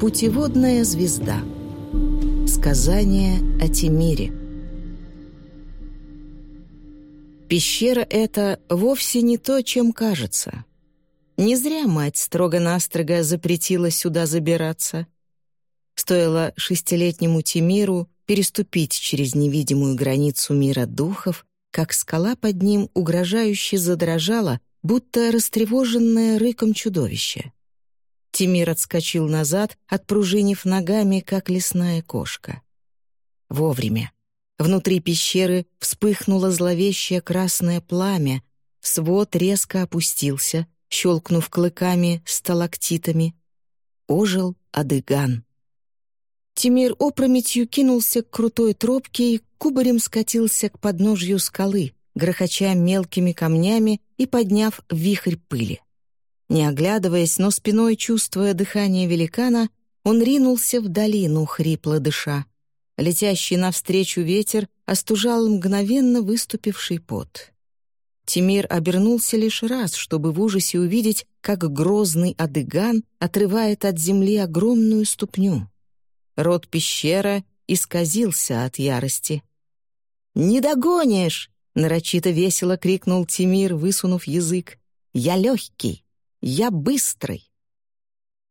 Путеводная звезда. Сказание о Тимире. Пещера эта вовсе не то, чем кажется. Не зря мать строго-настрого запретила сюда забираться. Стоило шестилетнему Тимиру переступить через невидимую границу мира духов, как скала под ним угрожающе задрожала, будто растревоженное рыком чудовище. Тимир отскочил назад, отпружинив ногами, как лесная кошка. Вовремя. Внутри пещеры вспыхнуло зловещее красное пламя, свод резко опустился, щелкнув клыками сталактитами. Ожил Адыган. Тимир опрометью кинулся к крутой тропке и кубарем скатился к подножью скалы, грохоча мелкими камнями и подняв вихрь пыли. Не оглядываясь, но спиной чувствуя дыхание великана, он ринулся в долину, хрипло дыша. Летящий навстречу ветер остужал мгновенно выступивший пот. Тимир обернулся лишь раз, чтобы в ужасе увидеть, как грозный адыган отрывает от земли огромную ступню. Рот пещера исказился от ярости. «Не догонишь!» — нарочито весело крикнул Тимир, высунув язык. «Я легкий! Я быстрый!»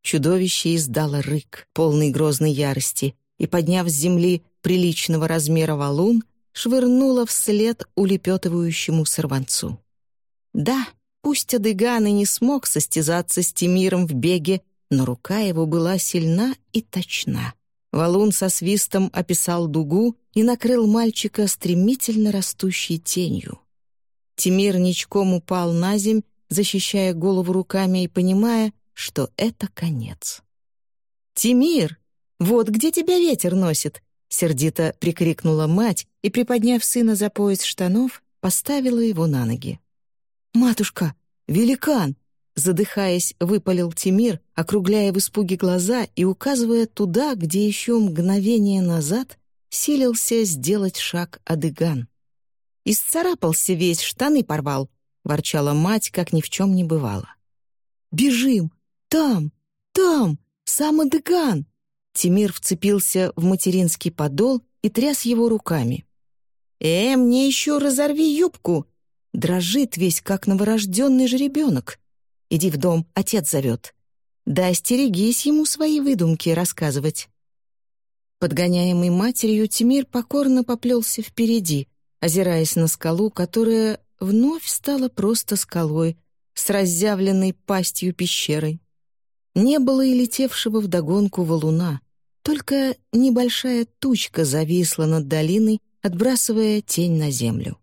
Чудовище издало рык, полный грозной ярости, и, подняв с земли приличного размера валун, швырнула вслед улепетывающему сорванцу. Да, пусть Адыган и не смог состязаться с Тимиром в беге, но рука его была сильна и точна. Валун со свистом описал дугу и накрыл мальчика стремительно растущей тенью. Тимир ничком упал на земь, защищая голову руками и понимая, что это конец. «Тимир!» «Вот где тебя ветер носит!» — сердито прикрикнула мать и, приподняв сына за пояс штанов, поставила его на ноги. «Матушка! Великан!» Задыхаясь, выпалил Тимир, округляя в испуге глаза и указывая туда, где еще мгновение назад силился сделать шаг Адыган. «Исцарапался весь, штаны порвал», — ворчала мать, как ни в чем не бывало. «Бежим! Там! Там! Сам Адыган!» Тимир вцепился в материнский подол и тряс его руками. «Э, мне еще разорви юбку!» Дрожит весь, как новорожденный жеребенок. «Иди в дом, отец зовет». Да остерегись ему свои выдумки рассказывать. Подгоняемый матерью, Тимир покорно поплелся впереди, озираясь на скалу, которая вновь стала просто скалой, с разъявленной пастью пещерой. Не было и летевшего вдогонку валуна, только небольшая тучка зависла над долиной, отбрасывая тень на землю.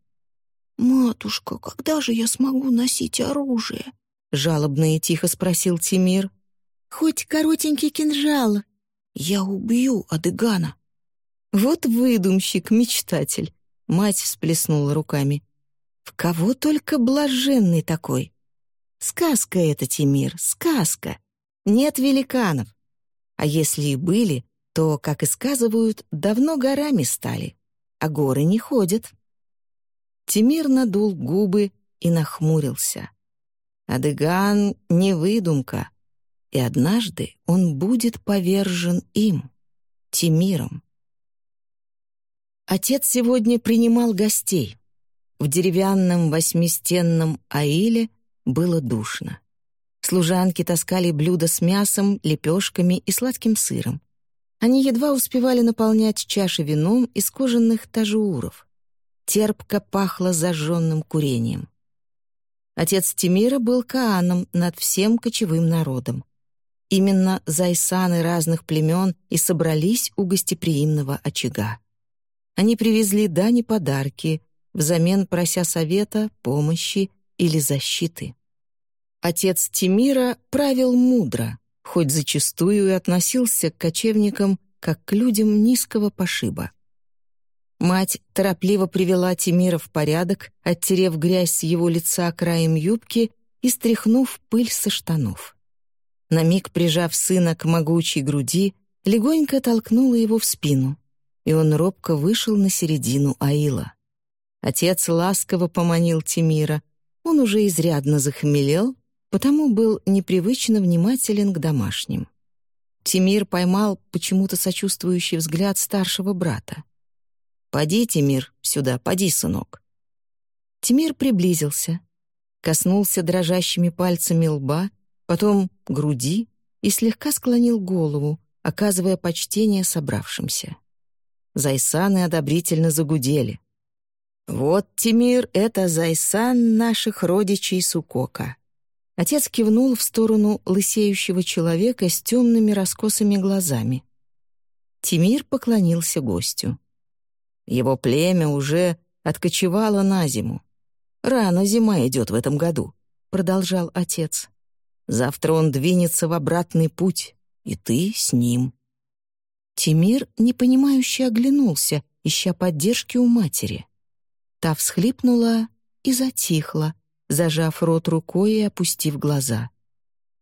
«Матушка, когда же я смогу носить оружие?» — жалобно и тихо спросил Тимир. «Хоть коротенький кинжал. Я убью Адыгана». «Вот выдумщик, мечтатель!» — мать всплеснула руками. «В кого только блаженный такой!» «Сказка это, Тимир, сказка!» Нет великанов. А если и были, то, как и сказывают, давно горами стали, а горы не ходят. Тимир надул губы и нахмурился. Адыган — не выдумка, и однажды он будет повержен им, Тимиром. Отец сегодня принимал гостей. В деревянном восьмистенном аиле было душно. Служанки таскали блюда с мясом, лепешками и сладким сыром. Они едва успевали наполнять чаши вином из кожаных тажуров. Терпко пахло зажженным курением. Отец Тимира был Кааном над всем кочевым народом. Именно зайсаны разных племен и собрались у гостеприимного очага. Они привезли дани подарки, взамен прося совета, помощи или защиты. Отец Тимира правил мудро, хоть зачастую и относился к кочевникам как к людям низкого пошиба. Мать торопливо привела Тимира в порядок, оттерев грязь с его лица краем юбки и стряхнув пыль со штанов. На миг прижав сына к могучей груди, легонько толкнула его в спину, и он робко вышел на середину аила. Отец ласково поманил Тимира. Он уже изрядно захмелел, потому был непривычно внимателен к домашним. Тимир поймал почему-то сочувствующий взгляд старшего брата. «Поди, Тимир, сюда, поди, сынок». Тимир приблизился, коснулся дрожащими пальцами лба, потом груди и слегка склонил голову, оказывая почтение собравшимся. Зайсаны одобрительно загудели. «Вот, Тимир, это Зайсан наших родичей Сукока». Отец кивнул в сторону лысеющего человека с темными раскосыми глазами. Тимир поклонился гостю. Его племя уже откочевало на зиму. «Рано зима идет в этом году», — продолжал отец. «Завтра он двинется в обратный путь, и ты с ним». Тимир непонимающе оглянулся, ища поддержки у матери. Та всхлипнула и затихла, зажав рот рукой и опустив глаза.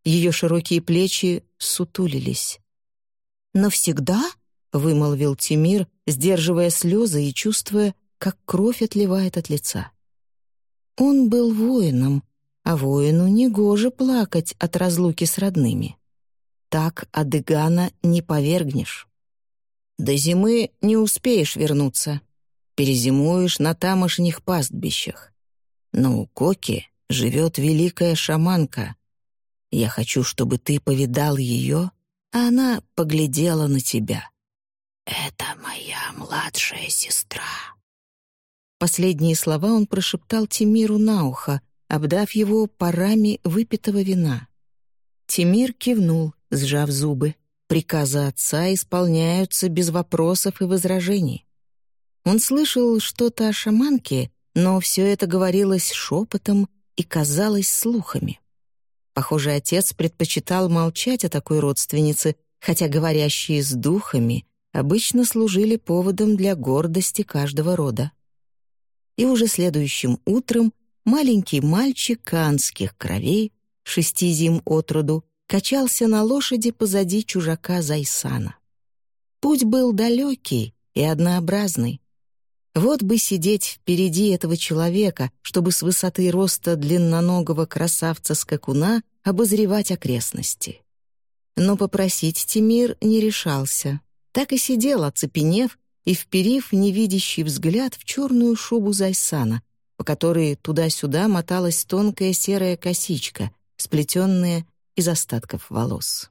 Ее широкие плечи сутулились. «Навсегда?» — вымолвил Тимир, сдерживая слезы и чувствуя, как кровь отливает от лица. Он был воином, а воину негоже плакать от разлуки с родными. Так Адыгана не повергнешь. До зимы не успеешь вернуться. Перезимуешь на тамошних пастбищах. Но у Коки живет великая шаманка. Я хочу, чтобы ты повидал ее, а она поглядела на тебя. «Это моя младшая сестра». Последние слова он прошептал Тимиру на ухо, обдав его парами выпитого вина. Тимир кивнул, сжав зубы. Приказы отца исполняются без вопросов и возражений. Он слышал что-то о шаманке, но все это говорилось шепотом и казалось слухами. Похоже, отец предпочитал молчать о такой родственнице, хотя говорящие с духами обычно служили поводом для гордости каждого рода. И уже следующим утром маленький мальчик канских кровей, шести зим от роду, качался на лошади позади чужака Зайсана. Путь был далекий и однообразный. Вот бы сидеть впереди этого человека, чтобы с высоты роста длинноногого красавца-скакуна обозревать окрестности. Но попросить Тимир не решался. Так и сидел, оцепенев и вперив невидящий взгляд в черную шубу Зайсана, по которой туда-сюда моталась тонкая серая косичка, сплетенная из остатков волос.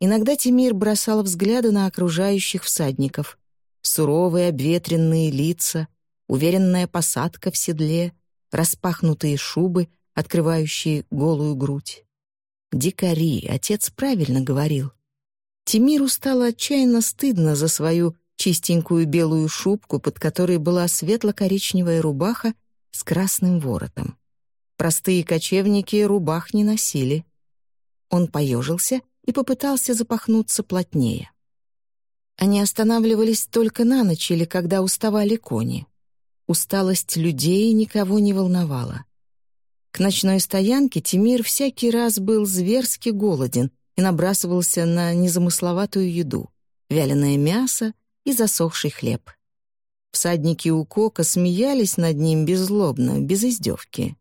Иногда Тимир бросал взгляды на окружающих всадников, суровые обветренные лица, уверенная посадка в седле, распахнутые шубы, открывающие голую грудь. «Дикари», отец правильно говорил. Тимиру стало отчаянно стыдно за свою чистенькую белую шубку, под которой была светло-коричневая рубаха с красным воротом. Простые кочевники рубах не носили. Он поежился и попытался запахнуться плотнее. Они останавливались только на ночь или когда уставали кони. Усталость людей никого не волновала. К ночной стоянке Тимир всякий раз был зверски голоден и набрасывался на незамысловатую еду — вяленое мясо и засохший хлеб. Всадники у Кока смеялись над ним беззлобно, без издевки.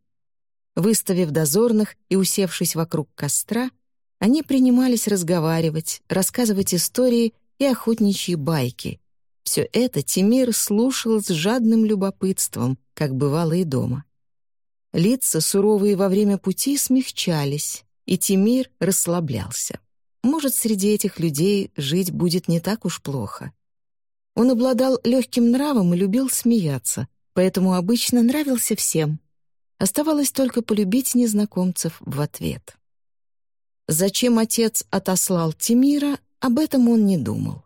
Выставив дозорных и усевшись вокруг костра, они принимались разговаривать, рассказывать истории и охотничьи байки. Все это Тимир слушал с жадным любопытством, как бывало и дома. Лица, суровые во время пути, смягчались, и Тимир расслаблялся. Может, среди этих людей жить будет не так уж плохо. Он обладал легким нравом и любил смеяться, поэтому обычно нравился всем. Оставалось только полюбить незнакомцев в ответ. Зачем отец отослал Тимира, об этом он не думал.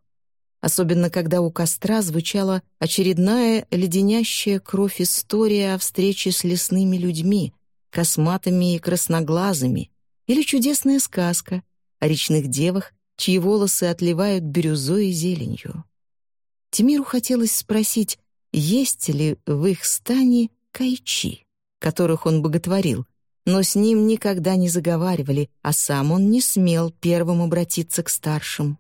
Особенно, когда у костра звучала очередная леденящая кровь история о встрече с лесными людьми, косматыми и красноглазыми, или чудесная сказка о речных девах, чьи волосы отливают бирюзой и зеленью. Тимиру хотелось спросить, есть ли в их стане кайчи, которых он боготворил, но с ним никогда не заговаривали, а сам он не смел первым обратиться к старшим.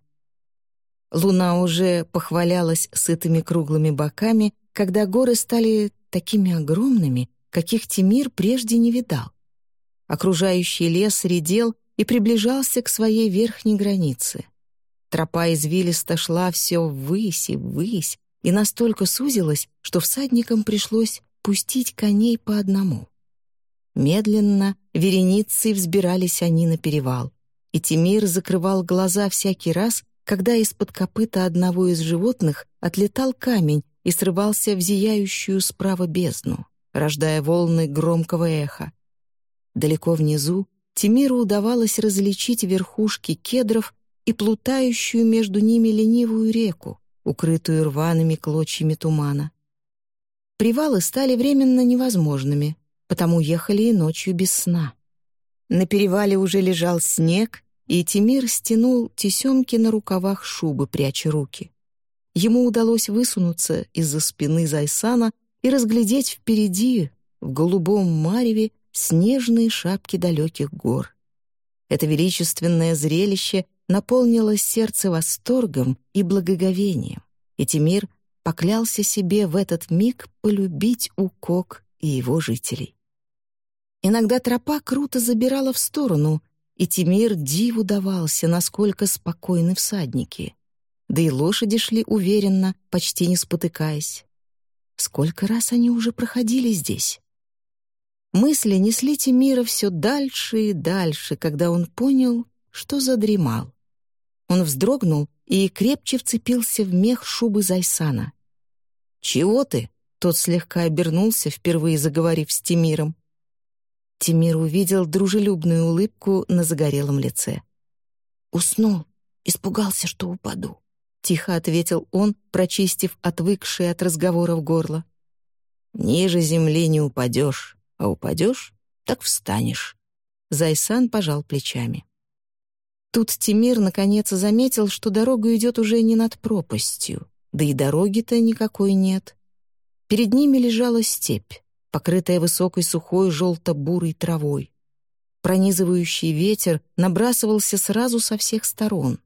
Луна уже похвалялась сытыми круглыми боками, когда горы стали такими огромными, каких Тимир прежде не видал. Окружающий лес редел и приближался к своей верхней границе. Тропа извилисто шла все ввысь и ввысь, и настолько сузилась, что всадникам пришлось пустить коней по одному. Медленно, вереницей взбирались они на перевал, и Тимир закрывал глаза всякий раз, когда из-под копыта одного из животных отлетал камень и срывался в зияющую справа бездну, рождая волны громкого эха. Далеко внизу Тимиру удавалось различить верхушки кедров и плутающую между ними ленивую реку, укрытую рваными клочьями тумана. Привалы стали временно невозможными, потому ехали и ночью без сна. На перевале уже лежал снег, и Тимир стянул тесемки на рукавах шубы, пряча руки. Ему удалось высунуться из-за спины Зайсана и разглядеть впереди, в голубом мареве, снежные шапки далеких гор. Это величественное зрелище наполнило сердце восторгом и благоговением, и Тимир поклялся себе в этот миг полюбить Укок и его жителей. Иногда тропа круто забирала в сторону, и Тимир диву давался, насколько спокойны всадники. Да и лошади шли уверенно, почти не спотыкаясь. Сколько раз они уже проходили здесь? Мысли несли Тимира все дальше и дальше, когда он понял, что задремал. Он вздрогнул и крепче вцепился в мех шубы Зайсана. «Чего ты?» — тот слегка обернулся, впервые заговорив с Тимиром. Тимир увидел дружелюбную улыбку на загорелом лице. «Уснул, испугался, что упаду», — тихо ответил он, прочистив отвыкшее от разговоров горло. «Ниже земли не упадешь, а упадешь, так встанешь». Зайсан пожал плечами. Тут Тимир наконец заметил, что дорога идет уже не над пропастью, да и дороги-то никакой нет. Перед ними лежала степь, покрытая высокой сухой желто-бурой травой. Пронизывающий ветер набрасывался сразу со всех сторон.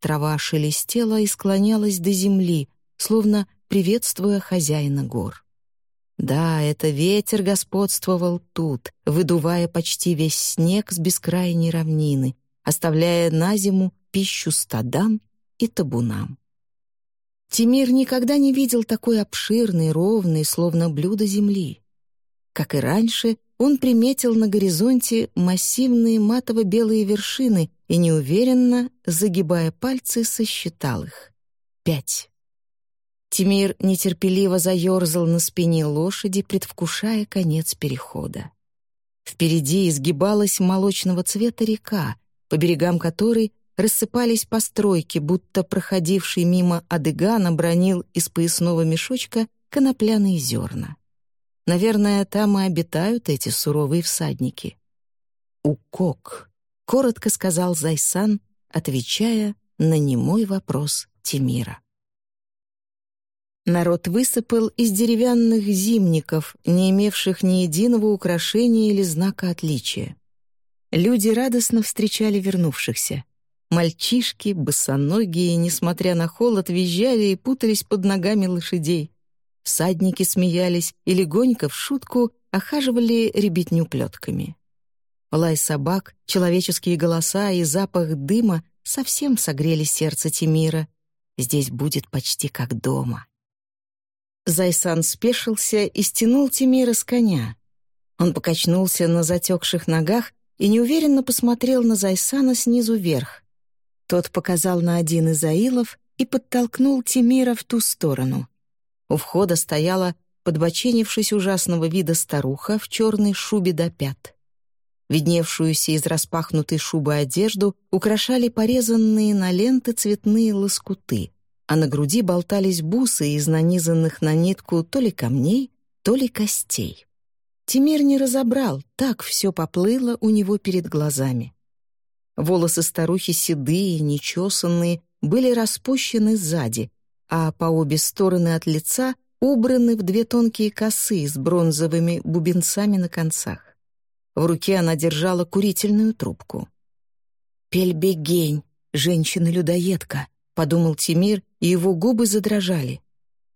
Трава шелестела и склонялась до земли, словно приветствуя хозяина гор. Да, это ветер господствовал тут, выдувая почти весь снег с бескрайней равнины, оставляя на зиму пищу стадам и табунам. Тимир никогда не видел такой обширной, ровной, словно блюдо земли. Как и раньше, он приметил на горизонте массивные матово-белые вершины и неуверенно, загибая пальцы, сосчитал их. Пять. Тимир нетерпеливо заерзал на спине лошади, предвкушая конец перехода. Впереди изгибалась молочного цвета река, по берегам которой рассыпались постройки, будто проходивший мимо адыгана бронил из поясного мешочка конопляные зерна. Наверное, там и обитают эти суровые всадники. «Укок», — коротко сказал Зайсан, отвечая на немой вопрос Тимира. Народ высыпал из деревянных зимников, не имевших ни единого украшения или знака отличия. Люди радостно встречали вернувшихся. Мальчишки, босоногие, несмотря на холод, визжали и путались под ногами лошадей. Всадники смеялись и легонько в шутку охаживали ребятню плетками. Лай собак, человеческие голоса и запах дыма совсем согрели сердце Тимира. Здесь будет почти как дома. Зайсан спешился и стянул Тимира с коня. Он покачнулся на затекших ногах и неуверенно посмотрел на Зайсана снизу вверх. Тот показал на один из аилов и подтолкнул Тимира в ту сторону. У входа стояла, подбоченившись ужасного вида старуха в черной шубе до пят. Видневшуюся из распахнутой шубы одежду украшали порезанные на ленты цветные лоскуты, а на груди болтались бусы из нанизанных на нитку то ли камней, то ли костей. Тимир не разобрал, так все поплыло у него перед глазами. Волосы старухи седые, нечесанные, были распущены сзади, а по обе стороны от лица убраны в две тонкие косы с бронзовыми бубенцами на концах. В руке она держала курительную трубку. «Пельбегень, женщина-людоедка», — подумал Тимир, и его губы задрожали.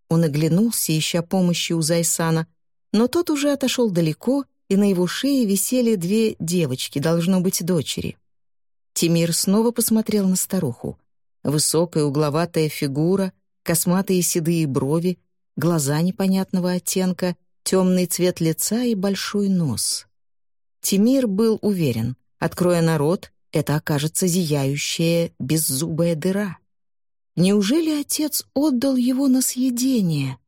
Он оглянулся, ища помощи у Зайсана, но тот уже отошел далеко, и на его шее висели две девочки, должно быть, дочери. Тимир снова посмотрел на старуху. Высокая угловатая фигура, косматые седые брови, глаза непонятного оттенка, темный цвет лица и большой нос. Тимир был уверен, откроя народ, это окажется зияющая беззубая дыра. Неужели отец отдал его на съедение?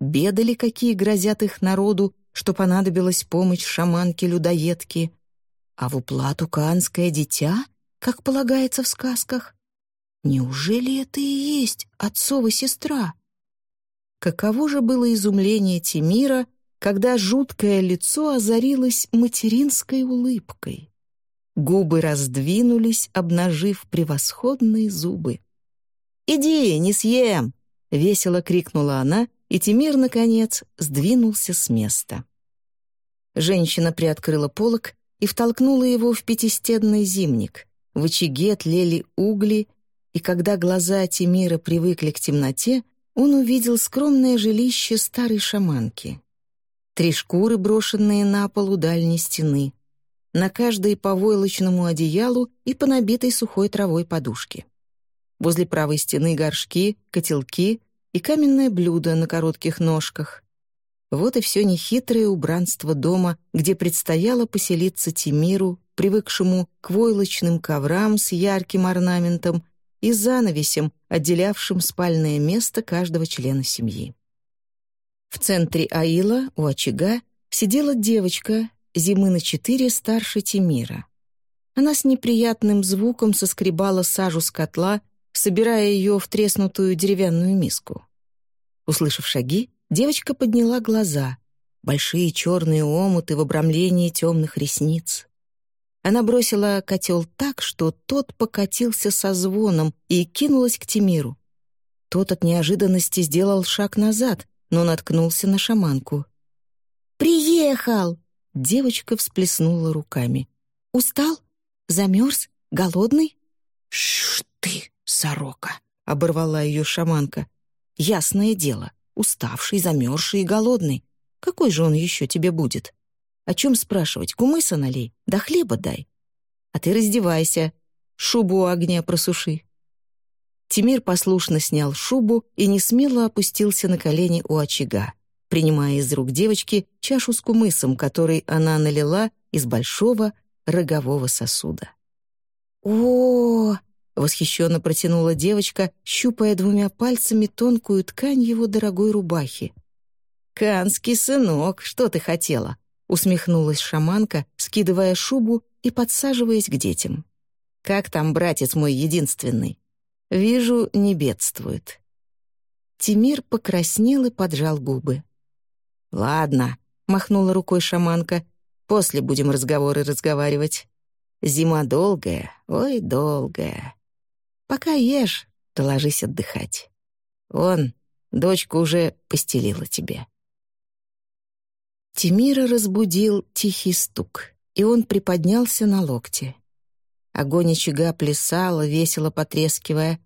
Беды ли какие грозят их народу, что понадобилась помощь шаманки-людоедки? А в уплату каанское дитя, как полагается в сказках? Неужели это и есть отцова сестра? Каково же было изумление Тимира, когда жуткое лицо озарилось материнской улыбкой. Губы раздвинулись, обнажив превосходные зубы. «Иди, не съем!» — весело крикнула она, и Тимир, наконец, сдвинулся с места. Женщина приоткрыла полок и втолкнула его в пятистенный зимник. В очаге тлели угли, и когда глаза Тимира привыкли к темноте, он увидел скромное жилище старой шаманки. Три шкуры, брошенные на пол у дальней стены. На каждой по войлочному одеялу и по набитой сухой травой подушке. Возле правой стены горшки, котелки и каменное блюдо на коротких ножках. Вот и все нехитрое убранство дома, где предстояло поселиться Тимиру, привыкшему к войлочным коврам с ярким орнаментом и занавесем, отделявшим спальное место каждого члена семьи. В центре Аила, у очага, сидела девочка, зимы на четыре старше Тимира. Она с неприятным звуком соскребала сажу с котла, собирая ее в треснутую деревянную миску. Услышав шаги, девочка подняла глаза, большие черные омуты в обрамлении темных ресниц. Она бросила котел так, что тот покатился со звоном и кинулась к Тимиру. Тот от неожиданности сделал шаг назад, но наткнулся на шаманку. «Приехал!» — девочка всплеснула руками. «Устал? Замерз? Голодный?» «Шш ты, сорока!» — оборвала ее шаманка. «Ясное дело, уставший, замерзший и голодный. Какой же он еще тебе будет?» О чем спрашивать? Кумыса налей, да хлеба дай. А ты раздевайся, шубу у огня просуши». Тимир послушно снял шубу и несмело опустился на колени у очага, принимая из рук девочки чашу с кумысом, который она налила из большого рогового сосуда. о, восхищенно протянула девочка, щупая двумя пальцами тонкую ткань его дорогой рубахи. «Канский сынок, что ты хотела? Усмехнулась шаманка, скидывая шубу и подсаживаясь к детям. «Как там братец мой единственный? Вижу, не бедствует». Тимир покраснел и поджал губы. «Ладно», — махнула рукой шаманка, «после будем разговоры разговаривать. Зима долгая, ой, долгая. Пока ешь, то ложись отдыхать. Он, дочка уже постелила тебе». Тимира разбудил тихий стук, и он приподнялся на локте. Огонь очага плясала, весело потрескивая.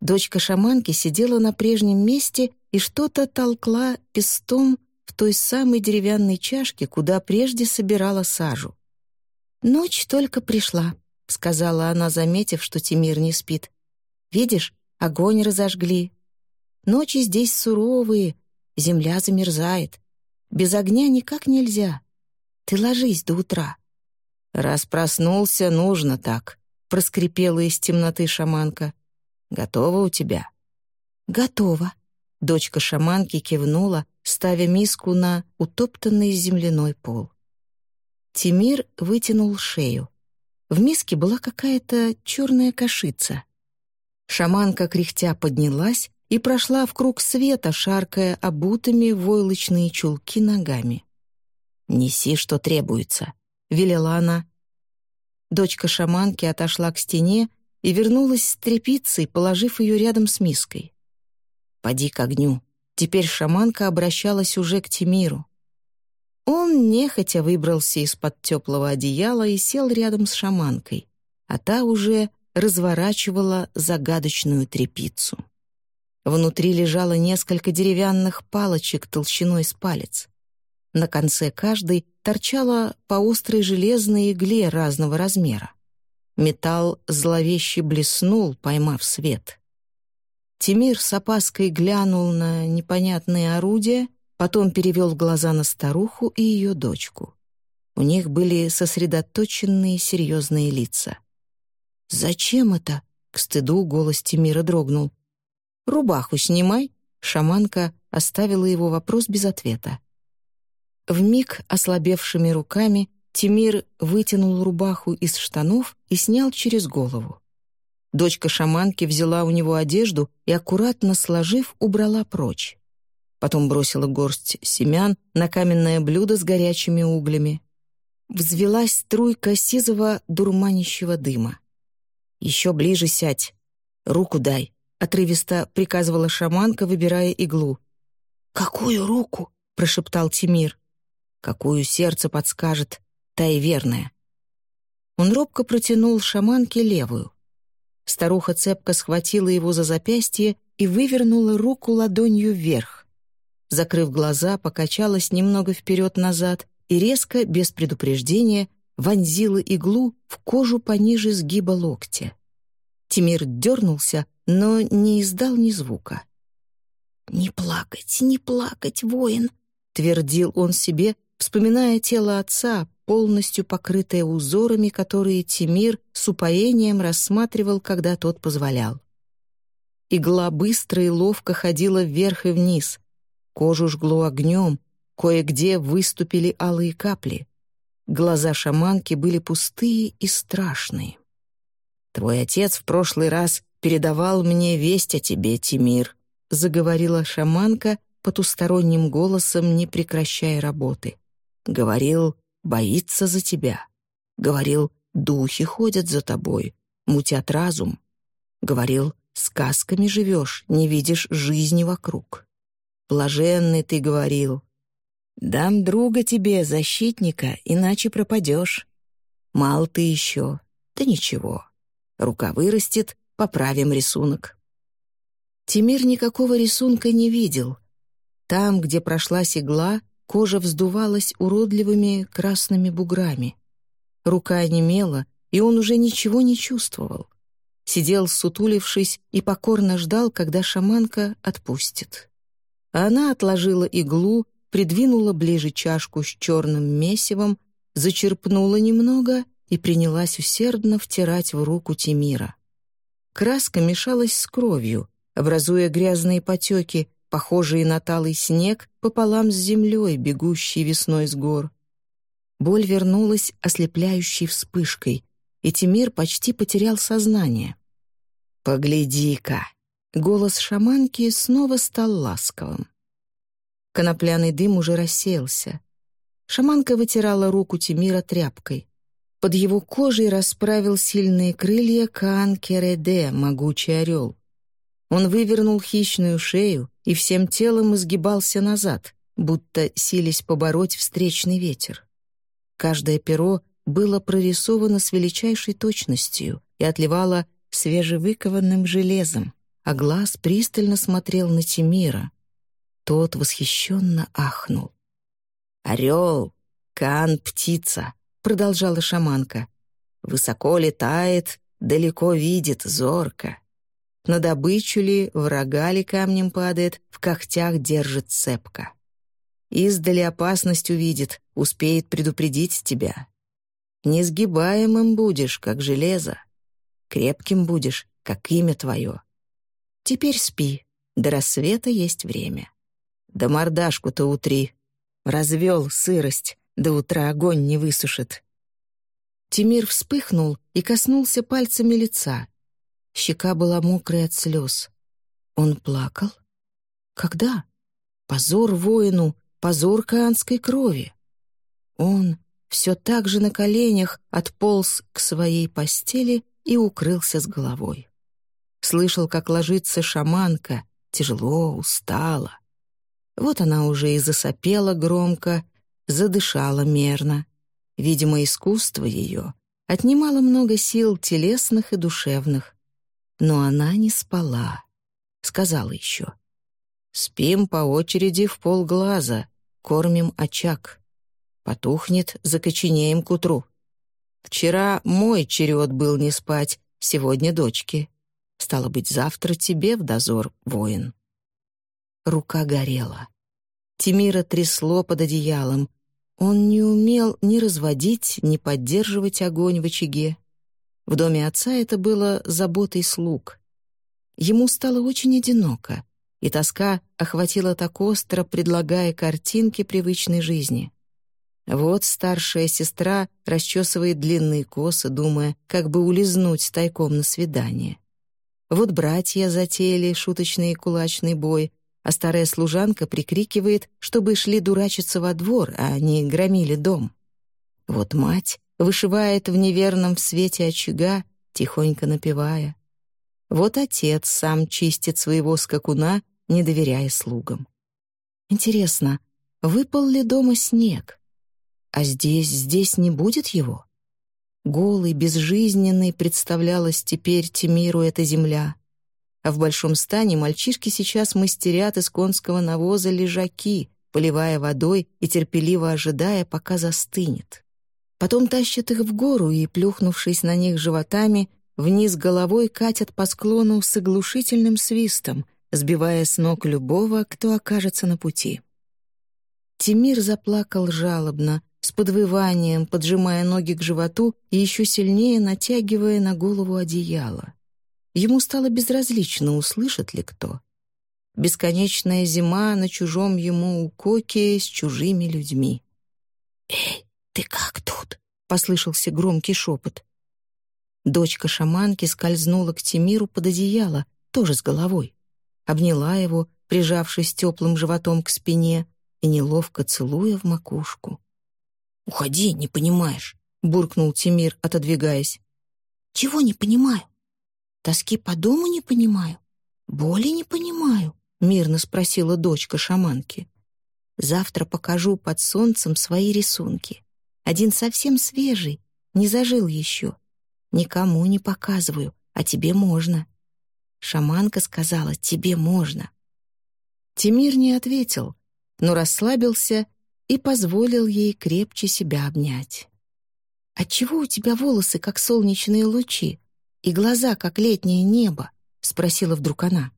Дочка шаманки сидела на прежнем месте и что-то толкла пестом в той самой деревянной чашке, куда прежде собирала сажу. «Ночь только пришла», — сказала она, заметив, что Тимир не спит. «Видишь, огонь разожгли. Ночи здесь суровые, земля замерзает. Без огня никак нельзя. Ты ложись до утра». «Раз проснулся, нужно так», — проскрипела из темноты шаманка. «Готово у тебя?» «Готово». Дочка шаманки кивнула, ставя миску на утоптанный земляной пол. Тимир вытянул шею. В миске была какая-то черная кашица. Шаманка кряхтя поднялась и прошла в круг света, шаркая обутыми войлочные чулки ногами. «Неси, что требуется», — велела она. Дочка шаманки отошла к стене и вернулась с тряпицей, положив ее рядом с миской. «Поди к огню». Теперь шаманка обращалась уже к Тимиру. Он нехотя выбрался из-под теплого одеяла и сел рядом с шаманкой, а та уже разворачивала загадочную трепицу. Внутри лежало несколько деревянных палочек толщиной с палец. На конце каждой торчала по острой железной игле разного размера. металл зловеще блеснул, поймав свет. Тимир с опаской глянул на непонятные орудия, потом перевел глаза на старуху и ее дочку. У них были сосредоточенные серьезные лица. «Зачем это?» — к стыду голос Тимира дрогнул. «Рубаху снимай», — шаманка оставила его вопрос без ответа. Вмиг ослабевшими руками Тимир вытянул рубаху из штанов и снял через голову. Дочка шаманки взяла у него одежду и, аккуратно сложив, убрала прочь. Потом бросила горсть семян на каменное блюдо с горячими углями. Взвелась струйка сизого дурманящего дыма. «Еще ближе сядь. Руку дай», — отрывисто приказывала шаманка, выбирая иглу. «Какую руку?» — прошептал Тимир. «Какую сердце подскажет, та и верная». Он робко протянул шаманке левую. Старуха цепко схватила его за запястье и вывернула руку ладонью вверх. Закрыв глаза, покачалась немного вперед-назад и резко, без предупреждения, вонзила иглу в кожу пониже сгиба локтя. Тимир дернулся, но не издал ни звука. «Не плакать, не плакать, воин!» — твердил он себе, вспоминая тело отца, полностью покрытое узорами, которые Тимир с упоением рассматривал, когда тот позволял. Игла быстро и ловко ходила вверх и вниз. Кожу жгло огнем, кое-где выступили алые капли. Глаза шаманки были пустые и страшные. «Твой отец в прошлый раз передавал мне весть о тебе, Тимир», заговорила шаманка потусторонним голосом, не прекращая работы. Говорил, боится за тебя. Говорил, духи ходят за тобой, мутят разум. Говорил, сказками живешь, не видишь жизни вокруг. Блаженный ты говорил. Дам друга тебе, защитника, иначе пропадешь. Мал ты еще, да ничего. Рука вырастет, поправим рисунок. Тимир никакого рисунка не видел. Там, где прошлась игла, Кожа вздувалась уродливыми красными буграми. Рука онемела, и он уже ничего не чувствовал. Сидел, сутулившись, и покорно ждал, когда шаманка отпустит. Она отложила иглу, придвинула ближе чашку с черным месивом, зачерпнула немного и принялась усердно втирать в руку Тимира. Краска мешалась с кровью, образуя грязные потеки, похожие на талый снег пополам с землей, бегущей весной с гор. Боль вернулась ослепляющей вспышкой, и Тимир почти потерял сознание. «Погляди-ка!» Голос шаманки снова стал ласковым. Конопляный дым уже рассеялся. Шаманка вытирала руку Тимира тряпкой. Под его кожей расправил сильные крылья Каан Кереде, могучий орел. Он вывернул хищную шею и всем телом изгибался назад, будто сились побороть встречный ветер. Каждое перо было прорисовано с величайшей точностью и отливало свежевыкованным железом, а глаз пристально смотрел на Тимира. Тот восхищенно ахнул. «Орел! Кан — птица!» — продолжала шаманка. «Высоко летает, далеко видит, зорко. На добычу ли, врага ли камнем падает, в когтях держит цепка. Издали опасность увидит, успеет предупредить тебя. Несгибаемым будешь, как железо. Крепким будешь, как имя твое. Теперь спи, до рассвета есть время. Да мордашку-то утри. Развел сырость, до утра огонь не высушит. Тимир вспыхнул и коснулся пальцами лица, Щека была мокрая от слез. Он плакал? Когда? Позор воину, позор каанской крови. Он все так же на коленях отполз к своей постели и укрылся с головой. Слышал, как ложится шаманка, тяжело, устала. Вот она уже и засопела громко, задышала мерно. Видимо, искусство ее отнимало много сил телесных и душевных, но она не спала. Сказала еще. «Спим по очереди в полглаза, кормим очаг. Потухнет, закоченеем к утру». Вчера мой черед был не спать, сегодня дочки. Стало быть, завтра тебе в дозор, воин». Рука горела. Тимира трясло под одеялом. Он не умел ни разводить, ни поддерживать огонь в очаге. В доме отца это было заботой слуг. Ему стало очень одиноко, и тоска охватила так остро, предлагая картинки привычной жизни. Вот старшая сестра расчесывает длинные косы, думая, как бы улизнуть тайком на свидание. Вот братья затеяли шуточный кулачный бой, а старая служанка прикрикивает, чтобы шли дурачиться во двор, а не громили дом. Вот мать вышивает в неверном свете очага, тихонько напевая. Вот отец сам чистит своего скакуна, не доверяя слугам. Интересно, выпал ли дома снег? А здесь, здесь не будет его? Голый, безжизненный представлялась теперь Тимиру эта земля. А в большом стане мальчишки сейчас мастерят из конского навоза лежаки, поливая водой и терпеливо ожидая, пока застынет. Потом тащат их в гору и, плюхнувшись на них животами, вниз головой катят по склону с оглушительным свистом, сбивая с ног любого, кто окажется на пути. Тимир заплакал жалобно, с подвыванием, поджимая ноги к животу и еще сильнее натягивая на голову одеяло. Ему стало безразлично, услышит ли кто. Бесконечная зима на чужом ему укоке с чужими людьми. «Эй, ты как тут?» — послышался громкий шепот. Дочка шаманки скользнула к Тимиру под одеяло, тоже с головой. Обняла его, прижавшись теплым животом к спине и неловко целуя в макушку. «Уходи, не понимаешь», — буркнул Тимир, отодвигаясь. «Чего не понимаю? Тоски по дому не понимаю? Боли не понимаю?» — мирно спросила дочка шаманки. «Завтра покажу под солнцем свои рисунки. Один совсем свежий, не зажил еще. Никому не показываю, а тебе можно». Шаманка сказала, тебе можно. Тимир не ответил, но расслабился и позволил ей крепче себя обнять. «Отчего у тебя волосы, как солнечные лучи, и глаза, как летнее небо?» — спросила вдруг она.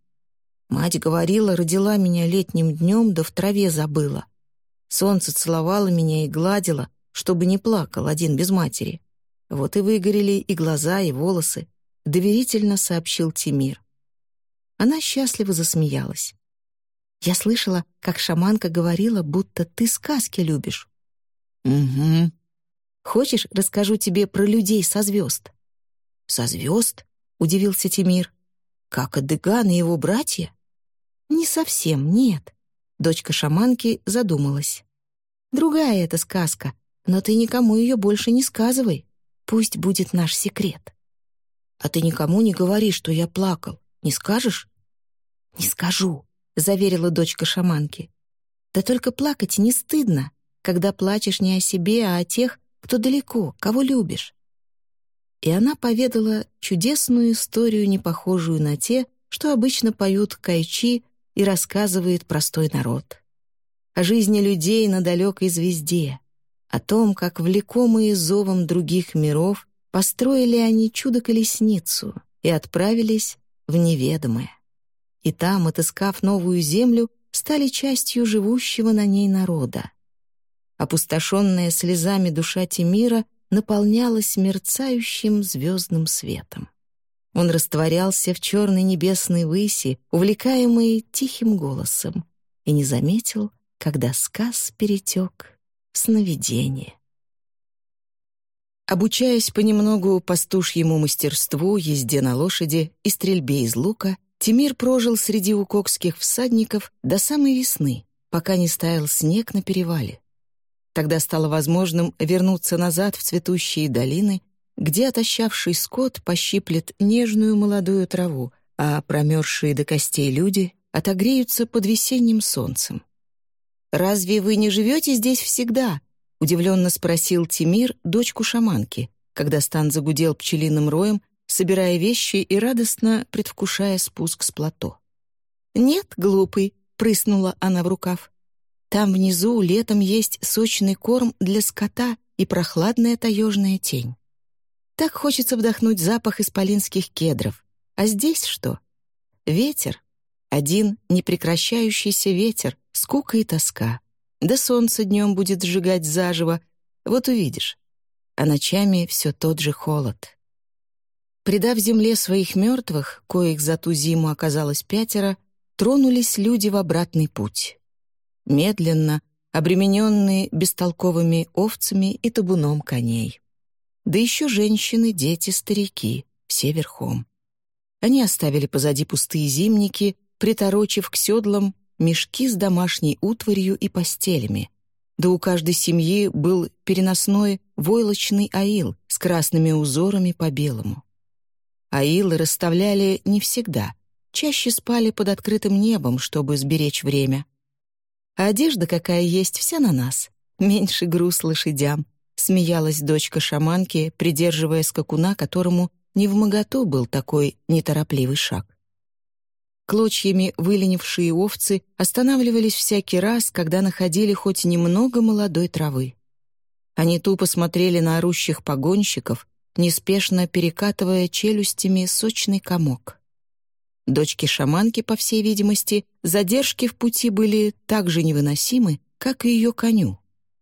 Мать говорила, родила меня летним днем, да в траве забыла. Солнце целовало меня и гладило, чтобы не плакал один без матери. Вот и выгорели и глаза, и волосы, — доверительно сообщил Тимир. Она счастливо засмеялась. Я слышала, как шаманка говорила, будто ты сказки любишь». «Угу». «Хочешь, расскажу тебе про людей со звезд?» «Со звезд?» — удивился Тимир. «Как Адыган и его братья?» «Не совсем, нет». Дочка шаманки задумалась. «Другая эта сказка, но ты никому ее больше не сказывай. Пусть будет наш секрет». «А ты никому не говори, что я плакал. Не скажешь?» «Не скажу», — заверила дочка шаманки. «Да только плакать не стыдно, когда плачешь не о себе, а о тех, кто далеко, кого любишь». И она поведала чудесную историю, не похожую на те, что обычно поют кайчи и рассказывает простой народ. О жизни людей на далекой звезде, о том, как влекомые зовом других миров построили они чудо-колесницу и отправились в неведомое и там, отыскав новую землю, стали частью живущего на ней народа. Опустошенная слезами душа Тимира наполнялась мерцающим звездным светом. Он растворялся в черной небесной выси, увлекаемый тихим голосом, и не заметил, когда сказ перетек в сновидение. Обучаясь понемногу пастушьему мастерству, езде на лошади и стрельбе из лука, Тимир прожил среди укокских всадников до самой весны, пока не стаял снег на перевале. Тогда стало возможным вернуться назад в цветущие долины, где отощавший скот пощиплет нежную молодую траву, а промерзшие до костей люди отогреются под весенним солнцем. «Разве вы не живете здесь всегда?» — удивленно спросил Тимир дочку шаманки, когда стан загудел пчелиным роем, собирая вещи и радостно предвкушая спуск с плато. «Нет, глупый», — прыснула она в рукав. «Там внизу летом есть сочный корм для скота и прохладная таежная тень. Так хочется вдохнуть запах исполинских кедров. А здесь что? Ветер. Один непрекращающийся ветер, скука и тоска. Да солнце днем будет сжигать заживо. Вот увидишь. А ночами все тот же холод. Придав земле своих мертвых, коих за ту зиму оказалось пятеро, тронулись люди в обратный путь. Медленно, обремененные бестолковыми овцами и табуном коней. Да еще женщины, дети, старики, все верхом. Они оставили позади пустые зимники, приторочив к седлам мешки с домашней утварью и постелями. Да у каждой семьи был переносной войлочный аил с красными узорами по белому. Аилы расставляли не всегда, чаще спали под открытым небом, чтобы сберечь время. А одежда какая есть, вся на нас. Меньше груз лошадям. Смеялась дочка шаманки, придерживая скакуна, которому не был такой неторопливый шаг. Клочьями выленившие овцы останавливались всякий раз, когда находили хоть немного молодой травы. Они тупо смотрели на орущих погонщиков, неспешно перекатывая челюстями сочный комок. Дочки шаманки, по всей видимости, задержки в пути были так же невыносимы, как и ее коню.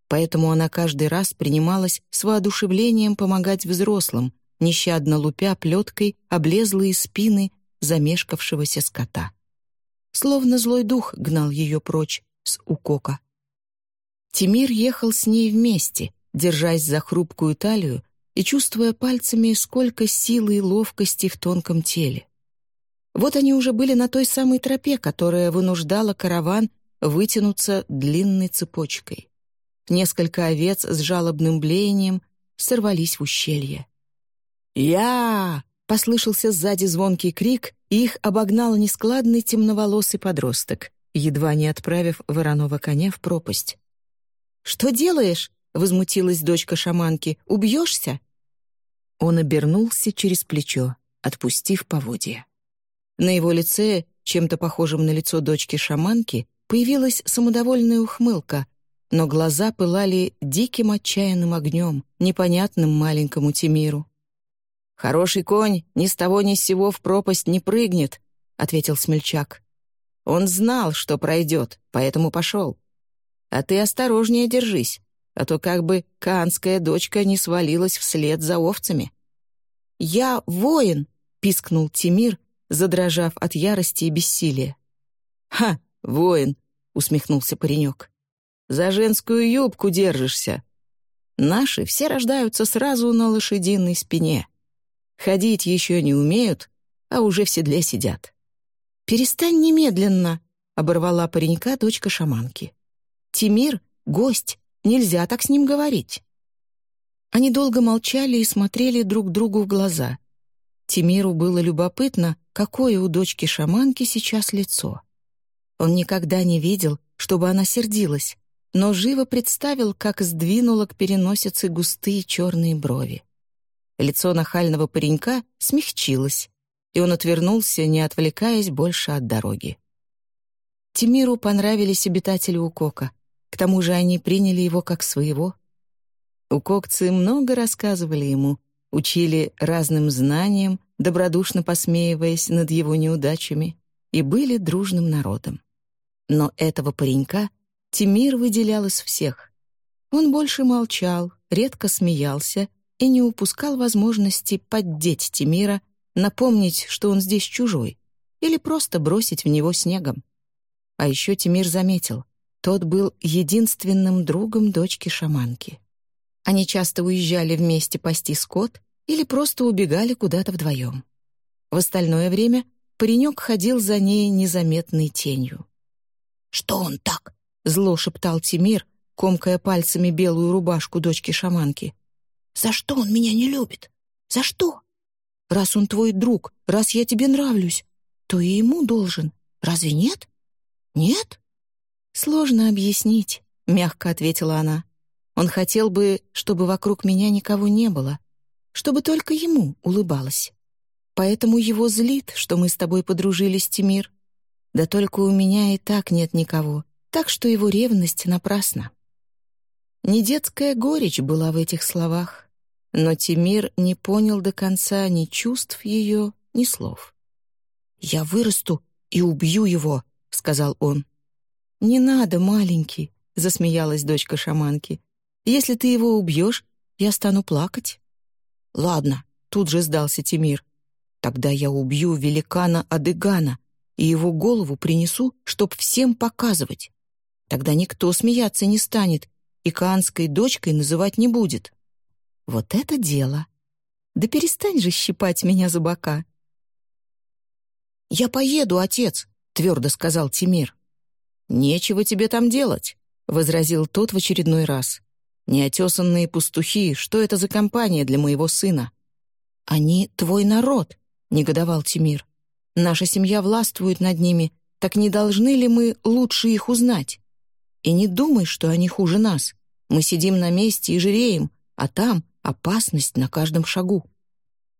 Поэтому она каждый раз принималась с воодушевлением помогать взрослым, нещадно лупя плеткой облезлые спины замешкавшегося скота. Словно злой дух гнал ее прочь с укока. Тимир ехал с ней вместе, держась за хрупкую талию и чувствуя пальцами, сколько силы и ловкости в тонком теле. Вот они уже были на той самой тропе, которая вынуждала караван вытянуться длинной цепочкой. Несколько овец с жалобным блеянием сорвались в ущелье. «Я!» — послышался сзади звонкий крик, и их обогнал нескладный темноволосый подросток, едва не отправив вороного коня в пропасть. «Что делаешь?» — возмутилась дочка шаманки. «Убьешься?» Он обернулся через плечо, отпустив поводья. На его лице, чем-то похожем на лицо дочки шаманки, появилась самодовольная ухмылка, но глаза пылали диким отчаянным огнем, непонятным маленькому Тимиру. «Хороший конь ни с того ни с сего в пропасть не прыгнет», — ответил смельчак. «Он знал, что пройдет, поэтому пошел. А ты осторожнее держись, а то как бы канская дочка не свалилась вслед за овцами». «Я воин!» — пискнул Тимир, задрожав от ярости и бессилия. «Ха, воин!» — усмехнулся паренек. «За женскую юбку держишься. Наши все рождаются сразу на лошадиной спине. Ходить еще не умеют, а уже в седле сидят». «Перестань немедленно!» — оборвала паренька дочка шаманки. «Тимир — гость, нельзя так с ним говорить». Они долго молчали и смотрели друг другу в глаза. Тимиру было любопытно, какое у дочки шаманки сейчас лицо. Он никогда не видел, чтобы она сердилась, но живо представил, как сдвинула к переносице густые черные брови. Лицо нахального паренька смягчилось, и он отвернулся, не отвлекаясь больше от дороги. Тимиру понравились обитатели Укока, к тому же они приняли его как своего. Укокцы много рассказывали ему, учили разным знаниям, добродушно посмеиваясь над его неудачами, и были дружным народом. Но этого паренька Тимир выделял из всех. Он больше молчал, редко смеялся и не упускал возможности поддеть Тимира, напомнить, что он здесь чужой, или просто бросить в него снегом. А еще Тимир заметил, тот был единственным другом дочки шаманки. Они часто уезжали вместе пасти скот или просто убегали куда-то вдвоем. В остальное время паренек ходил за ней незаметной тенью. «Что он так?» — зло шептал Тимир, комкая пальцами белую рубашку дочки шаманки. «За что он меня не любит? За что? Раз он твой друг, раз я тебе нравлюсь, то и ему должен. Разве нет? Нет?» «Сложно объяснить», — мягко ответила она. «Он хотел бы, чтобы вокруг меня никого не было, чтобы только ему улыбалась. Поэтому его злит, что мы с тобой подружились, Тимир. Да только у меня и так нет никого, так что его ревность напрасна». Не детская горечь была в этих словах. но Тимир не понял до конца ни чувств ее, ни слов. «Я вырасту и убью его», — сказал он. «Не надо, маленький», — засмеялась дочка шаманки. «Если ты его убьешь, я стану плакать». «Ладно», — тут же сдался Тимир. «Тогда я убью великана Адыгана и его голову принесу, чтоб всем показывать. Тогда никто смеяться не станет и каанской дочкой называть не будет». «Вот это дело! Да перестань же щипать меня за бока!» «Я поеду, отец», — твердо сказал Тимир. «Нечего тебе там делать», — возразил тот в очередной раз. «Неотесанные пастухи, что это за компания для моего сына?» «Они твой народ», — негодовал Тимир. «Наша семья властвует над ними, так не должны ли мы лучше их узнать? И не думай, что они хуже нас. Мы сидим на месте и жиреем, а там опасность на каждом шагу».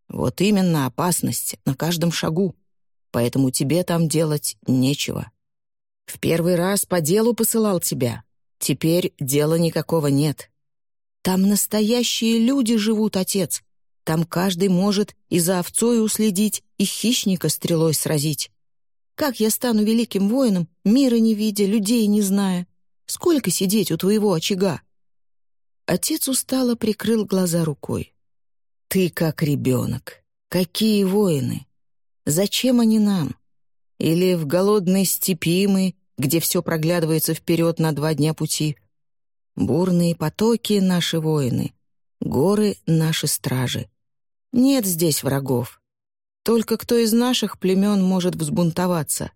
«Вот именно опасность на каждом шагу», поэтому тебе там делать нечего. В первый раз по делу посылал тебя, теперь дела никакого нет. Там настоящие люди живут, отец. Там каждый может и за овцой уследить, и хищника стрелой сразить. Как я стану великим воином, мира не видя, людей не зная? Сколько сидеть у твоего очага?» Отец устало прикрыл глаза рукой. «Ты как ребенок. Какие воины? Зачем они нам? Или в голодной степи мы, где все проглядывается вперед на два дня пути? Бурные потоки — наши воины, горы — наши стражи. Нет здесь врагов. Только кто из наших племен может взбунтоваться?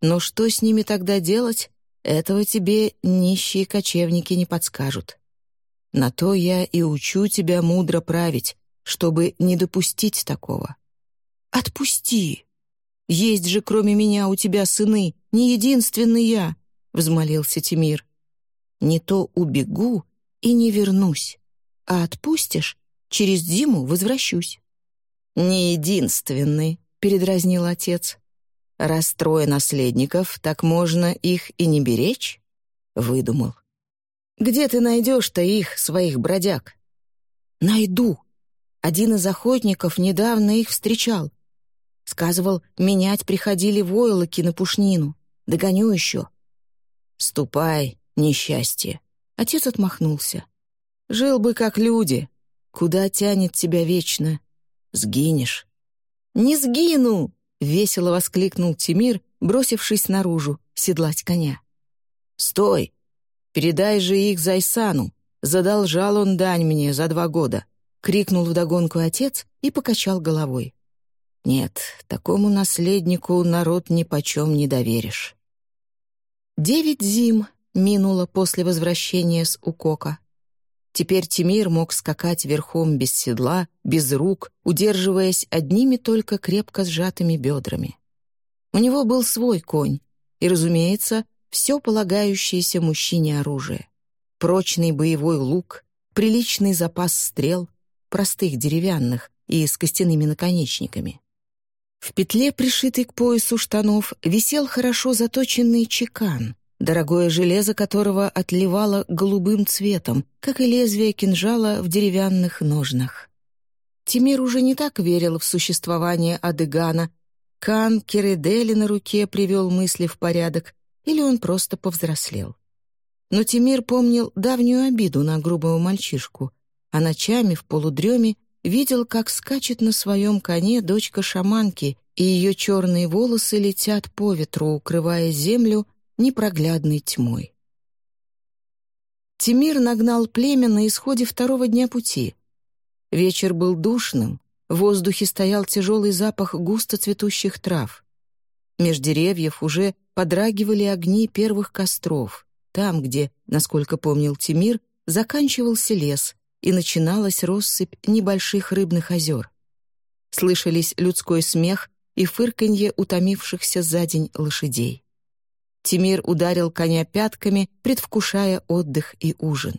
Но что с ними тогда делать, этого тебе нищие кочевники не подскажут. На то я и учу тебя мудро править, чтобы не допустить такого. «Отпусти! Есть же, кроме меня, у тебя сыны, не единственный я!» — взмолился Тимир. «Не то убегу и не вернусь, а отпустишь, через зиму возвращусь». «Не единственный», — передразнил отец. «Раз трое наследников, так можно их и не беречь?» — выдумал. «Где ты найдешь-то их, своих бродяг?» «Найду. Один из охотников недавно их встречал. Сказывал, менять приходили войлоки на пушнину. Догоню еще. «Ступай, несчастье!» Отец отмахнулся. «Жил бы как люди. Куда тянет тебя вечно? Сгинешь». «Не сгину!» — весело воскликнул Тимир, бросившись наружу, седлать коня. «Стой! Передай же их Зайсану. Задолжал он дань мне за два года!» — крикнул вдогонку отец и покачал головой. Нет, такому наследнику народ ни почем не доверишь. Девять зим минуло после возвращения с Укока. Теперь Тимир мог скакать верхом без седла, без рук, удерживаясь одними только крепко сжатыми бедрами. У него был свой конь и, разумеется, все полагающееся мужчине оружие. Прочный боевой лук, приличный запас стрел, простых деревянных и с костяными наконечниками. В петле, пришитой к поясу штанов, висел хорошо заточенный чекан, дорогое железо которого отливало голубым цветом, как и лезвие кинжала в деревянных ножнах. Тимир уже не так верил в существование Адыгана. Кан Кередели на руке привел мысли в порядок, или он просто повзрослел. Но Тимир помнил давнюю обиду на грубого мальчишку, а ночами в полудреме видел, как скачет на своем коне дочка шаманки, и ее черные волосы летят по ветру, укрывая землю непроглядной тьмой. Тимир нагнал племя на исходе второго дня пути. Вечер был душным, в воздухе стоял тяжелый запах густо цветущих трав. Меж деревьев уже подрагивали огни первых костров, там, где, насколько помнил Тимир, заканчивался лес, и начиналась россыпь небольших рыбных озер. Слышались людской смех и фырканье утомившихся за день лошадей. Тимир ударил коня пятками, предвкушая отдых и ужин.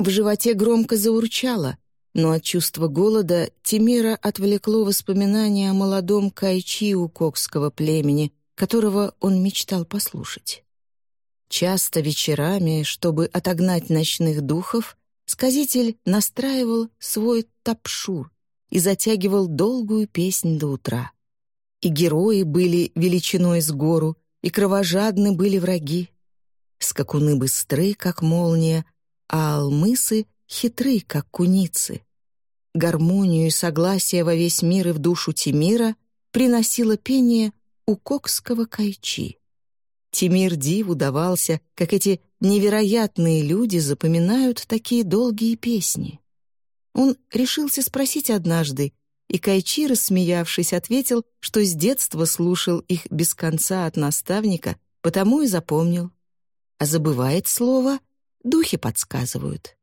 В животе громко заурчало, но от чувства голода Тимира отвлекло воспоминание о молодом кайчи у кокского племени, которого он мечтал послушать. Часто вечерами, чтобы отогнать ночных духов, сказитель настраивал свой тапшур и затягивал долгую песнь до утра. И герои были величиной с гору, и кровожадны были враги. Скакуны быстры, как молния, а алмысы хитры, как куницы. Гармонию и согласие во весь мир и в душу Тимира приносило пение у кокского кайчи. Тимир диву давался, как эти невероятные люди запоминают такие долгие песни. Он решился спросить однажды, и Кайчи, рассмеявшись, ответил, что с детства слушал их без конца от наставника, потому и запомнил. А забывает слово, духи подсказывают.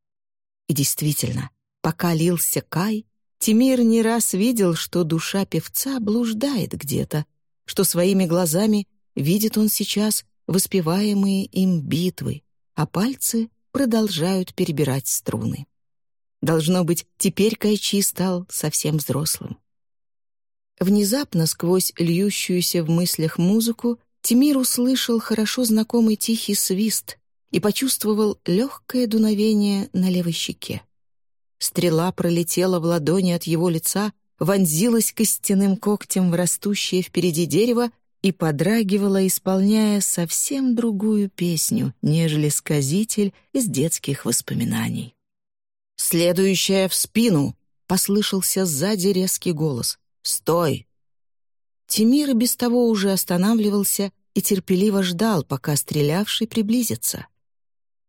И действительно, пока лился Кай, Тимир не раз видел, что душа певца блуждает где-то, что своими глазами видит он сейчас воспеваемые им битвы, а пальцы продолжают перебирать струны. Должно быть, теперь Кайчи стал совсем взрослым. Внезапно, сквозь льющуюся в мыслях музыку, Тимир услышал хорошо знакомый тихий свист и почувствовал легкое дуновение на левой щеке. Стрела пролетела в ладони от его лица, вонзилась костяным когтем в растущее впереди дерево и подрагивала, исполняя совсем другую песню, нежели сказитель из детских воспоминаний. «Следующая в спину!» — послышался сзади резкий голос. «Стой!» Тимир без того уже останавливался и терпеливо ждал, пока стрелявший приблизится.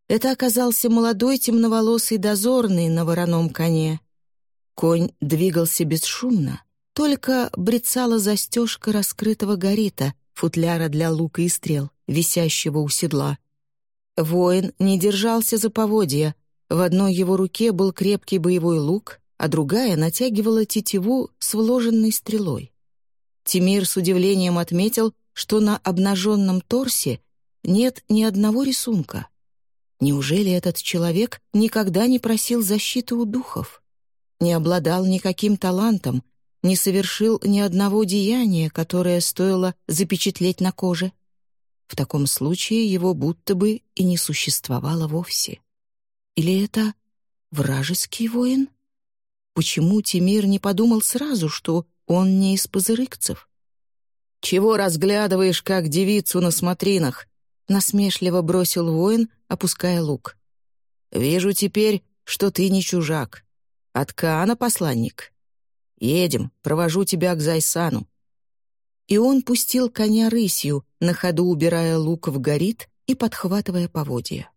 Это оказался молодой темноволосый дозорный на вороном коне. Конь двигался бесшумно, только брецала застежка раскрытого горита, футляра для лука и стрел, висящего у седла. Воин не держался за поводья, в одной его руке был крепкий боевой лук, а другая натягивала тетиву с вложенной стрелой. Тимир с удивлением отметил, что на обнаженном торсе нет ни одного рисунка. Неужели этот человек никогда не просил защиты у духов? Не обладал никаким талантом, не совершил ни одного деяния, которое стоило запечатлеть на коже? В таком случае его будто бы и не существовало вовсе. Или это вражеский воин? Почему Тимир не подумал сразу, что он не из пузырыкцев? «Чего разглядываешь, как девицу на смотринах?» — насмешливо бросил воин, опуская лук. «Вижу теперь, что ты не чужак. От Каана посланник. Едем, провожу тебя к Зайсану». И он пустил коня рысью, на ходу убирая лук в горит и подхватывая поводья.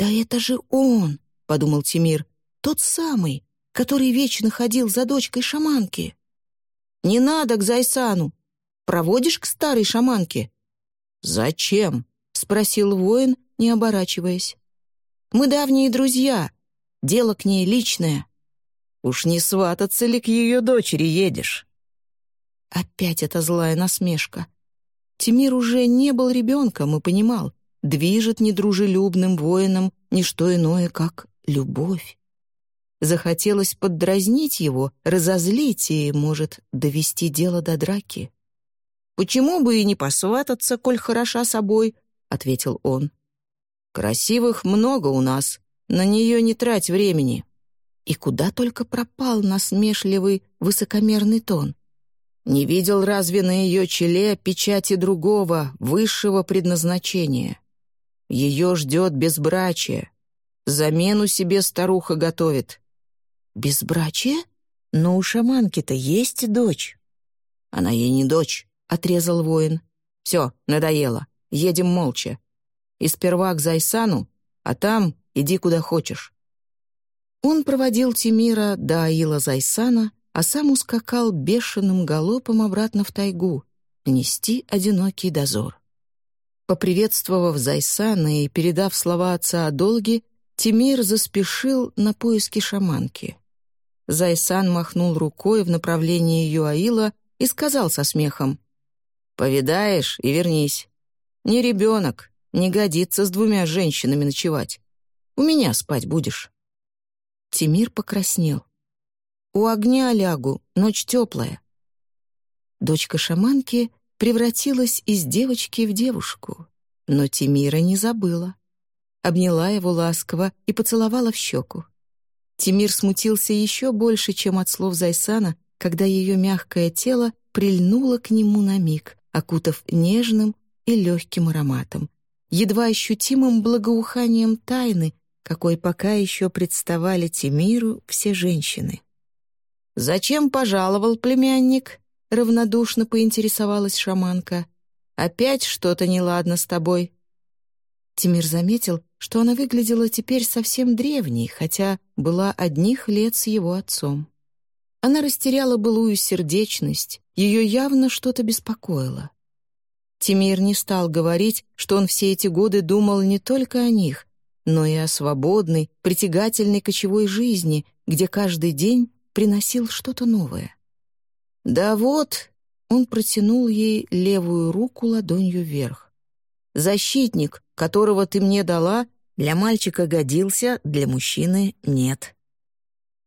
«Да это же он!» — подумал Тимир. «Тот самый, который вечно ходил за дочкой шаманки». «Не надо к Зайсану! Проводишь к старой шаманке?» «Зачем?» — спросил воин, не оборачиваясь. «Мы давние друзья. Дело к ней личное». «Уж не свататься ли к ее дочери едешь?» Опять эта злая насмешка. Тимир уже не был ребенком и понимал, движет недружелюбным воином не что иное, как любовь. Захотелось поддразнить его, разозлить и, может, довести дело до драки. «Почему бы и не посвататься, коль хороша собой?» — ответил он. «Красивых много у нас, на нее не трать времени». И куда только пропал насмешливый, высокомерный тон. Не видел разве на ее челе печати другого, высшего предназначения? Ее ждет безбрачие. Замену себе старуха готовит. Безбрачие? Но у шаманки-то есть дочь. Она ей не дочь, — отрезал воин. Все, надоело. Едем молча. И сперва к Зайсану, а там иди куда хочешь. Он проводил Тимира до Аила Зайсана, а сам ускакал бешеным галопом обратно в тайгу, нести одинокий дозор. Поприветствовав Зайсана и передав слова отца о долге, Тимир заспешил на поиски шаманки. Зайсан махнул рукой в направлении Юаила и сказал со смехом, «Повидаешь и вернись. Не ребенок, не годится с двумя женщинами ночевать. У меня спать будешь». Тимир покраснел. «У огня лягу, ночь теплая». Дочка шаманки превратилась из девочки в девушку, но Тимира не забыла. обняла его ласково и поцеловала в щеку. Тимир смутился еще больше, чем от слов Зайсана, когда ее мягкое тело прильнуло к нему на миг, окутав нежным и легким ароматом, едва ощутимым благоуханием тайны, какой пока еще представали Тимиру все женщины. «Зачем пожаловал племянник?» — равнодушно поинтересовалась шаманка. «Опять что-то неладно с тобой?» Тимир заметил, что она выглядела теперь совсем древней, хотя была одних лет с его отцом. Она растеряла былую сердечность, ее явно что-то беспокоило. Тимир не стал говорить, что он все эти годы думал не только о них, но и о свободной, притягательной кочевой жизни, где каждый день приносил что-то новое. «Да вот», — он протянул ей левую руку ладонью вверх. «Защитник, которого ты мне дала, для мальчика годился, для мужчины нет».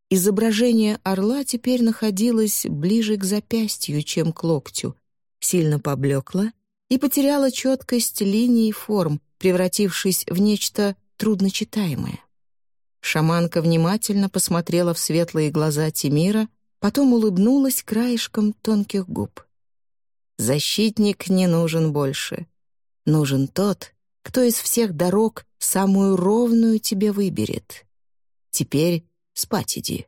Изображение орла теперь находилось ближе к запястью, чем к локтю, сильно поблекло и потеряла четкость линий форм, превратившись в нечто трудночитаемое. Шаманка внимательно посмотрела в светлые глаза Тимира, потом улыбнулась краешком тонких губ. «Защитник не нужен больше. Нужен тот, кто из всех дорог самую ровную тебе выберет. Теперь спать иди.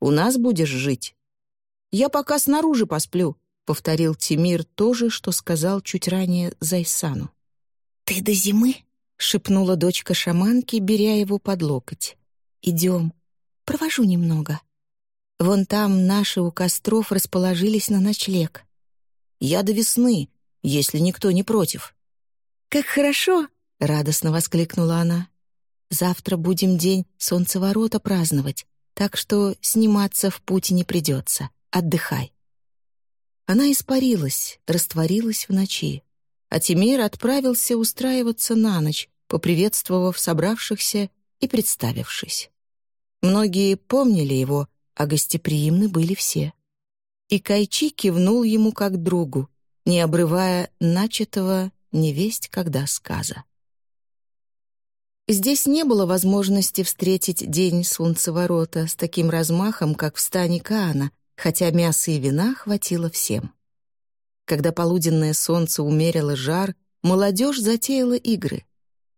У нас будешь жить. Я пока снаружи посплю, — повторил Тимир то же, что сказал чуть ранее Зайсану. «Ты до зимы?» — шепнула дочка шаманки, беря его под локоть. «Идем. Провожу немного. Вон там наши у костров расположились на ночлег. Я до весны, если никто не против». «Как хорошо!» — радостно воскликнула она. «Завтра будем день солнцеворота праздновать, так что сниматься в пути не придется. Отдыхай». Она испарилась, растворилась в ночи. А Тимир отправился устраиваться на ночь, поприветствовав собравшихся и представившись. Многие помнили его, а гостеприимны были все. И Кайчи кивнул ему как другу, не обрывая начатого невесть когда сказа. Здесь не было возможности встретить день солнцеворота с таким размахом, как в стане Каана, хотя мяса и вина хватило всем. Когда полуденное солнце умерило жар, молодежь затеяла игры.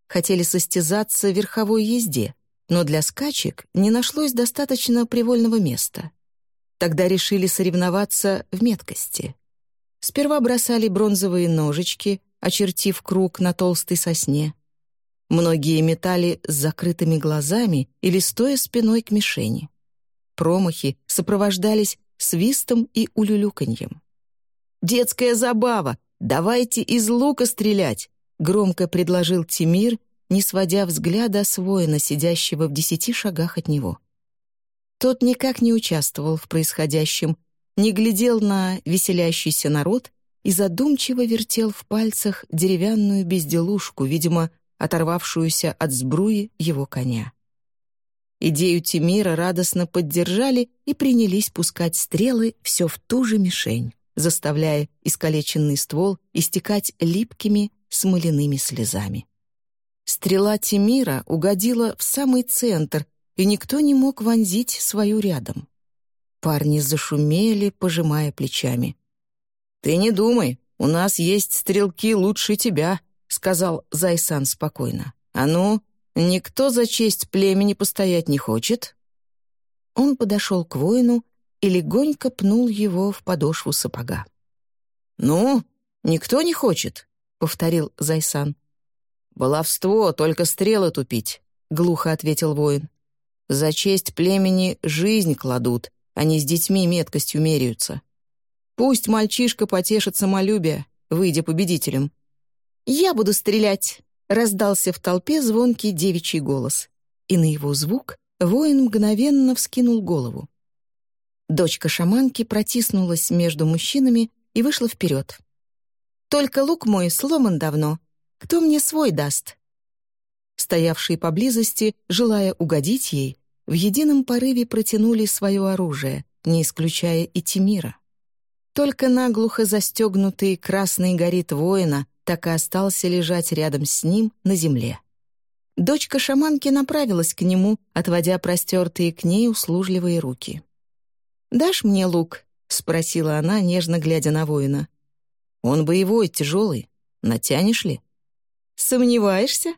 Хотели состязаться в верховой езде, но для скачек не нашлось достаточно привольного места. Тогда решили соревноваться в меткости. Сперва бросали бронзовые ножички, очертив круг на толстой сосне. Многие метали с закрытыми глазами или стоя спиной к мишени. Промахи сопровождались свистом и улюлюканьем. «Детская забава! Давайте из лука стрелять!» — громко предложил Тимир, не сводя взгляда с воина, сидящего в десяти шагах от него. Тот никак не участвовал в происходящем, не глядел на веселящийся народ и задумчиво вертел в пальцах деревянную безделушку, видимо, оторвавшуюся от сбруи его коня. Идею Тимира радостно поддержали и принялись пускать стрелы все в ту же мишень, заставляя искалеченный ствол истекать липкими смоляными слезами. Стрела Тимира угодила в самый центр, и никто не мог вонзить свою рядом. Парни зашумели, пожимая плечами. «Ты не думай, у нас есть стрелки лучше тебя», — сказал Зайсан спокойно. «А ну, Никто за честь племени постоять не хочет?» Он подошел к воину и легонько пнул его в подошву сапога. «Ну, никто не хочет», — повторил Зайсан. «Баловство, только стрелы тупить», — глухо ответил воин. «За честь племени жизнь кладут, они с детьми меткостью меряются. Пусть мальчишка потешит самолюбие, выйдя победителем». «Я буду стрелять», Раздался в толпе звонкий девичий голос, и на его звук воин мгновенно вскинул голову. Дочка шаманки протиснулась между мужчинами и вышла вперед. «Только лук мой сломан давно. Кто мне свой даст?» Стоявшие поблизости, желая угодить ей, в едином порыве протянули свое оружие, не исключая и Тимира. Только наглухо застегнутый красный горит воина так и остался лежать рядом с ним на земле. Дочка шаманки направилась к нему, отводя простертые к ней услужливые руки. «Дашь мне лук?» — спросила она, нежно глядя на воина. «Он боевой, тяжелый. Натянешь ли?» «Сомневаешься?»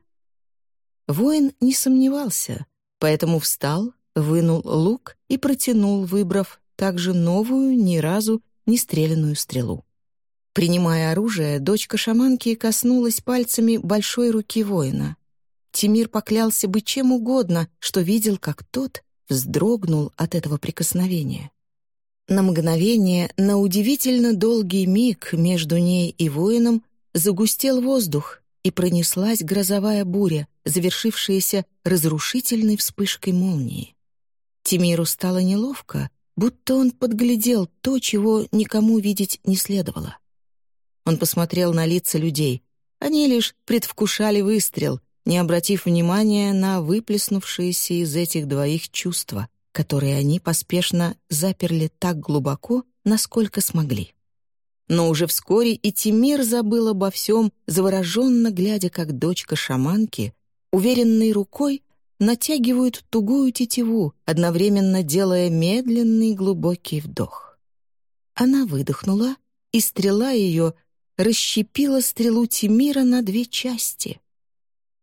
Воин не сомневался, поэтому встал, вынул лук и протянул, выбрав также новую, ни разу не стреляную стрелу. Принимая оружие, дочка шаманки коснулась пальцами большой руки воина. Тимир поклялся бы чем угодно, что видел, как тот вздрогнул от этого прикосновения. На мгновение, на удивительно долгий миг между ней и воином загустел воздух, и пронеслась грозовая буря, завершившаяся разрушительной вспышкой молнии. Тимиру стало неловко, будто он подглядел то, чего никому видеть не следовало. Он посмотрел на лица людей. Они лишь предвкушали выстрел, не обратив внимания на выплеснувшиеся из этих двоих чувства, которые они поспешно заперли так глубоко, насколько смогли. Но уже вскоре и Тимир забыл обо всем, завороженно глядя, как дочка шаманки, уверенной рукой, натягивают тугую тетиву, одновременно делая медленный глубокий вдох. Она выдохнула, и стрела ее расщепила стрелу Тимира на две части.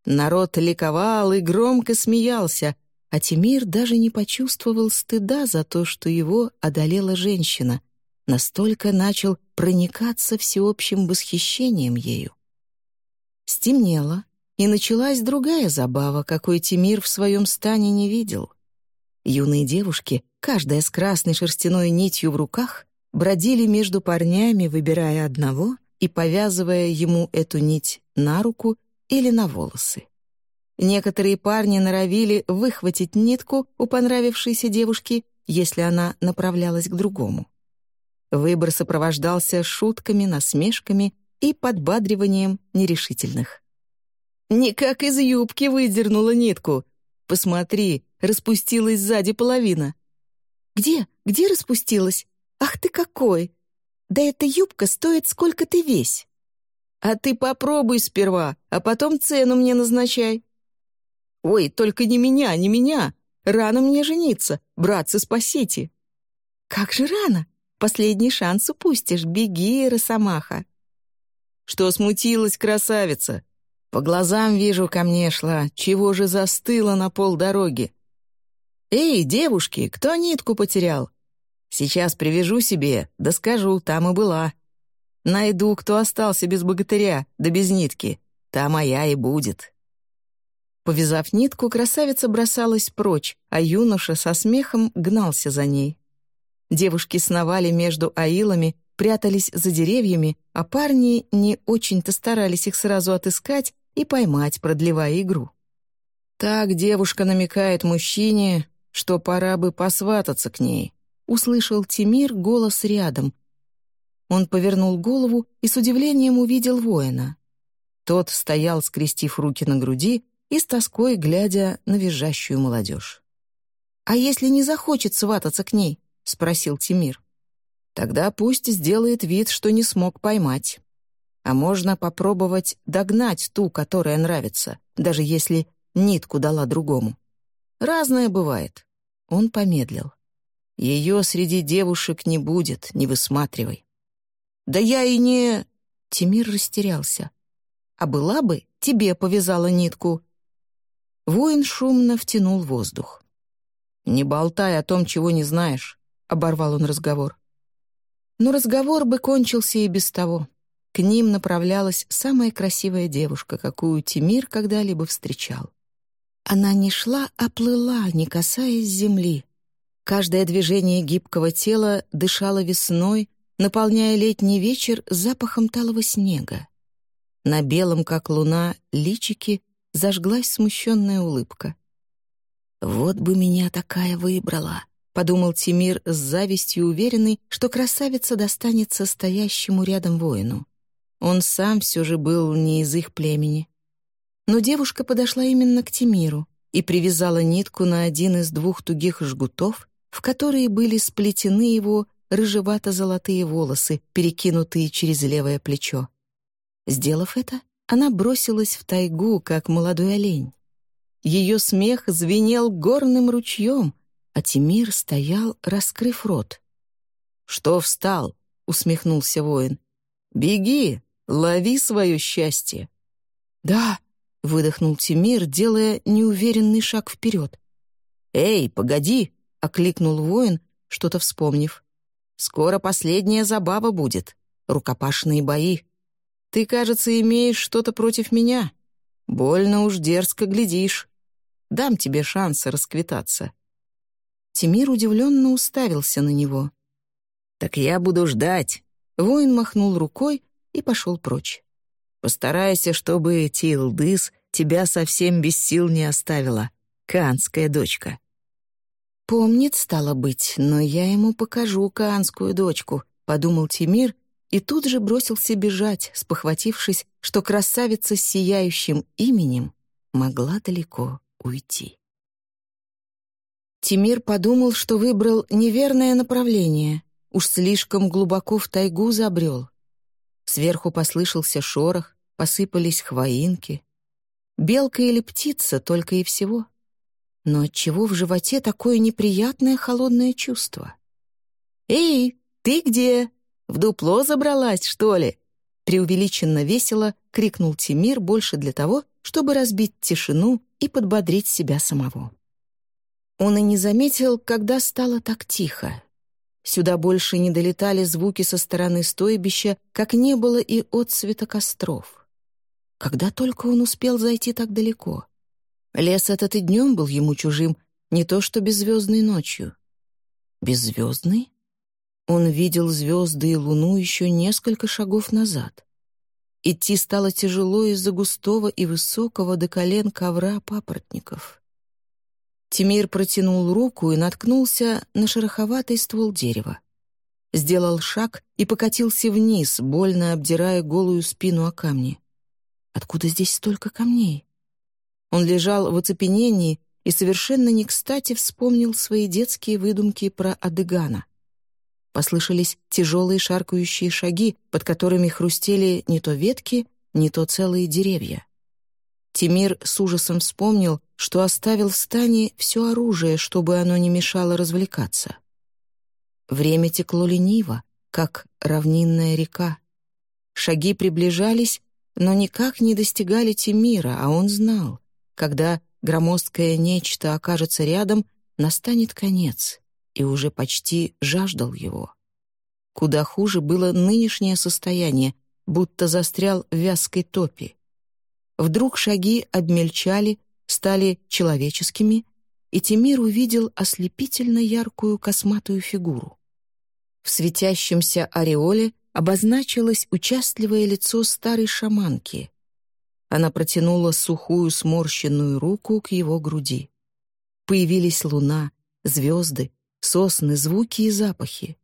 Народ ликовал и громко смеялся, а Тимир даже не почувствовал стыда за то, что его одолела женщина, настолько начал проникаться всеобщим восхищением ею. Стемнело, и началась другая забава, какой Тимир в своем стане не видел. Юные девушки, каждая с красной шерстяной нитью в руках, бродили между парнями, выбирая одного и повязывая ему эту нить на руку или на волосы. Некоторые парни норовили выхватить нитку у понравившейся девушки, если она направлялась к другому. Выбор сопровождался шутками, насмешками и подбадриванием нерешительных. «Никак из юбки выдернула нитку. Посмотри, распустилась сзади половина». «Где? Где распустилась? Ах ты какой! Да эта юбка стоит, сколько ты весь!» «А ты попробуй сперва, а потом цену мне назначай». «Ой, только не меня, не меня! Рано мне жениться, братцы, спасите!» «Как же рано? Последний шанс упустишь, беги, Росомаха!» «Что смутилась, красавица? По глазам вижу, ко мне шла, чего же застыла на полдороги?» «Эй, девушки, кто нитку потерял? Сейчас привяжу себе, да скажу, там и была. Найду, кто остался без богатыря, да без нитки, та моя и будет». Повязав нитку, красавица бросалась прочь, а юноша со смехом гнался за ней. Девушки сновали между аилами, прятались за деревьями, а парни не очень-то старались их сразу отыскать и поймать, продлевая игру. Так девушка намекает мужчине, что пора бы посвататься к ней. Услышал Тимир голос рядом. Он повернул голову и с удивлением увидел воина. Тот стоял, скрестив руки на груди и с тоской глядя на визжащую молодежь. «А если не захочет свататься к ней?» — спросил Тимир. «Тогда пусть сделает вид, что не смог поймать. А можно попробовать догнать ту, которая нравится, даже если нитку дала другому. Разное бывает». Он помедлил. «Ее среди девушек не будет, не высматривай». «Да я и не...» Тимир растерялся. «А была бы, тебе повязала нитку». Воин шумно втянул воздух. «Не болтай о том, чего не знаешь. — оборвал он разговор. Но разговор бы кончился и без того. К ним направлялась самая красивая девушка, какую Тимир когда-либо встречал. Она не шла, а плыла, не касаясь земли. Каждое движение гибкого тела дышало весной, наполняя летний вечер запахом талого снега. На белом, как луна, личике зажглась смущенная улыбка. «Вот бы меня такая выбрала!» Подумал Тимир с завистью уверенный, что красавица достанется стоящему рядом воину. Он сам все же был не из их племени. Но девушка подошла именно к Тимиру и привязала нитку на один из двух тугих жгутов, в которые были сплетены его рыжевато-золотые волосы, перекинутые через левое плечо. Сделав это, она бросилась в тайгу, как молодой олень. ее смех звенел горным ручьем, а Тимир стоял, раскрыв рот. «Что встал?» — усмехнулся воин. «Беги, лови свое счастье». «Да», — выдохнул Тимир, делая неуверенный шаг вперед. «Эй, погоди!» — окликнул воин, что-то вспомнив. «Скоро последняя забава будет. Рукопашные бои. Ты, кажется, имеешь что-то против меня. Больно уж дерзко глядишь. Дам тебе шанс расквитаться». Тимир удивленно уставился на него. «Так я буду ждать». Воин махнул рукой и пошел прочь. «Постарайся, чтобы Тилдыс тебя совсем без сил не оставила, канская дочка». «Помнит, стало быть, но я ему покажу канскую дочку», — подумал Тимир и тут же бросился бежать, спохватившись, что красавица с сияющим именем могла далеко уйти. Тимир подумал, что выбрал неверное направление, уж слишком глубоко в тайгу забрел. Сверху послышался шорох, посыпались хвоинки. Белка или птица только и всего. Но отчего в животе такое неприятное холодное чувство? «Эй, ты где?» В дупло забралась, что ли?» Преувеличенно весело крикнул Тимир больше для того, чтобы разбить тишину и подбодрить себя самого. Он и не заметил, когда стало так тихо. Сюда больше не долетали звуки со стороны стойбища, как не было и отцвета костров. Когда только он успел зайти так далеко? Лес этот и днем был ему чужим, не то что беззвездной ночью. Беззвездный? Он видел звезды и луну еще несколько шагов назад. Идти стало тяжело из-за густого и высокого до колен ковра папоротников. Тимир протянул руку и наткнулся на шероховатый ствол дерева. Сделал шаг и покатился вниз, больно обдирая голую спину о камни. Откуда здесь столько камней? Он лежал в оцепенении и совершенно не кстати вспомнил свои детские выдумки про Адыгана — Послышались тяжелые шаркающие шаги, под которыми хрустели не то ветки, не то целые деревья. Тимир с ужасом вспомнил, что оставил в стане все оружие, чтобы оно не мешало развлекаться. Время текло лениво, как равнинная река. Шаги приближались, но никак не достигали Тимира, а он знал, когда громоздкое нечто окажется рядом, настанет конец и уже почти жаждал его. Куда хуже было нынешнее состояние, будто застрял в вязкой топи. Вдруг шаги обмельчали, стали человеческими, и Тимир увидел ослепительно яркую косматую фигуру. В светящемся ореоле обозначилось участливое лицо старой шаманки. Она протянула сухую сморщенную руку к его груди. Появились луна, звезды, сосны, звуки и запахи.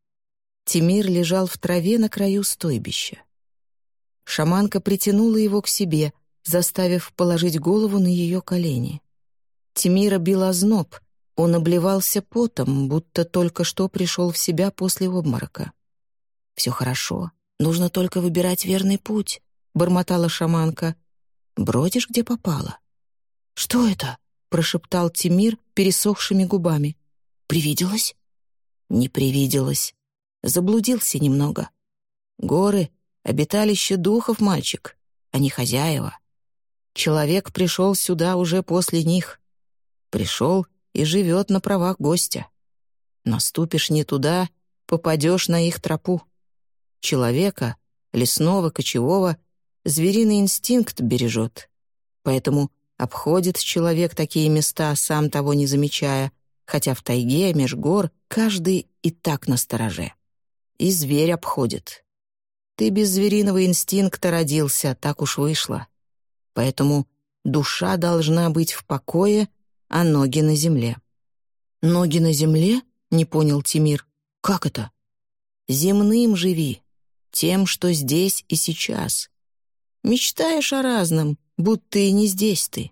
Тимир лежал в траве на краю стойбища. Шаманка притянула его к себе, заставив положить голову на ее колени. Тимира бил озноб, он обливался потом, будто только что пришел в себя после обморока. «Все хорошо, нужно только выбирать верный путь», — бормотала шаманка. «Бродишь, где попало». «Что это?» — прошептал Тимир пересохшими губами. Привиделось? Не привиделось. Заблудился немного. Горы — обиталище духов, мальчик, а не хозяева. Человек пришел сюда уже после них. Пришел и живет на правах гостя. Наступишь не туда, попадешь на их тропу. Человека, лесного, кочевого, звериный инстинкт бережет. Поэтому обходит человек такие места, сам того не замечая — хотя в тайге, меж гор, каждый и так настороже. И зверь обходит. Ты без звериного инстинкта родился, так уж вышло. Поэтому душа должна быть в покое, а ноги на земле. «Ноги на земле?» — не понял Тимир. «Как это?» «Земным живи, тем, что здесь и сейчас. Мечтаешь о разном, будто и не здесь ты.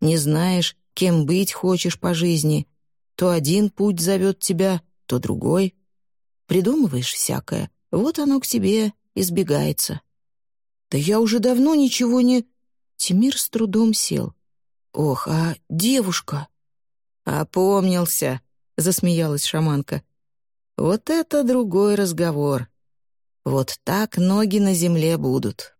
Не знаешь, кем быть хочешь по жизни, то один путь зовет тебя, то другой. Придумываешь всякое, вот оно к тебе избегается. Да я уже давно ничего не... Тимир с трудом сел. «Ох, а девушка?» «Опомнился», — засмеялась шаманка. «Вот это другой разговор. Вот так ноги на земле будут.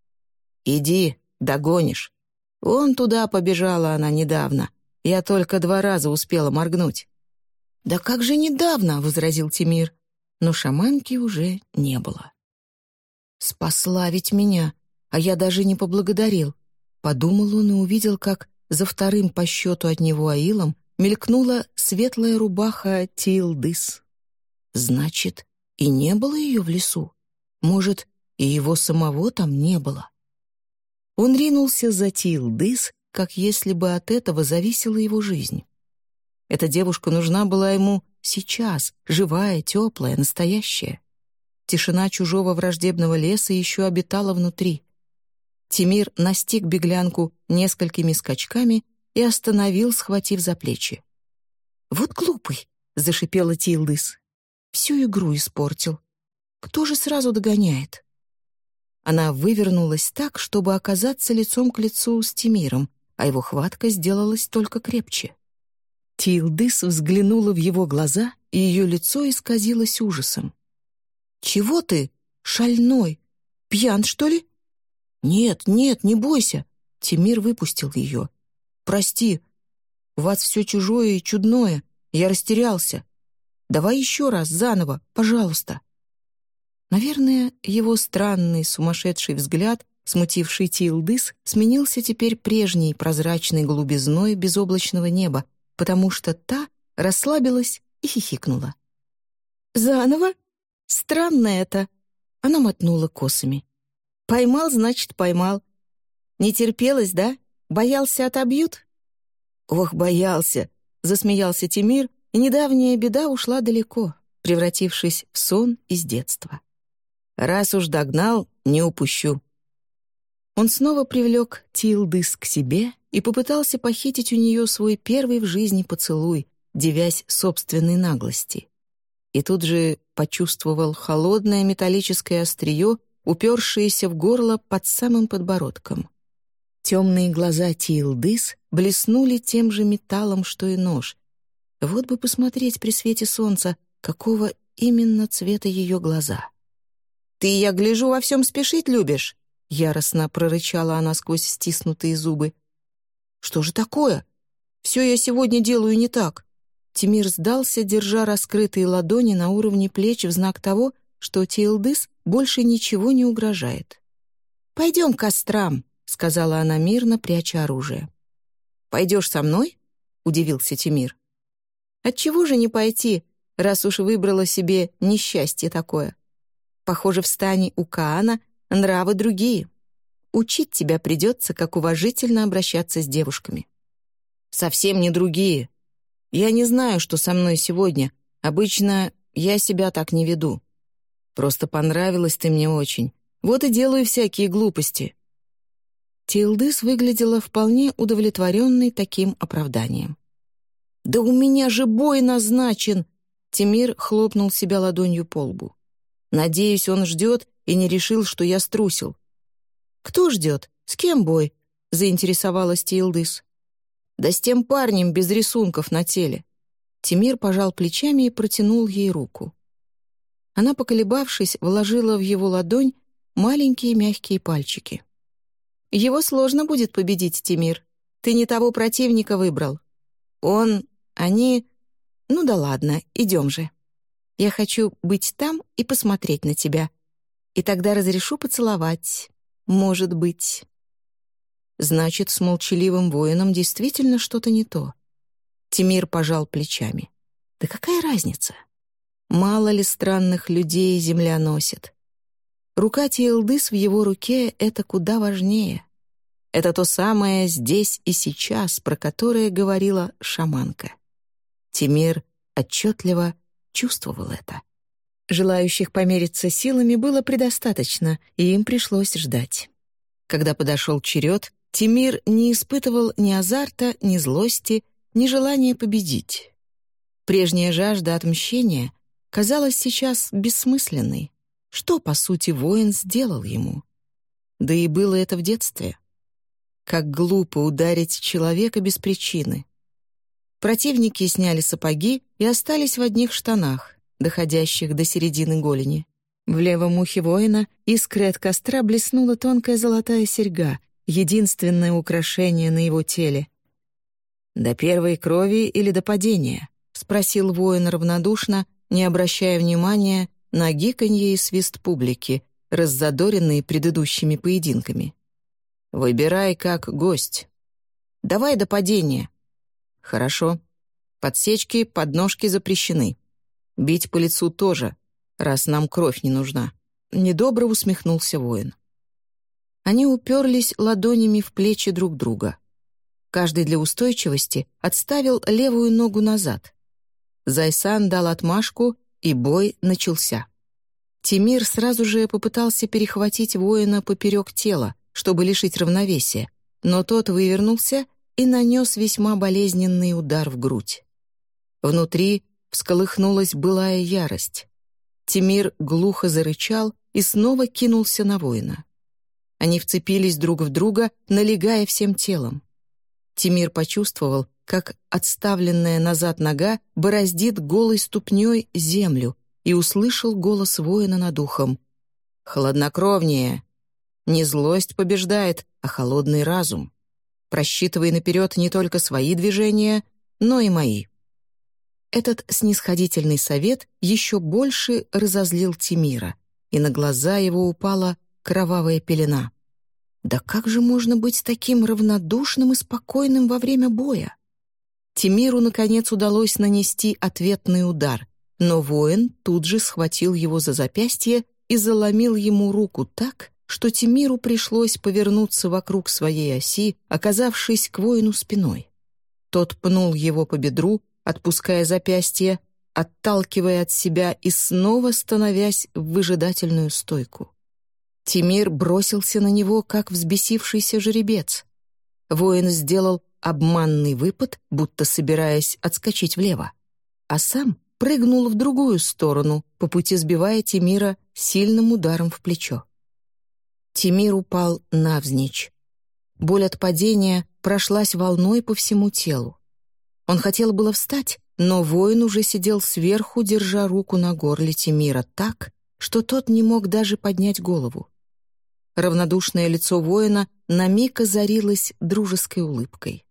Иди, догонишь. Вон туда побежала она недавно. Я только два раза успела моргнуть». «Да как же недавно?» — возразил Тимир. Но шаманки уже не было. «Спасла ведь меня, а я даже не поблагодарил». Подумал он и увидел, как за вторым по счету от него Аилом мелькнула светлая рубаха Тилдыс. Значит, и не было ее в лесу. Может, и его самого там не было. Он ринулся за Тилдыс, как если бы от этого зависела его жизнь. Эта девушка нужна была ему сейчас, живая, теплая, настоящая. Тишина чужого враждебного леса еще обитала внутри. Тимир настиг беглянку несколькими скачками и остановил, схватив за плечи. «Вот глупый!» — зашипела Тилдыс. «Всю игру испортил. Кто же сразу догоняет?» Она вывернулась так, чтобы оказаться лицом к лицу с Тимиром, а его хватка сделалась только крепче. Тилдыс взглянула в его глаза, и ее лицо исказилось ужасом. «Чего ты? Шальной? Пьян, что ли?» «Нет, нет, не бойся!» Тимир выпустил ее. «Прости, у вас все чужое и чудное. Я растерялся. Давай еще раз, заново, пожалуйста». Наверное, его странный сумасшедший взгляд, смутивший Тилдыс, сменился теперь прежней прозрачной голубизной безоблачного неба, потому что та расслабилась и хихикнула. «Заново? Странно это!» Она мотнула косами. «Поймал, значит, поймал. Не терпелось, да? Боялся отобьют?» «Ох, боялся!» — засмеялся Тимир, и недавняя беда ушла далеко, превратившись в сон из детства. «Раз уж догнал, не упущу». Он снова привлек Тилдыс к себе и попытался похитить у нее свой первый в жизни поцелуй, девясь собственной наглости. И тут же почувствовал холодное металлическое острие, упершееся в горло под самым подбородком. Темные глаза Тилдыс блеснули тем же металлом, что и нож. Вот бы посмотреть при свете солнца, какого именно цвета ее глаза. «Ты, я гляжу, во всем спешить любишь?» — яростно прорычала она сквозь стиснутые зубы. «Что же такое? Все я сегодня делаю не так». Тимир сдался, держа раскрытые ладони на уровне плеч в знак того, что Тилдыс больше ничего не угрожает. «Пойдем к кострам», — сказала она мирно, пряча оружие. «Пойдешь со мной?» — удивился Тимир. «Отчего же не пойти, раз уж выбрала себе несчастье такое? Похоже, в стане у Каана нравы другие. Учить тебя придется, как уважительно обращаться с девушками». «Совсем не другие. Я не знаю, что со мной сегодня. Обычно я себя так не веду. Просто понравилась ты мне очень. Вот и делаю всякие глупости. Тилдыс выглядела вполне удовлетворенной таким оправданием. «Да у меня же бой назначен!» Тимир хлопнул себя ладонью по лбу. «Надеюсь, он ждет и не решил, что я струсил». «Кто ждет? С кем бой?» — заинтересовалась Тилдыс. «Да с тем парнем без рисунков на теле». Тимир пожал плечами и протянул ей руку. Она, поколебавшись, вложила в его ладонь маленькие мягкие пальчики. Его сложно будет победить, Тимир. Ты не того противника выбрал. Он... они... Ну да ладно, идем же. Я хочу быть там и посмотреть на тебя. И тогда разрешу поцеловать. Может быть. Значит, с молчаливым воином действительно что-то не то. Тимир пожал плечами. Да какая разница? Мало ли странных людей земля носит. Рука Тиэлдыс в его руке — это куда важнее. Это то самое «здесь и сейчас», про которое говорила шаманка. Тимир отчетливо чувствовал это. Желающих помериться силами было предостаточно, и им пришлось ждать. Когда подошел черед, Тимир не испытывал ни азарта, ни злости, ни желания победить. Прежняя жажда отмщения казалась сейчас бессмысленной. Что, по сути, воин сделал ему? Да и было это в детстве. Как глупо ударить человека без причины. Противники сняли сапоги и остались в одних штанах, доходящих до середины голени. В левом ухе воина искры от костра блеснула тонкая золотая серьга, единственное украшение на его теле. «До первой крови или до падения?» — спросил воин равнодушно, не обращая внимания на гиканье и свист публики, раззадоренные предыдущими поединками. «Выбирай как гость. Давай до падения». «Хорошо. Подсечки, подножки запрещены. Бить по лицу тоже, раз нам кровь не нужна». Недобро усмехнулся воин. Они уперлись ладонями в плечи друг друга. Каждый для устойчивости отставил левую ногу назад. Зайсан дал отмашку, и бой начался. Тимир сразу же попытался перехватить воина поперек тела, чтобы лишить равновесия, но тот вывернулся и нанес весьма болезненный удар в грудь. Внутри всколыхнулась былая ярость. Тимир глухо зарычал и снова кинулся на воина. Они вцепились друг в друга, налегая всем телом. Тимир почувствовал, как отставленная назад нога бороздит голой ступней землю, и услышал голос воина над ухом. «Холоднокровнее! Не злость побеждает, а холодный разум. Просчитывай наперед не только свои движения, но и мои». Этот снисходительный совет еще больше разозлил Тимира, и на глаза его упала кровавая пелена. Да как же можно быть таким равнодушным и спокойным во время боя? Тимиру, наконец, удалось нанести ответный удар, но воин тут же схватил его за запястье и заломил ему руку так, что Тимиру пришлось повернуться вокруг своей оси, оказавшись к воину спиной. Тот пнул его по бедру, отпуская запястье, отталкивая от себя и снова становясь в выжидательную стойку. Тимир бросился на него, как взбесившийся жеребец. Воин сделал обманный выпад, будто собираясь отскочить влево, а сам прыгнул в другую сторону, по пути сбивая Тимира сильным ударом в плечо. Тимир упал навзничь. Боль от падения прошлась волной по всему телу. Он хотел было встать, но воин уже сидел сверху, держа руку на горле Тимира так, что тот не мог даже поднять голову. Равнодушное лицо воина на миг озарилось дружеской улыбкой.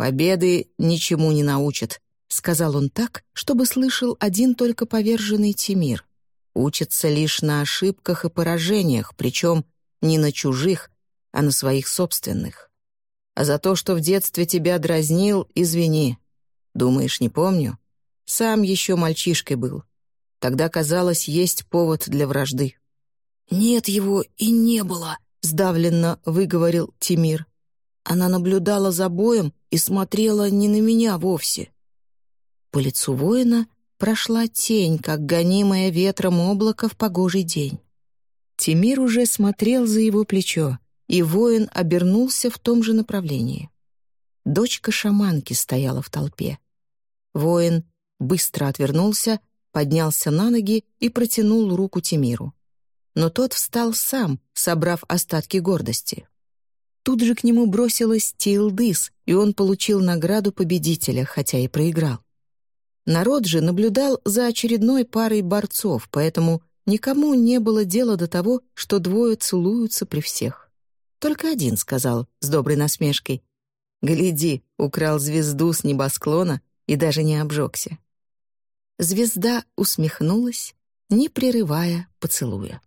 «Победы ничему не научат», — сказал он так, чтобы слышал один только поверженный Тимир. «Учится лишь на ошибках и поражениях, причем не на чужих, а на своих собственных. А за то, что в детстве тебя дразнил, извини. Думаешь, не помню? Сам еще мальчишкой был. Тогда, казалось, есть повод для вражды». «Нет его и не было», — сдавленно выговорил Тимир. Она наблюдала за боем и смотрела не на меня вовсе. По лицу воина прошла тень, как гонимая ветром облако в погожий день. Тимир уже смотрел за его плечо, и воин обернулся в том же направлении. Дочка шаманки стояла в толпе. Воин быстро отвернулся, поднялся на ноги и протянул руку Тимиру но тот встал сам, собрав остатки гордости. Тут же к нему бросилась Тилдыс, и он получил награду победителя, хотя и проиграл. Народ же наблюдал за очередной парой борцов, поэтому никому не было дела до того, что двое целуются при всех. Только один сказал с доброй насмешкой. «Гляди, украл звезду с небосклона и даже не обжегся». Звезда усмехнулась, не прерывая поцелуя.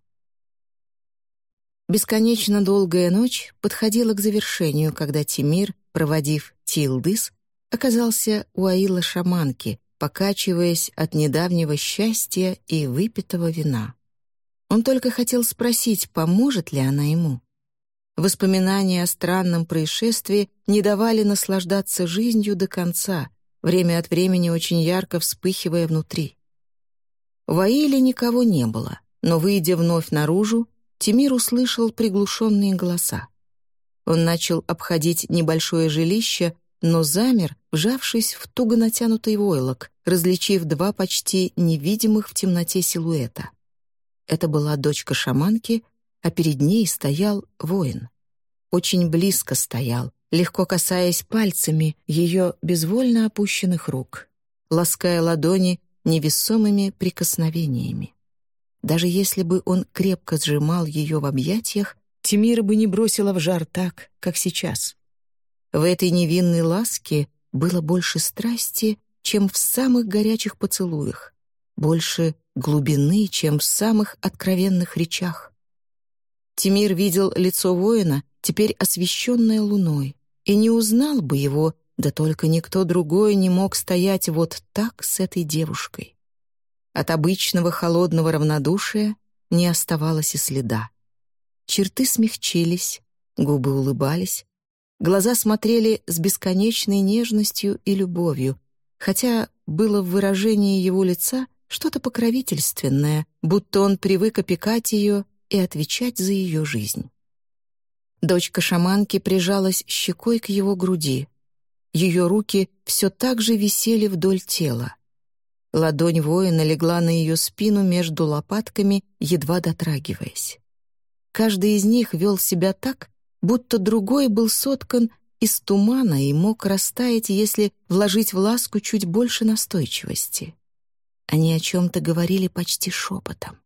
Бесконечно долгая ночь подходила к завершению, когда Тимир, проводив Тилдыс, оказался у Аила шаманки, покачиваясь от недавнего счастья и выпитого вина. Он только хотел спросить, поможет ли она ему. Воспоминания о странном происшествии не давали наслаждаться жизнью до конца, время от времени очень ярко вспыхивая внутри. В Аиле никого не было, но, выйдя вновь наружу, Тимир услышал приглушенные голоса. Он начал обходить небольшое жилище, но замер, вжавшись в туго натянутый войлок, различив два почти невидимых в темноте силуэта. Это была дочка шаманки, а перед ней стоял воин. очень близко стоял, легко касаясь пальцами ее безвольно опущенных рук, лаская ладони невесомыми прикосновениями. Даже если бы он крепко сжимал ее в объятиях, Тимира бы не бросила в жар так, как сейчас. В этой невинной ласке было больше страсти, чем в самых горячих поцелуях, больше глубины, чем в самых откровенных речах. Тимир видел лицо воина, теперь освещенное луной, и не узнал бы его, да только никто другой не мог стоять вот так с этой девушкой. От обычного холодного равнодушия не оставалось и следа. Черты смягчились, губы улыбались, глаза смотрели с бесконечной нежностью и любовью, хотя было в выражении его лица что-то покровительственное, будто он привык опекать ее и отвечать за ее жизнь. Дочка шаманки прижалась щекой к его груди. Ее руки все так же висели вдоль тела. Ладонь воина легла на ее спину между лопатками, едва дотрагиваясь. Каждый из них вел себя так, будто другой был соткан из тумана и мог растаять, если вложить в ласку чуть больше настойчивости. Они о чем-то говорили почти шепотом.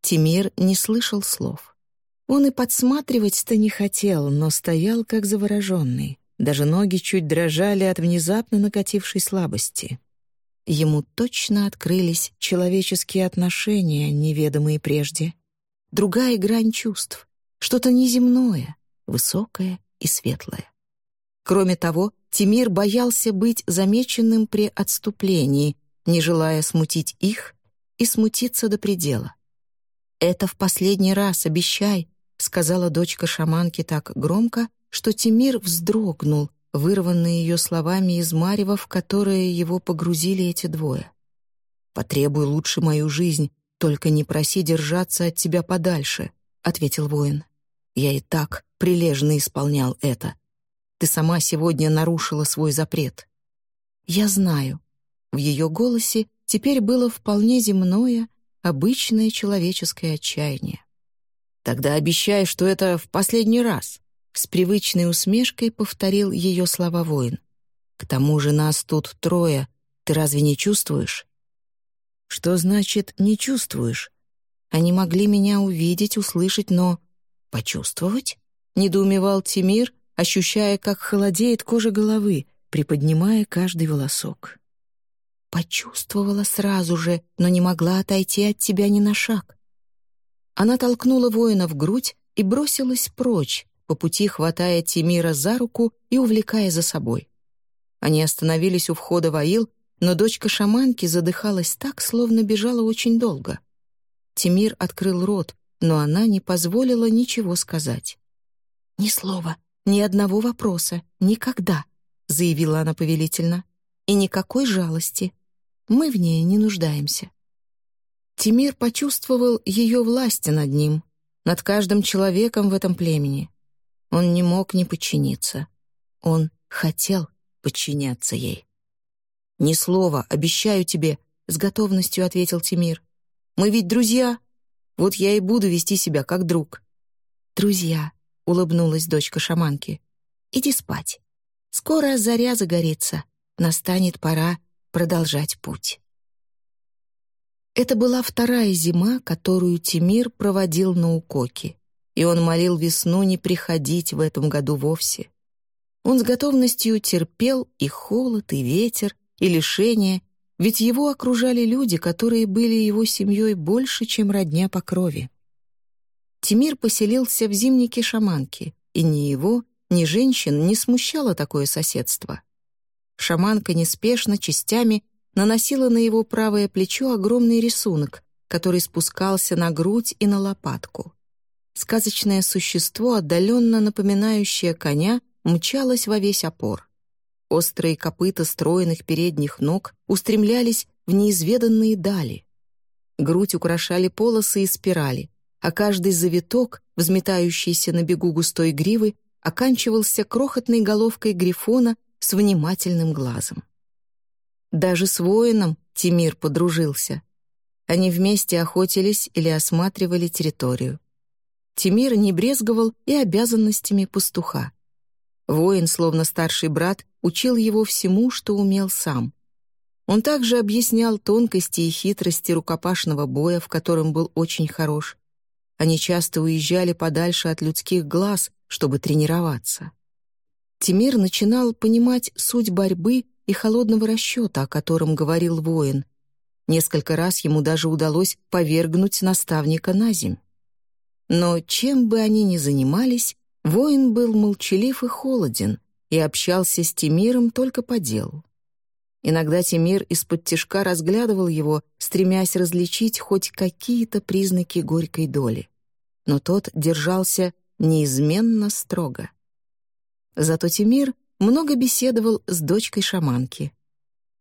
Тимир не слышал слов. Он и подсматривать-то не хотел, но стоял как завороженный. Даже ноги чуть дрожали от внезапно накатившей слабости. Ему точно открылись человеческие отношения, неведомые прежде другая грань чувств, что-то неземное, высокое и светлое. Кроме того, Тимир боялся быть замеченным при отступлении, не желая смутить их и смутиться до предела. «Это в последний раз, обещай», — сказала дочка шаманки так громко, что Тимир вздрогнул, вырванный ее словами из марева, в которые его погрузили эти двое. «Потребуй лучше мою жизнь, «Только не проси держаться от тебя подальше», — ответил воин. «Я и так прилежно исполнял это. Ты сама сегодня нарушила свой запрет». «Я знаю». В ее голосе теперь было вполне земное, обычное человеческое отчаяние. «Тогда обещай, что это в последний раз», — с привычной усмешкой повторил ее слова воин. «К тому же нас тут трое. Ты разве не чувствуешь? Что значит «не чувствуешь»? Они могли меня увидеть, услышать, но... Почувствовать? Недоумевал Тимир, ощущая, как холодеет кожа головы, приподнимая каждый волосок. Почувствовала сразу же, но не могла отойти от тебя ни на шаг. Она толкнула воина в грудь и бросилась прочь, по пути хватая Тимира за руку и увлекая за собой. Они остановились у входа в Аил но дочка шаманки задыхалась так, словно бежала очень долго. Тимир открыл рот, но она не позволила ничего сказать. «Ни слова, ни одного вопроса, никогда», — заявила она повелительно. «И никакой жалости. Мы в ней не нуждаемся». Тимир почувствовал ее власть над ним, над каждым человеком в этом племени. Он не мог не подчиниться. Он хотел подчиняться ей. «Ни слова, обещаю тебе», — с готовностью ответил Тимир. «Мы ведь друзья. Вот я и буду вести себя как друг». «Друзья», — улыбнулась дочка шаманки. «Иди спать. Скоро заря загорится. Настанет пора продолжать путь». Это была вторая зима, которую Тимир проводил на Укоке, и он молил весну не приходить в этом году вовсе. Он с готовностью терпел и холод, и ветер, и лишения, ведь его окружали люди, которые были его семьей больше, чем родня по крови. Тимир поселился в зимнике шаманки, и ни его, ни женщин не смущало такое соседство. Шаманка неспешно, частями, наносила на его правое плечо огромный рисунок, который спускался на грудь и на лопатку. Сказочное существо, отдаленно напоминающее коня, мчалось во весь опор. Острые копыта стройных передних ног устремлялись в неизведанные дали. Грудь украшали полосы и спирали, а каждый завиток, взметающийся на бегу густой гривы, оканчивался крохотной головкой грифона с внимательным глазом. Даже с воином Тимир подружился. Они вместе охотились или осматривали территорию. Тимир не брезговал и обязанностями пастуха. Воин, словно старший брат, учил его всему, что умел сам. Он также объяснял тонкости и хитрости рукопашного боя, в котором был очень хорош. Они часто уезжали подальше от людских глаз, чтобы тренироваться. Тимир начинал понимать суть борьбы и холодного расчета, о котором говорил воин. Несколько раз ему даже удалось повергнуть наставника на земь. Но чем бы они ни занимались, воин был молчалив и холоден и общался с Тимиром только по делу. Иногда Тимир из-под тишка разглядывал его, стремясь различить хоть какие-то признаки горькой доли. Но тот держался неизменно строго. Зато Тимир много беседовал с дочкой шаманки.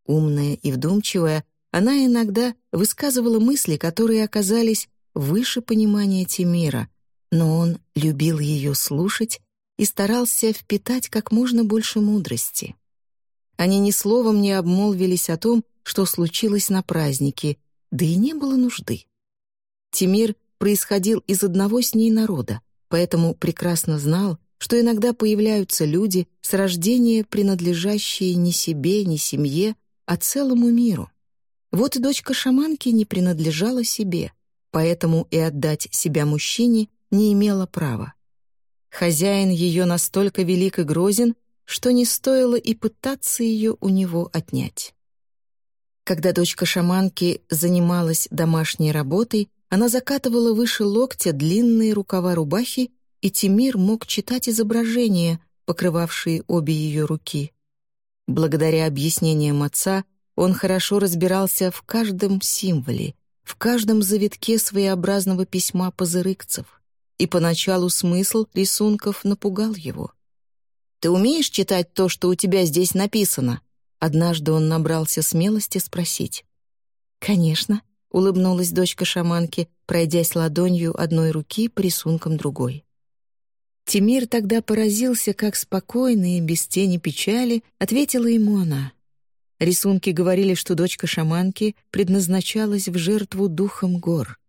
Умная и вдумчивая, она иногда высказывала мысли, которые оказались выше понимания Тимира, но он любил ее слушать и старался впитать как можно больше мудрости. Они ни словом не обмолвились о том, что случилось на празднике, да и не было нужды. Тимир происходил из одного с ней народа, поэтому прекрасно знал, что иногда появляются люди, с рождения принадлежащие не себе, не семье, а целому миру. Вот и дочка шаманки не принадлежала себе, поэтому и отдать себя мужчине не имела права. Хозяин ее настолько велик и грозен, что не стоило и пытаться ее у него отнять. Когда дочка шаманки занималась домашней работой, она закатывала выше локтя длинные рукава рубахи, и Тимир мог читать изображения, покрывавшие обе ее руки. Благодаря объяснениям отца он хорошо разбирался в каждом символе, в каждом завитке своеобразного письма позырыкцев, и поначалу смысл рисунков напугал его. «Ты умеешь читать то, что у тебя здесь написано?» Однажды он набрался смелости спросить. «Конечно», — улыбнулась дочка шаманки, пройдясь ладонью одной руки по рисункам другой. Тимир тогда поразился, как спокойно и без тени печали ответила ему она. Рисунки говорили, что дочка шаманки предназначалась в жертву духом гор.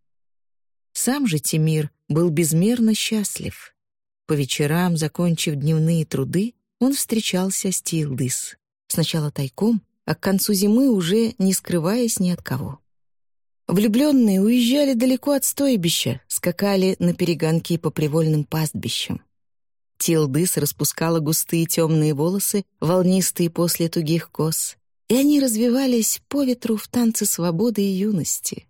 Сам же Тимир был безмерно счастлив. По вечерам, закончив дневные труды, он встречался с Тилдыс. Сначала тайком, а к концу зимы уже не скрываясь ни от кого. Влюбленные уезжали далеко от стойбища, скакали на перегонки по привольным пастбищам. Тилдыс распускала густые темные волосы, волнистые после тугих кос, и они развивались по ветру в танце свободы и юности.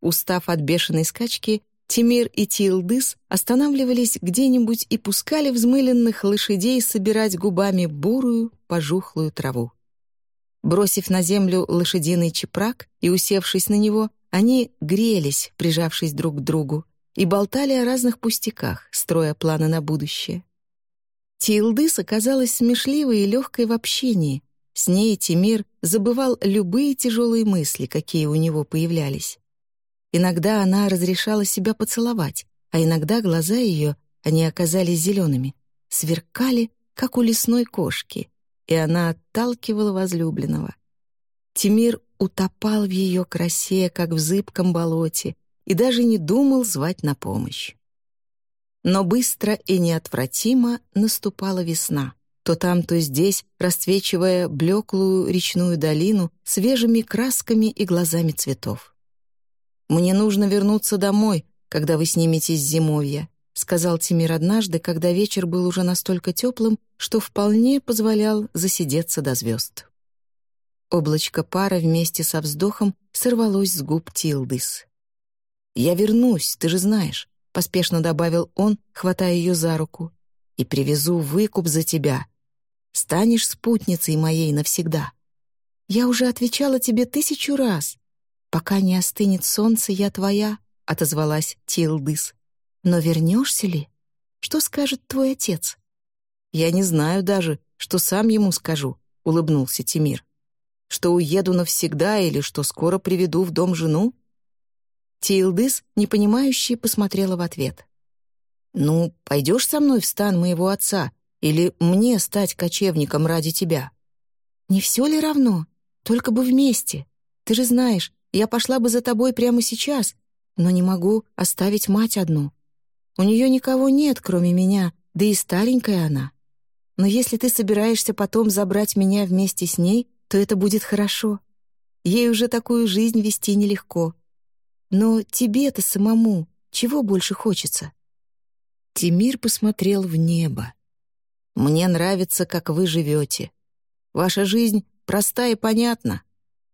Устав от бешеной скачки, Тимир и Тилдыс останавливались где-нибудь и пускали взмыленных лошадей собирать губами бурую, пожухлую траву. Бросив на землю лошадиный чепрак и усевшись на него, они грелись, прижавшись друг к другу, и болтали о разных пустяках, строя планы на будущее. Тилдыс оказалась смешливой и легкой в общении, с ней Тимир забывал любые тяжелые мысли, какие у него появлялись. Иногда она разрешала себя поцеловать, а иногда глаза ее, они оказались зелеными, сверкали, как у лесной кошки, и она отталкивала возлюбленного. Тимир утопал в ее красе, как в зыбком болоте, и даже не думал звать на помощь. Но быстро и неотвратимо наступала весна — то там, то здесь, расцвечивая блеклую речную долину свежими красками и глазами цветов. «Мне нужно вернуться домой, когда вы сниметесь с зимовья», сказал Тимир однажды, когда вечер был уже настолько теплым, что вполне позволял засидеться до звезд. Облачко пара вместе со вздохом сорвалось с губ Тилдыс. «Я вернусь, ты же знаешь», — поспешно добавил он, хватая ее за руку, «и привезу выкуп за тебя, станешь спутницей моей навсегда. Я уже отвечала тебе тысячу раз. Пока не остынет солнце, я твоя, — отозвалась Тилдыс. Но вернешься ли? Что скажет твой отец? Я не знаю даже, что сам ему скажу, — улыбнулся Тимир. Что уеду навсегда или что скоро приведу в дом жену? Тилдыс, непонимающе, посмотрела в ответ. «Ну, пойдешь со мной в стан моего отца или мне стать кочевником ради тебя? Не все ли равно? Только бы вместе. Ты же знаешь, я пошла бы за тобой прямо сейчас, но не могу оставить мать одну. У нее никого нет, кроме меня, да и старенькая она. Но если ты собираешься потом забрать меня вместе с ней, то это будет хорошо. Ей уже такую жизнь вести нелегко. Но тебе-то самому чего больше хочется?» Тимир посмотрел в небо. «Мне нравится, как вы живете. Ваша жизнь проста и понятна.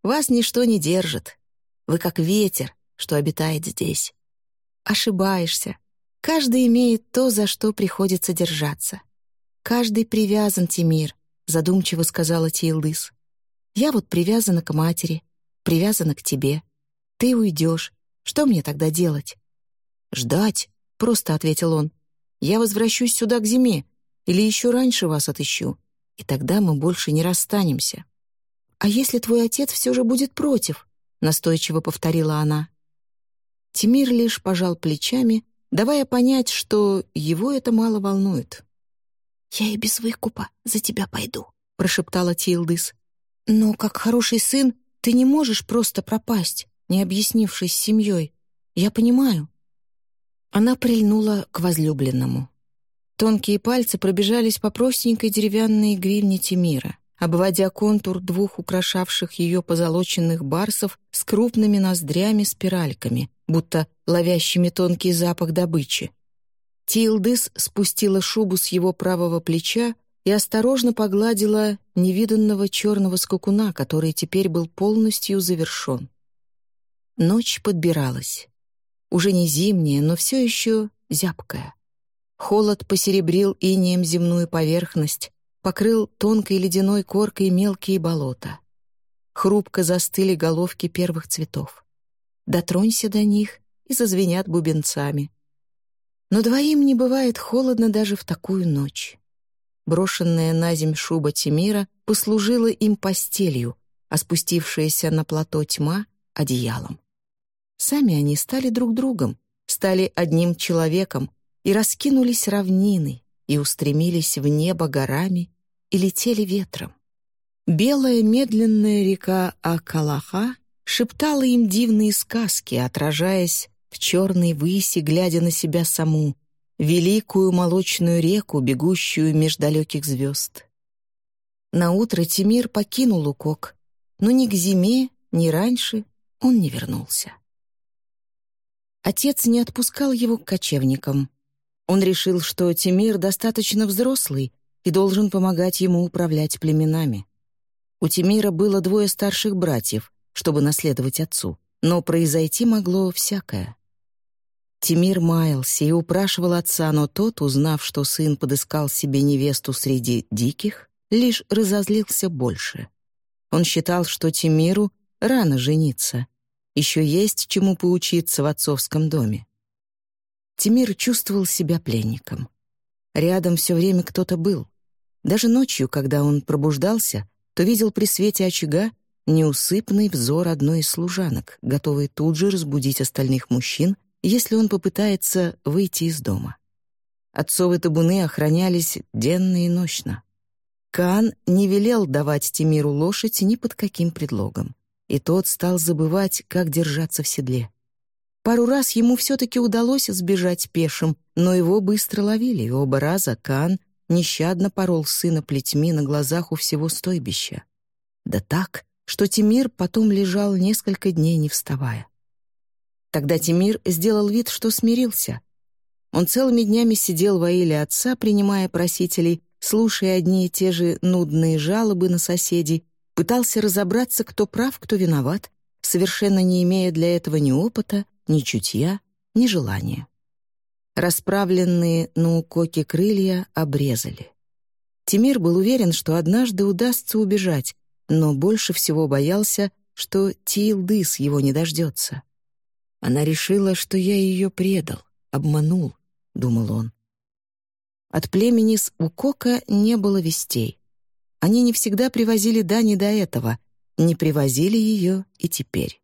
Вас ничто не держит. Вы как ветер, что обитает здесь. Ошибаешься. Каждый имеет то, за что приходится держаться. Каждый привязан, Тимир, задумчиво сказала Тилдыс. Я вот привязана к матери, привязана к тебе. Ты уйдешь. Что мне тогда делать? Ждать, просто ответил он. Я возвращусь сюда к зиме или еще раньше вас отыщу, и тогда мы больше не расстанемся. А если твой отец все же будет против? настойчиво повторила она. Тимир лишь пожал плечами, давая понять, что его это мало волнует. «Я и без выкупа за тебя пойду», — прошептала Тилдыс. «Но как хороший сын ты не можешь просто пропасть, не объяснившись с семьей. Я понимаю». Она прильнула к возлюбленному. Тонкие пальцы пробежались по простенькой деревянной гривне Тимира, обводя контур двух украшавших ее позолоченных барсов с крупными ноздрями-спиральками, будто ловящими тонкий запах добычи. Тилдыс спустила шубу с его правого плеча и осторожно погладила невиданного черного скакуна, который теперь был полностью завершен. Ночь подбиралась. Уже не зимняя, но все еще зябкая. Холод посеребрил инеем земную поверхность, покрыл тонкой ледяной коркой мелкие болота. Хрупко застыли головки первых цветов. Дотронься до них и зазвенят бубенцами. Но двоим не бывает холодно даже в такую ночь. Брошенная на земь шуба Тимира послужила им постелью, а спустившаяся на плато тьма — одеялом. Сами они стали друг другом, стали одним человеком и раскинулись равнины, и устремились в небо горами и летели ветром. Белая медленная река Акалаха шептала им дивные сказки, отражаясь в черной выси, глядя на себя саму, великую молочную реку, бегущую меж далеких звезд. Наутро Тимир покинул Укок, но ни к зиме, ни раньше он не вернулся. Отец не отпускал его к кочевникам. Он решил, что Тимир достаточно взрослый и должен помогать ему управлять племенами. У Тимира было двое старших братьев, чтобы наследовать отцу, но произойти могло всякое. Тимир маялся и упрашивал отца, но тот, узнав, что сын подыскал себе невесту среди диких, лишь разозлился больше. Он считал, что Тимиру рано жениться. Еще есть чему поучиться в отцовском доме. Тимир чувствовал себя пленником. Рядом все время кто-то был. Даже ночью, когда он пробуждался, то видел при свете очага неусыпный взор одной из служанок, готовой тут же разбудить остальных мужчин, если он попытается выйти из дома. Отцовы табуны охранялись денно и ночно. Каан не велел давать Тимиру лошадь ни под каким предлогом, и тот стал забывать, как держаться в седле. Пару раз ему все-таки удалось сбежать пешим, но его быстро ловили, и оба раза Каан нещадно порол сына плетьми на глазах у всего стойбища. Да так, что Тимир потом лежал несколько дней, не вставая. Тогда Тимир сделал вид, что смирился. Он целыми днями сидел в аиле отца, принимая просителей, слушая одни и те же нудные жалобы на соседей, пытался разобраться, кто прав, кто виноват, совершенно не имея для этого ни опыта, ни чутья, ни желания. Расправленные на укоке крылья обрезали. Тимир был уверен, что однажды удастся убежать, но больше всего боялся, что Тилдыс его не дождется. Она решила, что я ее предал, обманул, — думал он. От племени с Укока не было вестей. Они не всегда привозили дани до этого, не привозили ее и теперь.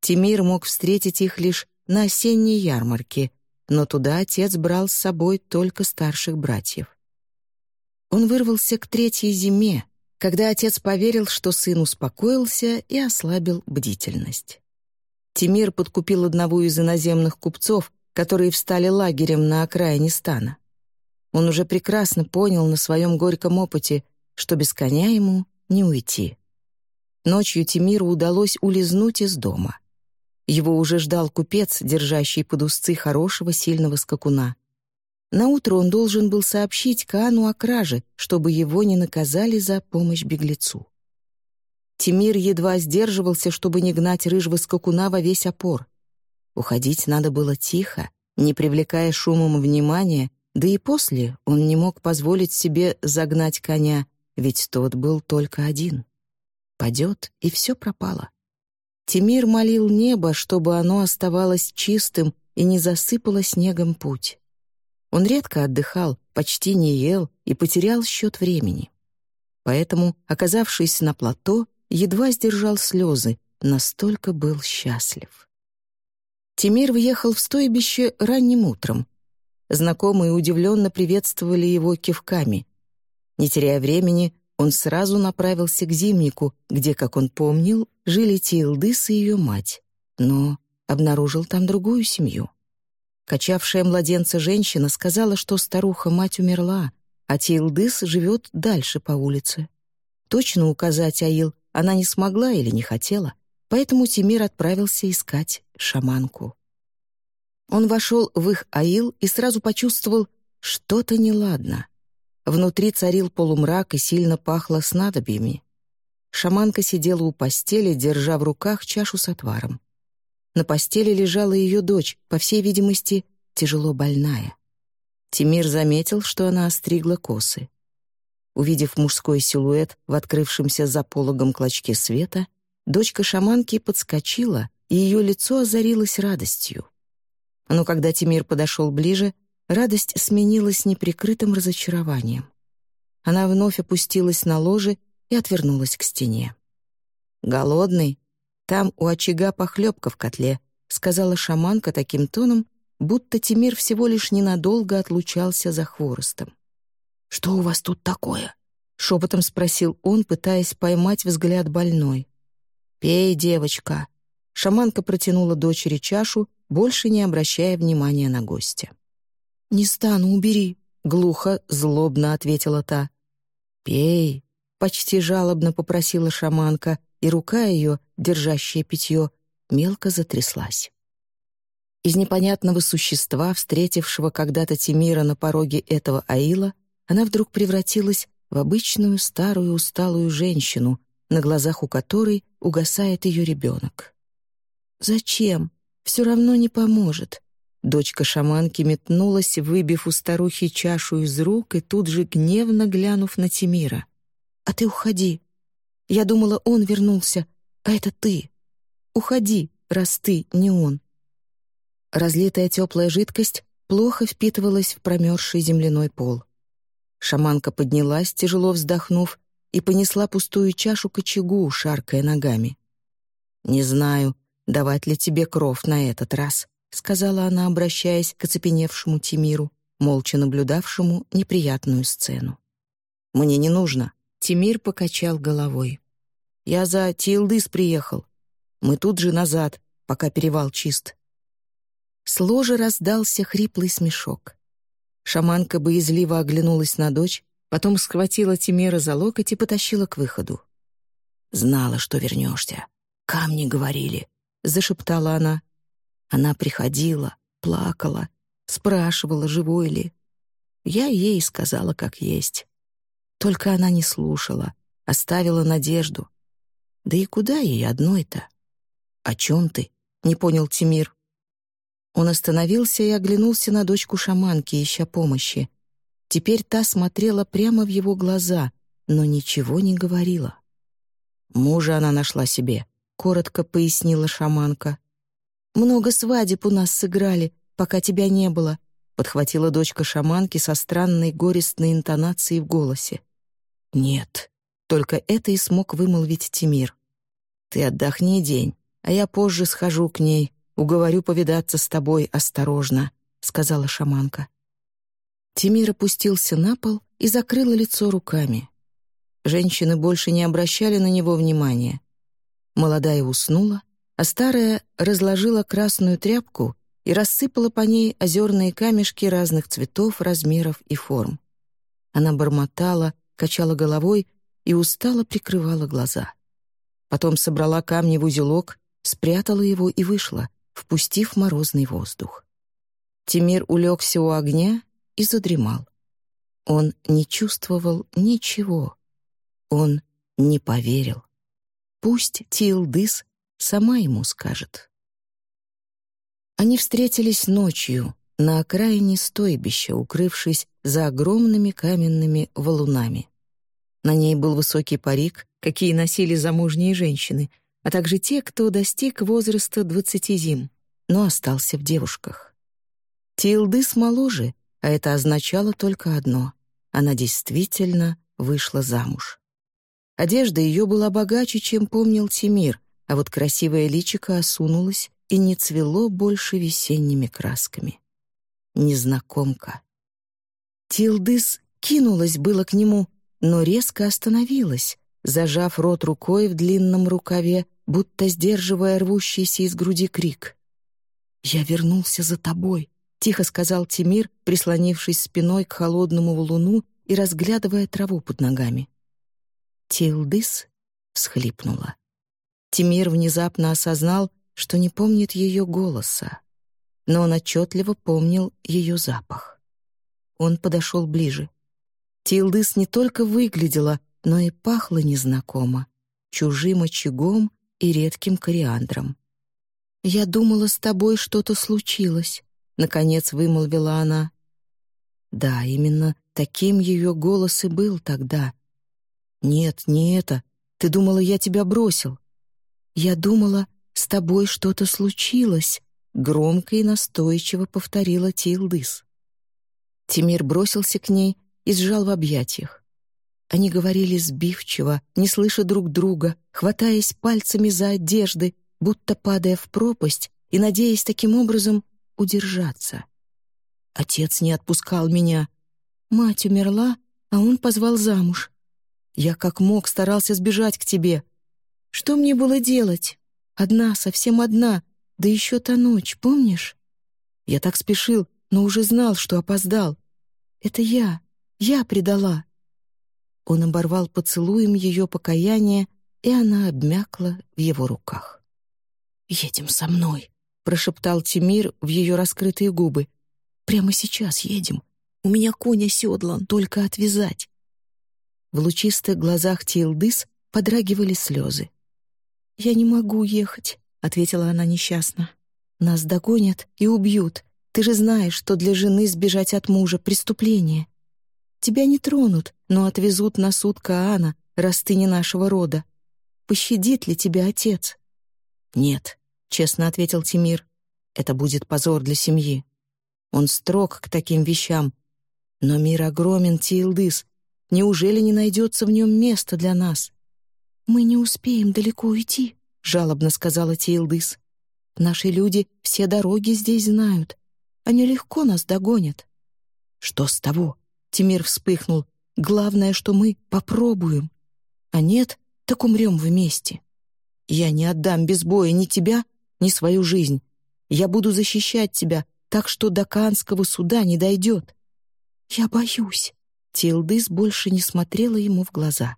Тимир мог встретить их лишь на осенней ярмарке, но туда отец брал с собой только старших братьев. Он вырвался к третьей зиме, когда отец поверил, что сын успокоился и ослабил бдительность. Тимир подкупил одного из иноземных купцов, которые встали лагерем на окраине стана. Он уже прекрасно понял на своем горьком опыте, что без коня ему не уйти. Ночью Тимиру удалось улизнуть из дома. Его уже ждал купец, держащий под узцы хорошего сильного скакуна. Наутро он должен был сообщить Каану о краже, чтобы его не наказали за помощь беглецу. Тимир едва сдерживался, чтобы не гнать рыжего скакуна во весь опор. Уходить надо было тихо, не привлекая шумом внимания, да и после он не мог позволить себе загнать коня, ведь тот был только один. Падет, и все пропало. Тимир молил небо, чтобы оно оставалось чистым и не засыпало снегом путь. Он редко отдыхал, почти не ел и потерял счет времени. Поэтому, оказавшись на плато, едва сдержал слезы, настолько был счастлив. Тимир въехал в стойбище ранним утром. Знакомые удивленно приветствовали его кивками. Не теряя времени, он сразу направился к зимнику, где, как он помнил, жили Тилдыс и ее мать, но обнаружил там другую семью. Качавшая младенца женщина сказала, что старуха-мать умерла, а Тилдыс живет дальше по улице. Точно указать Аил она не смогла или не хотела, поэтому Тимир отправился искать шаманку. Он вошел в их Аил и сразу почувствовал что-то неладно. Внутри царил полумрак и сильно пахло снадобьями. Шаманка сидела у постели, держа в руках чашу с отваром. На постели лежала ее дочь, по всей видимости, тяжело больная. Тимир заметил, что она остригла косы. Увидев мужской силуэт в открывшемся за пологом клочке света, дочка шаманки подскочила, и ее лицо озарилось радостью. Но когда Тимир подошел ближе, радость сменилась неприкрытым разочарованием. Она вновь опустилась на ложе и отвернулась к стене. «Голодный?» «Там у очага похлебка в котле», — сказала шаманка таким тоном, будто Тимир всего лишь ненадолго отлучался за хворостом. «Что у вас тут такое?» — шепотом спросил он, пытаясь поймать взгляд больной. «Пей, девочка». Шаманка протянула дочери чашу, больше не обращая внимания на гостя. «Не стану, убери», — глухо, злобно ответила та. «Пей», — почти жалобно попросила шаманка, и рука ее, держащая питье, мелко затряслась. Из непонятного существа, встретившего когда-то Тимира на пороге этого аила, она вдруг превратилась в обычную старую усталую женщину, на глазах у которой угасает ее ребенок. «Зачем? Все равно не поможет». Дочка шаманки метнулась, выбив у старухи чашу из рук и тут же гневно глянув на Тимира. «А ты уходи. Я думала, он вернулся, а это ты. Уходи, раз ты не он». Разлитая теплая жидкость плохо впитывалась в промерзший земляной пол. Шаманка поднялась, тяжело вздохнув, и понесла пустую чашу к очагу, шаркая ногами. «Не знаю, давать ли тебе кров на этот раз», — сказала она, обращаясь к оцепеневшему Тимиру, молча наблюдавшему неприятную сцену. «Мне не нужно», Тимир покачал головой. «Я за Тилдыс приехал. Мы тут же назад, пока перевал чист». С ложи раздался хриплый смешок. Шаманка боязливо оглянулась на дочь, потом схватила Тимира за локоть и потащила к выходу. «Знала, что вернешься. Камни говорили», — зашептала она. Она приходила, плакала, спрашивала, живой ли. Я ей сказала, как есть. Только она не слушала, оставила надежду. Да и куда ей одной-то? «О чем ты?» — не понял Тимир. Он остановился и оглянулся на дочку шаманки, ища помощи. Теперь та смотрела прямо в его глаза, но ничего не говорила. «Мужа она нашла себе», — коротко пояснила шаманка. «Много свадеб у нас сыграли, пока тебя не было», — подхватила дочка шаманки со странной горестной интонацией в голосе. «Нет», — только это и смог вымолвить Тимир. «Ты отдохни день, а я позже схожу к ней, уговорю повидаться с тобой осторожно», — сказала шаманка. Тимир опустился на пол и закрыл лицо руками. Женщины больше не обращали на него внимания. Молодая уснула, а старая разложила красную тряпку и рассыпала по ней озерные камешки разных цветов, размеров и форм. Она бормотала, качала головой и устало прикрывала глаза. Потом собрала камни в узелок, спрятала его и вышла, впустив морозный воздух. Тимир улегся у огня и задремал. Он не чувствовал ничего. Он не поверил. Пусть Тилдыс сама ему скажет. Они встретились ночью на окраине стойбища, укрывшись за огромными каменными валунами. На ней был высокий парик, какие носили замужние женщины, а также те, кто достиг возраста двадцати зим, но остался в девушках. Тилдыс моложе, а это означало только одно она действительно вышла замуж. Одежда ее была богаче, чем помнил Тимир, а вот красивое личико осунулось и не цвело больше весенними красками. Незнакомка. Тилдыс кинулась было к нему, но резко остановилась, зажав рот рукой в длинном рукаве, будто сдерживая рвущийся из груди крик. «Я вернулся за тобой», — тихо сказал Тимир, прислонившись спиной к холодному валуну и разглядывая траву под ногами. Тилдыс всхлипнула. Тимир внезапно осознал, что не помнит ее голоса, но он отчетливо помнил ее запах. Он подошел ближе. Тилдыс не только выглядела, но и пахла незнакомо, чужим очагом и редким кориандром. «Я думала, с тобой что-то случилось», Наконец вымолвила она. Да, именно таким ее голос и был тогда. «Нет, не это. Ты думала, я тебя бросил?» «Я думала, с тобой что-то случилось», — громко и настойчиво повторила Тилдыс. Тимир бросился к ней и сжал в объятиях. Они говорили сбивчиво, не слыша друг друга, хватаясь пальцами за одежды, будто падая в пропасть и надеясь таким образом удержаться. Отец не отпускал меня. Мать умерла, а он позвал замуж. Я как мог старался сбежать к тебе. Что мне было делать? Одна, совсем одна, да еще та ночь, помнишь? Я так спешил, но уже знал, что опоздал. Это я, я предала. Он оборвал поцелуем ее покаяние, и она обмякла в его руках. «Едем со мной», прошептал Тимир в ее раскрытые губы. «Прямо сейчас едем. У меня конь оседлан, только отвязать». В лучистых глазах Тилдыс подрагивали слезы. «Я не могу ехать», — ответила она несчастно. «Нас догонят и убьют. Ты же знаешь, что для жены сбежать от мужа — преступление. Тебя не тронут, но отвезут на суд Каана, раз ты не нашего рода. Пощадит ли тебя отец?» «Нет», — честно ответил Тимир. «Это будет позор для семьи. Он строг к таким вещам. Но мир огромен, Тилдыс. Неужели не найдется в нем места для нас?» «Мы не успеем далеко уйти», — жалобно сказала Тилдыс. «Наши люди все дороги здесь знают. Они легко нас догонят». «Что с того?» — Тимир вспыхнул. «Главное, что мы попробуем. А нет, так умрем вместе. Я не отдам без боя ни тебя, ни свою жизнь. Я буду защищать тебя, так что до Канского суда не дойдет». «Я боюсь». Тилдыс больше не смотрела ему в глаза.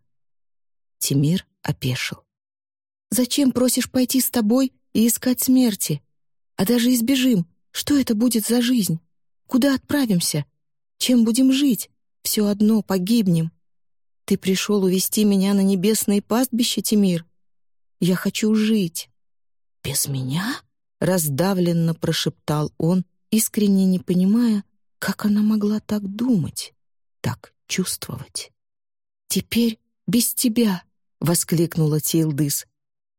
Тимир опешил. «Зачем просишь пойти с тобой и искать смерти? А даже избежим, что это будет за жизнь? Куда отправимся? Чем будем жить? Все одно погибнем. Ты пришел увести меня на небесное пастбище, Тимир? Я хочу жить. «Без меня?» — раздавленно прошептал он, искренне не понимая, как она могла так думать, так чувствовать. «Теперь без тебя!» — воскликнула Тилдыс.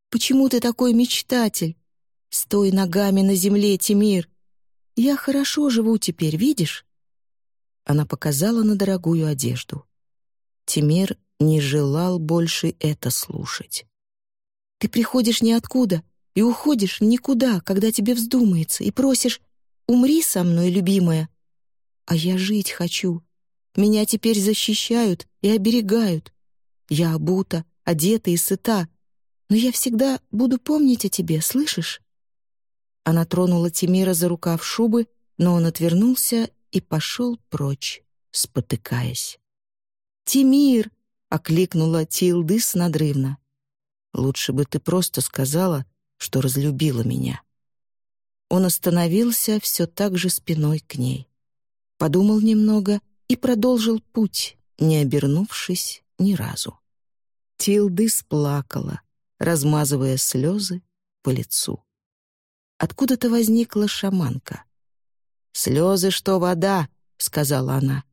«Почему ты такой мечтатель? Стой ногами на земле, Тимир! Я хорошо живу теперь, видишь?» Она показала на дорогую одежду. Тимир не желал больше это слушать. «Ты приходишь ниоткуда, и уходишь никуда, когда тебе вздумается, и просишь «Умри со мной, любимая». А я жить хочу. Меня теперь защищают и оберегают. Я обута, одета и сыта, но я всегда буду помнить о тебе, слышишь? Она тронула Тимира за рукав шубы, но он отвернулся и пошел прочь, спотыкаясь. «Тимир!» — окликнула Тилдыс надрывно. «Лучше бы ты просто сказала, что разлюбила меня». Он остановился все так же спиной к ней. Подумал немного и продолжил путь, не обернувшись ни разу. Тилдыс плакала, размазывая слезы по лицу. Откуда-то возникла шаманка. «Слезы, что вода», — сказала она.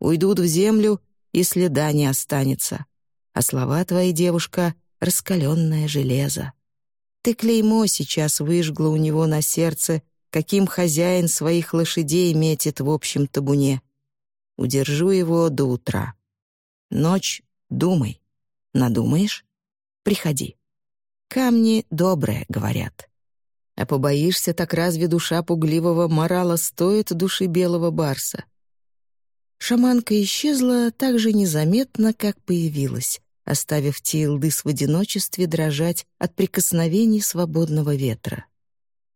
«Уйдут в землю, и следа не останется. А слова твои, девушка, — раскаленное железо. Ты клеймо сейчас выжгла у него на сердце, каким хозяин своих лошадей метит в общем табуне. Удержу его до утра. Ночь думай. Надумаешь? Приходи. Камни добрые, говорят. А побоишься, так разве душа пугливого морала стоит души белого барса? Шаманка исчезла так же незаметно, как появилась, оставив Тилдыс в одиночестве дрожать от прикосновений свободного ветра.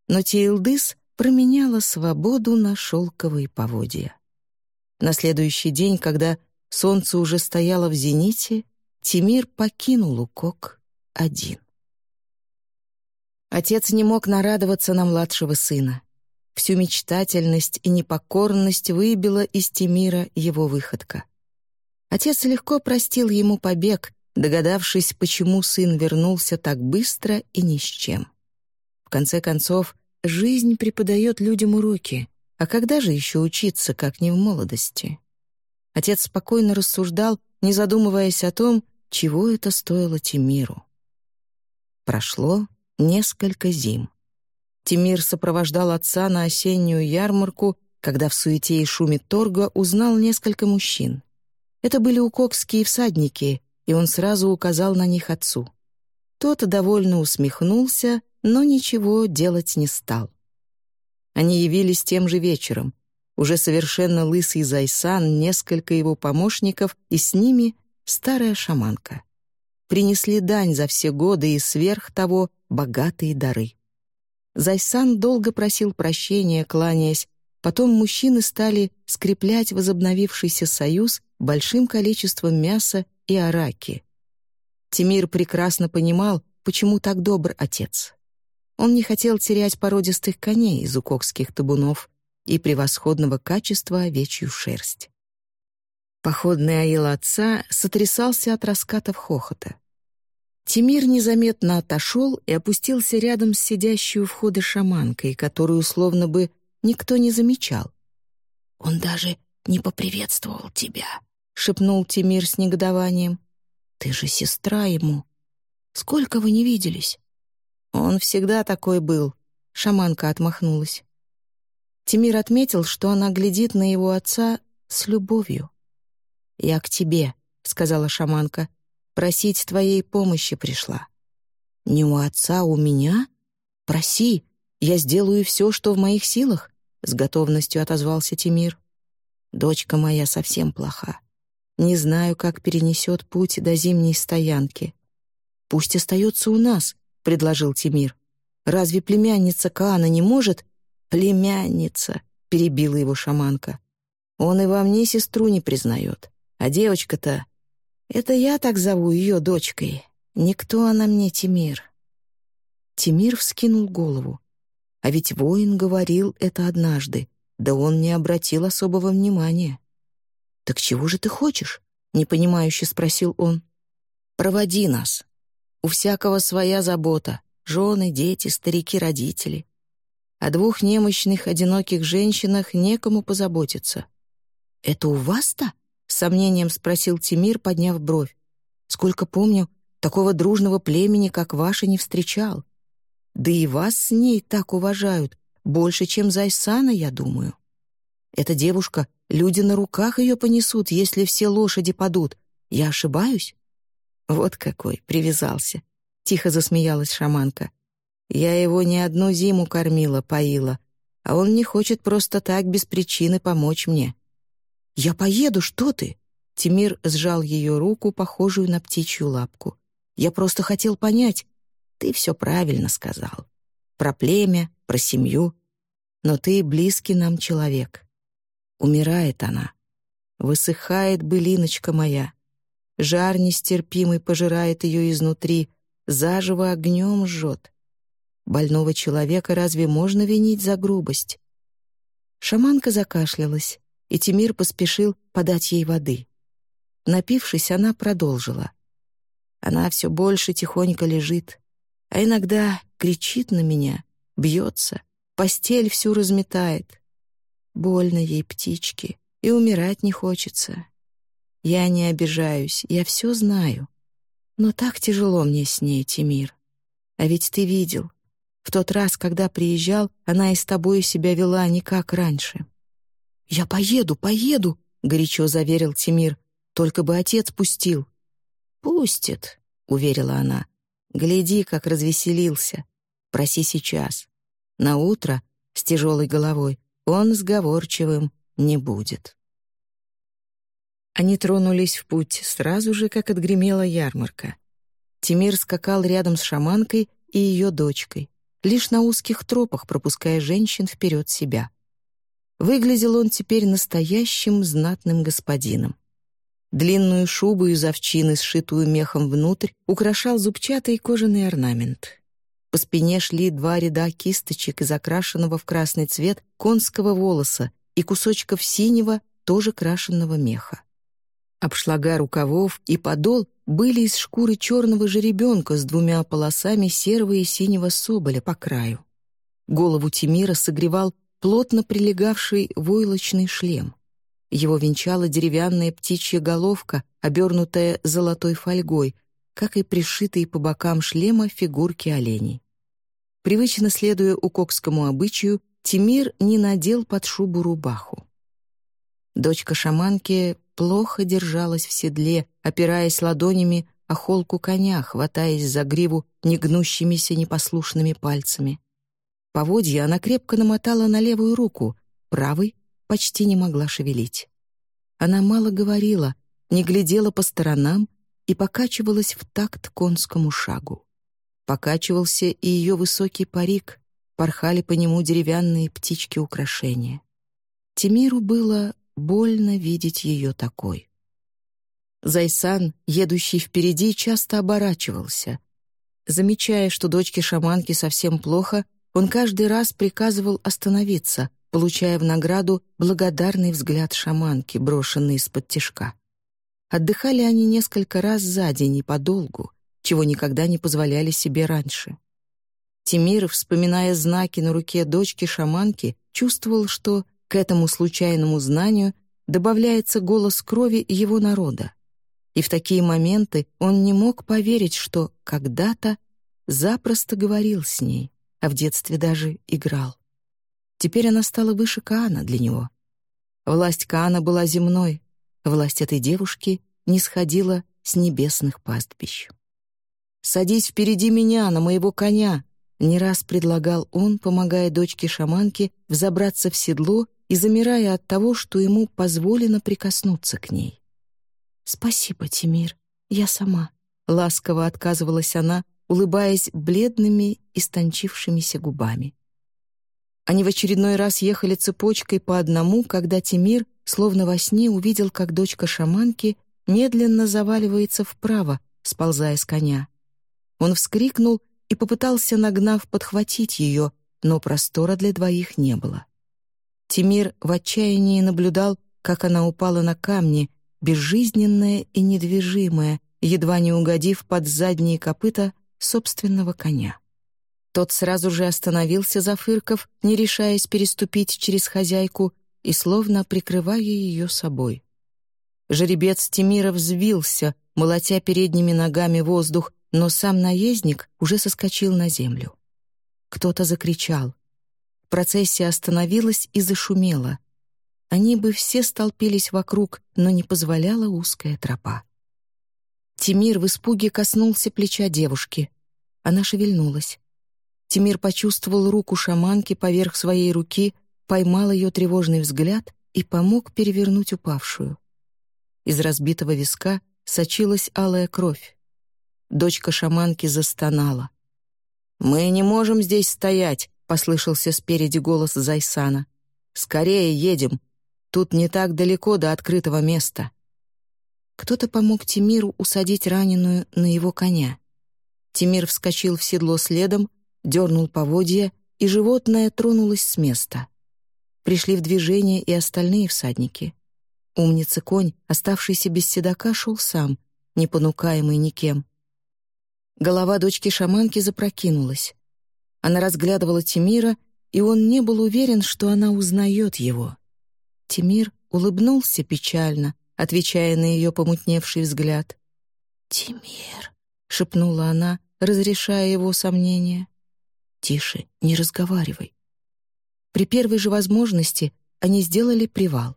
Но Тилдыс променяла свободу на шелковые поводья. На следующий день, когда солнце уже стояло в зените, Тимир покинул Укок один. Отец не мог нарадоваться на младшего сына. Всю мечтательность и непокорность выбила из Тимира его выходка. Отец легко простил ему побег, догадавшись, почему сын вернулся так быстро и ни с чем. В конце концов, жизнь преподает людям уроки, а когда же еще учиться, как не в молодости? Отец спокойно рассуждал, не задумываясь о том, чего это стоило Тимиру. Прошло несколько зим. Тимир сопровождал отца на осеннюю ярмарку, когда в суете и шуме торга узнал несколько мужчин. Это были укокские всадники, и он сразу указал на них отцу. Тот довольно усмехнулся, но ничего делать не стал. Они явились тем же вечером. Уже совершенно лысый Зайсан, несколько его помощников, и с ними старая шаманка. Принесли дань за все годы и сверх того богатые дары. Зайсан долго просил прощения, кланяясь, потом мужчины стали скреплять возобновившийся союз большим количеством мяса и араки. Тимир прекрасно понимал, почему так добр отец. Он не хотел терять породистых коней из укокских табунов и превосходного качества овечью шерсть. Походный аил отца сотрясался от раскатов хохота. Тимир незаметно отошел и опустился рядом с сидящей у входа шаманкой, которую словно бы никто не замечал. «Он даже не поприветствовал тебя», — шепнул Тимир с негодованием. «Ты же сестра ему. Сколько вы не виделись?» «Он всегда такой был», — шаманка отмахнулась. Тимир отметил, что она глядит на его отца с любовью. «Я к тебе», — сказала шаманка, Просить твоей помощи пришла». «Не у отца, у меня? Проси, я сделаю все, что в моих силах», — с готовностью отозвался Тимир. «Дочка моя совсем плоха. Не знаю, как перенесет путь до зимней стоянки». «Пусть остается у нас», — предложил Тимир. «Разве племянница Каана не может?» «Племянница», — перебила его шаманка. «Он и во мне сестру не признает. А девочка-то это я так зову ее дочкой. Никто она мне, Тимир». Тимир вскинул голову. А ведь воин говорил это однажды, да он не обратил особого внимания. «Так чего же ты хочешь?» — непонимающе спросил он. «Проводи нас. У всякого своя забота. Жены, дети, старики, родители. О двух немощных, одиноких женщинах некому позаботиться. Это у вас-то?» — с сомнением спросил Тимир, подняв бровь. «Сколько помню, такого дружного племени, как ваше, не встречал. Да и вас с ней так уважают, больше, чем Зайсана, я думаю. Эта девушка, люди на руках ее понесут, если все лошади падут. Я ошибаюсь?» «Вот какой, привязался», — тихо засмеялась шаманка. «Я его не одну зиму кормила, поила, а он не хочет просто так без причины помочь мне. «Я поеду, что ты?» Тимир сжал ее руку, похожую на птичью лапку. «Я просто хотел понять. Ты все правильно сказал. Про племя, про семью. Но ты близкий нам человек. Умирает она. Высыхает былиночка моя. Жар нестерпимый пожирает ее изнутри, заживо огнем жжет. Больного человека разве можно винить за грубость? Шаманка закашлялась, и Тимир поспешил подать ей воды. Напившись, она продолжила. Она все больше тихонько лежит, а иногда кричит на меня, бьется, постель всю разметает. Больно ей, птички, и умирать не хочется. Я не обижаюсь, я все знаю. Но так тяжело мне с ней, Тимир. А ведь ты видел, в тот раз, когда приезжал, она и с тобой себя вела не как раньше. «Я поеду, поеду», — горячо заверил Тимир. «Только бы отец пустил». «Пустит», — уверила она. «Гляди, как развеселился. Проси сейчас. На утро с тяжелой головой он сговорчивым не будет». Они тронулись в путь сразу же, как отгремела ярмарка. Тимир скакал рядом с шаманкой и ее дочкой, лишь на узких тропах пропуская женщин вперед себя. Выглядел он теперь настоящим знатным господином. Длинную шубу из овчины, сшитую мехом внутрь, украшал зубчатый кожаный орнамент. По спине шли два ряда кисточек из окрашенного в красный цвет конского волоса и кусочков синего, тоже крашенного меха. Обшлага рукавов и подол были из шкуры черного жеребенка с двумя полосами серого и синего соболя по краю. Голову Тимира согревал плотно прилегавший войлочный шлем. Его венчала деревянная птичья головка, обернутая золотой фольгой, как и пришитые по бокам шлема фигурки оленей. Привычно следуя укокскому обычаю, Тимир не надел под шубу рубаху. Дочка шаманки плохо держалась в седле, опираясь ладонями о холку коня, хватаясь за гриву негнущимися непослушными пальцами. Поводья она крепко намотала на левую руку, правой почти не могла шевелить. Она мало говорила, не глядела по сторонам и покачивалась в такт конскому шагу. Покачивался и ее высокий парик, порхали по нему деревянные птички украшения. Тимиру было больно видеть ее такой. Зайсан, едущий впереди, часто оборачивался. Замечая, что дочке шаманки совсем плохо, он каждый раз приказывал остановиться, получая в награду благодарный взгляд шаманки, брошенный из-под тишка. Отдыхали они несколько раз за день и подолгу, чего никогда не позволяли себе раньше. Тимир, вспоминая знаки на руке дочки шаманки, чувствовал, что к этому случайному знанию добавляется голос крови его народа. И в такие моменты он не мог поверить, что когда-то запросто говорил с ней, а в детстве даже играл. Теперь она стала выше Каана для него. Власть Каана была земной, власть этой девушки не сходила с небесных пастбищ. «Садись впереди меня, на моего коня!» Не раз предлагал он, помогая дочке шаманки взобраться в седло и замирая от того, что ему позволено прикоснуться к ней. «Спасибо, Тимир, я сама», — ласково отказывалась она, улыбаясь бледными, истончившимися губами. Они в очередной раз ехали цепочкой по одному, когда Тимир, словно во сне, увидел, как дочка шаманки медленно заваливается вправо, сползая с коня. Он вскрикнул и попытался, нагнав, подхватить ее, но простора для двоих не было. Тимир в отчаянии наблюдал, как она упала на камни, безжизненная и недвижимая, едва не угодив под задние копыта собственного коня. Тот сразу же остановился, зафырков, не решаясь переступить через хозяйку и словно прикрывая ее собой. Жеребец Тимира взвился, молотя передними ногами воздух, но сам наездник уже соскочил на землю. Кто-то закричал. Процессия остановилась и зашумела. Они бы все столпились вокруг, но не позволяла узкая тропа. Тимир в испуге коснулся плеча девушки. Она шевельнулась. Тимир почувствовал руку шаманки поверх своей руки, поймал ее тревожный взгляд и помог перевернуть упавшую. Из разбитого виска сочилась алая кровь. Дочка шаманки застонала. «Мы не можем здесь стоять», — послышался спереди голос Зайсана. «Скорее едем. Тут не так далеко до открытого места». Кто-то помог Тимиру усадить раненую на его коня. Тимир вскочил в седло следом, дернул поводья, и животное тронулось с места. Пришли в движение и остальные всадники. Умница конь, оставшийся без седока, шел сам, не понукаемый никем. Голова дочки шаманки запрокинулась. Она разглядывала Тимира, и он не был уверен, что она узнает его. Тимир улыбнулся печально, отвечая на ее помутневший взгляд. «Тимир», — шепнула она, разрешая его сомнения. «Тише, не разговаривай». При первой же возможности они сделали привал.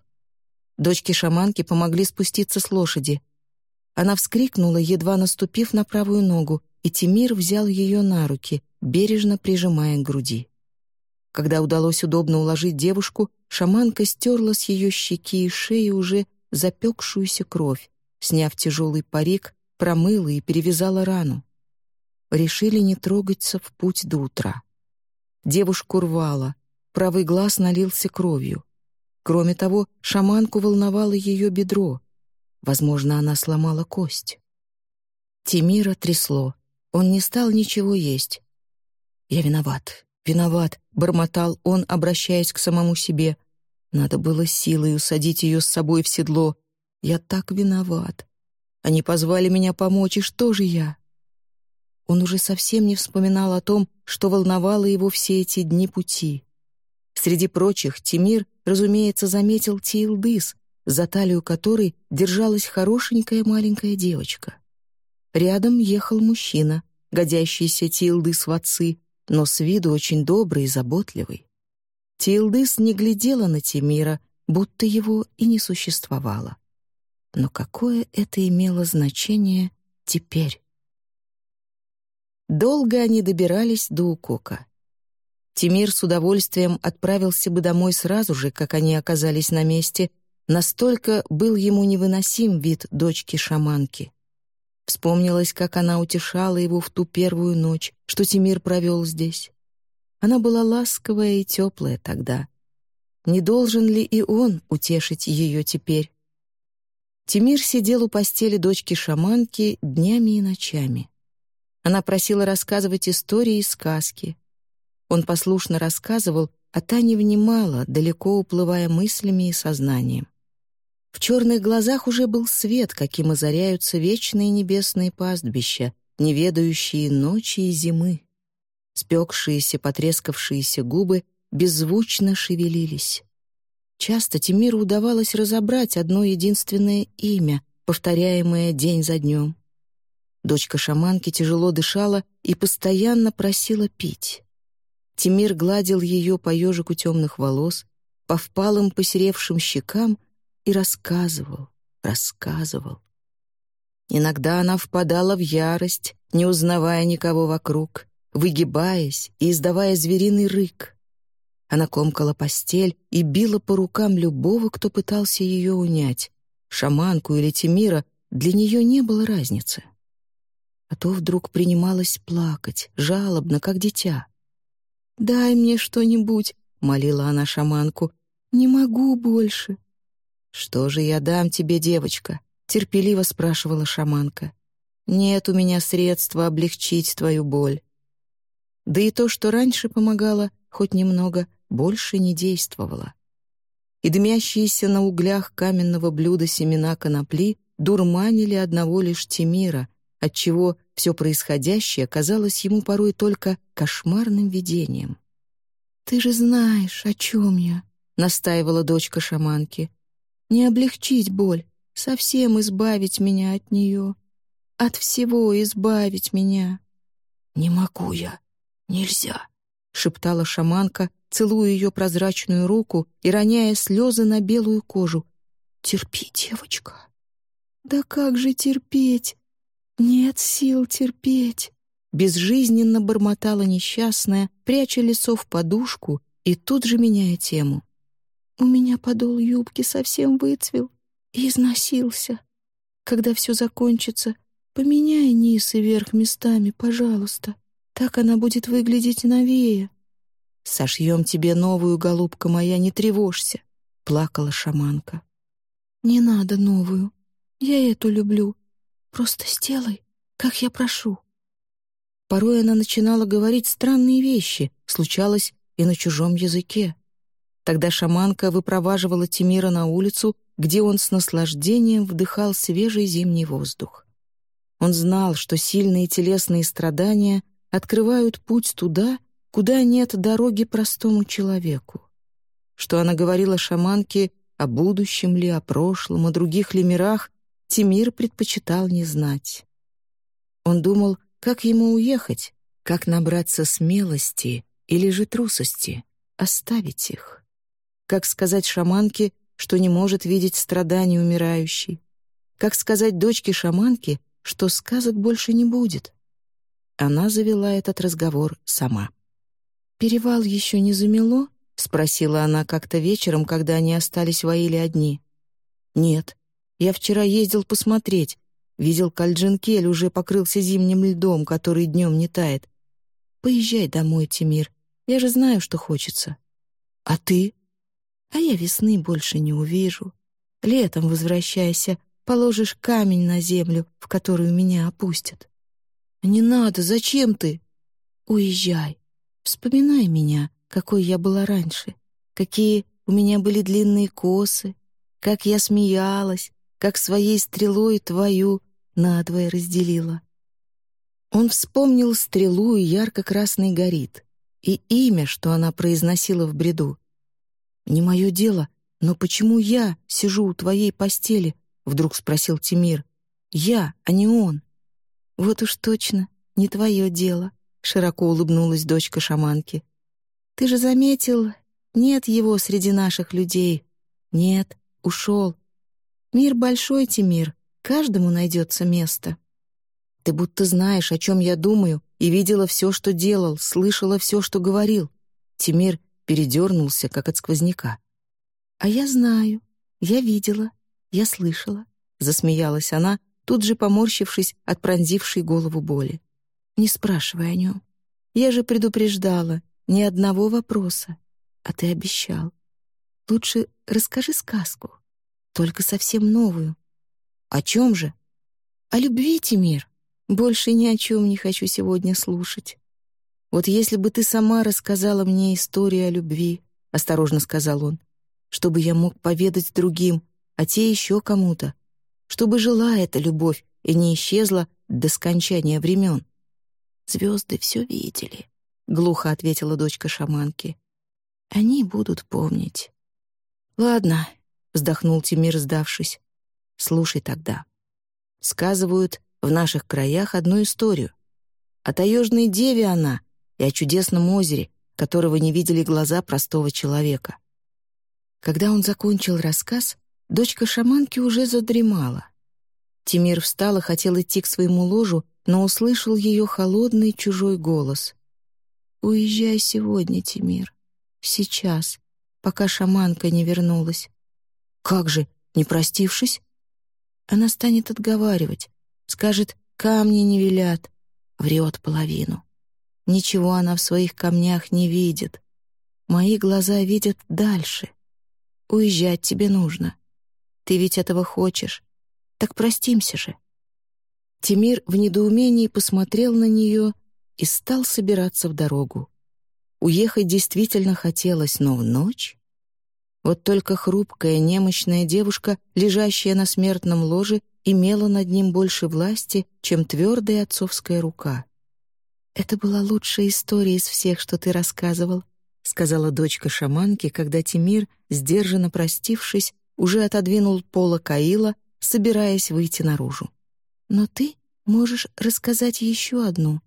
Дочки шаманки помогли спуститься с лошади. Она вскрикнула, едва наступив на правую ногу, и Тимир взял ее на руки, бережно прижимая к груди. Когда удалось удобно уложить девушку, шаманка стерла с ее щеки и шеи уже запекшуюся кровь, сняв тяжелый парик, промыла и перевязала рану. Решили не трогаться в путь до утра. Девушку рвала, правый глаз налился кровью. Кроме того, шаманку волновало ее бедро. Возможно, она сломала кость. Тимира трясло. Он не стал ничего есть. «Я виноват, виноват», — бормотал он, обращаясь к самому себе. «Надо было силой усадить ее с собой в седло. Я так виноват. Они позвали меня помочь, и что же я?» Он уже совсем не вспоминал о том, что волновало его все эти дни пути. Среди прочих Тимир, разумеется, заметил Тилдыс, за талию которой держалась хорошенькая маленькая девочка. Рядом ехал мужчина, годящийся Тилдыс в отцы, но с виду очень добрый и заботливый. Тилдыс не глядела на Тимира, будто его и не существовало. Но какое это имело значение теперь? Долго они добирались до Укока. Тимир с удовольствием отправился бы домой сразу же, как они оказались на месте, настолько был ему невыносим вид дочки-шаманки. Вспомнилось, как она утешала его в ту первую ночь, что Тимир провел здесь. Она была ласковая и теплая тогда. Не должен ли и он утешить ее теперь? Тимир сидел у постели дочки-шаманки днями и ночами. Она просила рассказывать истории и сказки, он послушно рассказывал, а та не внимала, далеко уплывая мыслями и сознанием. В черных глазах уже был свет, каким озаряются вечные небесные пастбища, неведающие ночи и зимы. Спекшиеся, потрескавшиеся губы беззвучно шевелились. Часто Тимиру удавалось разобрать одно единственное имя, повторяемое день за днем. Дочка шаманки тяжело дышала и постоянно просила пить. Тимир гладил ее по ежику темных волос, по впалым посеревшим щекам и рассказывал, рассказывал. Иногда она впадала в ярость, не узнавая никого вокруг, выгибаясь и издавая звериный рык. Она комкала постель и била по рукам любого, кто пытался ее унять. Шаманку или Тимира для нее не было разницы. А то вдруг принималась плакать, жалобно, как дитя. «Дай мне что-нибудь», — молила она шаманку. «Не могу больше». «Что же я дам тебе, девочка?» — терпеливо спрашивала шаманка. «Нет у меня средства облегчить твою боль». Да и то, что раньше помогало, хоть немного, больше не действовало. И дымящиеся на углях каменного блюда семена конопли дурманили одного лишь Тимира, отчего все происходящее казалось ему порой только кошмарным видением. «Ты же знаешь, о чем я», — настаивала дочка шаманки. «Не облегчить боль, совсем избавить меня от нее. От всего избавить меня». «Не могу я, нельзя», — шептала шаманка, целуя ее прозрачную руку и роняя слезы на белую кожу. «Терпи, девочка». «Да как же терпеть?» «Нет сил терпеть», — безжизненно бормотала несчастная, пряча лицо в подушку и тут же меняя тему. «У меня подол юбки совсем выцвел и износился. Когда все закончится, поменяй низ и верх местами, пожалуйста. Так она будет выглядеть новее». «Сошьем тебе новую, голубка моя, не тревожься», — плакала шаманка. «Не надо новую. Я эту люблю. Просто сделай, как я прошу». Порой она начинала говорить странные вещи, случалось и на чужом языке. Тогда шаманка выпроваживала Тимира на улицу, где он с наслаждением вдыхал свежий зимний воздух. Он знал, что сильные телесные страдания открывают путь туда, куда нет дороги простому человеку. Что она говорила шаманке о будущем ли, о прошлом, о других ли мирах, Тимир предпочитал не знать. Он думал, как ему уехать, как набраться смелости или же трусости, оставить их. Как сказать шаманке, что не может видеть страданий умирающей? Как сказать дочке шаманки, что сказок больше не будет? Она завела этот разговор сама. «Перевал еще не замело?» — спросила она как-то вечером, когда они остались в Аиле одни. «Нет. Я вчера ездил посмотреть. Видел, Кальджинкель уже покрылся зимним льдом, который днем не тает. Поезжай домой, Тимир. Я же знаю, что хочется. А ты? А я весны больше не увижу. Летом возвращайся, положишь камень на землю, в которую меня опустят. Не надо, зачем ты? Уезжай. Вспоминай меня, какой я была раньше, какие у меня были длинные косы, как я смеялась, как своей стрелой твою надвое разделила. Он вспомнил стрелу и ярко-красный горит, и имя, что она произносила в бреду. «Не мое дело, но почему я сижу у твоей постели?» — вдруг спросил Тимир. «Я, а не он». «Вот уж точно, не твое дело», — широко улыбнулась дочка шаманки. «Ты же заметил, нет его среди наших людей. Нет, ушел. Мир большой, Тимир, каждому найдется место». Ты будто знаешь, о чем я думаю, и видела все, что делал, слышала все, что говорил. Тимир передернулся, как от сквозняка. «А я знаю, я видела, я слышала», — засмеялась она, тут же поморщившись от пронзившей голову боли. «Не спрашивай о нем. Я же предупреждала, ни одного вопроса. А ты обещал. Лучше расскажи сказку, только совсем новую. О чем же? О любви, Тимир. Больше ни о чем не хочу сегодня слушать. Вот если бы ты сама рассказала мне историю о любви, — осторожно сказал он, — чтобы я мог поведать другим, а те еще кому-то, чтобы жила эта любовь и не исчезла до скончания времен. Звезды все видели, — глухо ответила дочка шаманки. Они будут помнить. Ладно, — вздохнул Тимир, сдавшись. Слушай тогда. Сказывают, в наших краях одну историю. О таежной деве она и о чудесном озере, которого не видели глаза простого человека. Когда он закончил рассказ, дочка шаманки уже задремала. Тимир встал и хотел идти к своему ложу, но услышал ее холодный чужой голос. «Уезжай сегодня, Тимир. Сейчас, пока шаманка не вернулась». «Как же, не простившись?» Она станет отговаривать, Скажет, камни не велят. Врет половину. Ничего она в своих камнях не видит. Мои глаза видят дальше. Уезжать тебе нужно. Ты ведь этого хочешь. Так простимся же. Тимир в недоумении посмотрел на нее и стал собираться в дорогу. Уехать действительно хотелось, но в ночь... Вот только хрупкая, немощная девушка, лежащая на смертном ложе, имела над ним больше власти, чем твердая отцовская рука. «Это была лучшая история из всех, что ты рассказывал», сказала дочка шаманки, когда Тимир, сдержанно простившись, уже отодвинул пола Каила, собираясь выйти наружу. «Но ты можешь рассказать еще одну,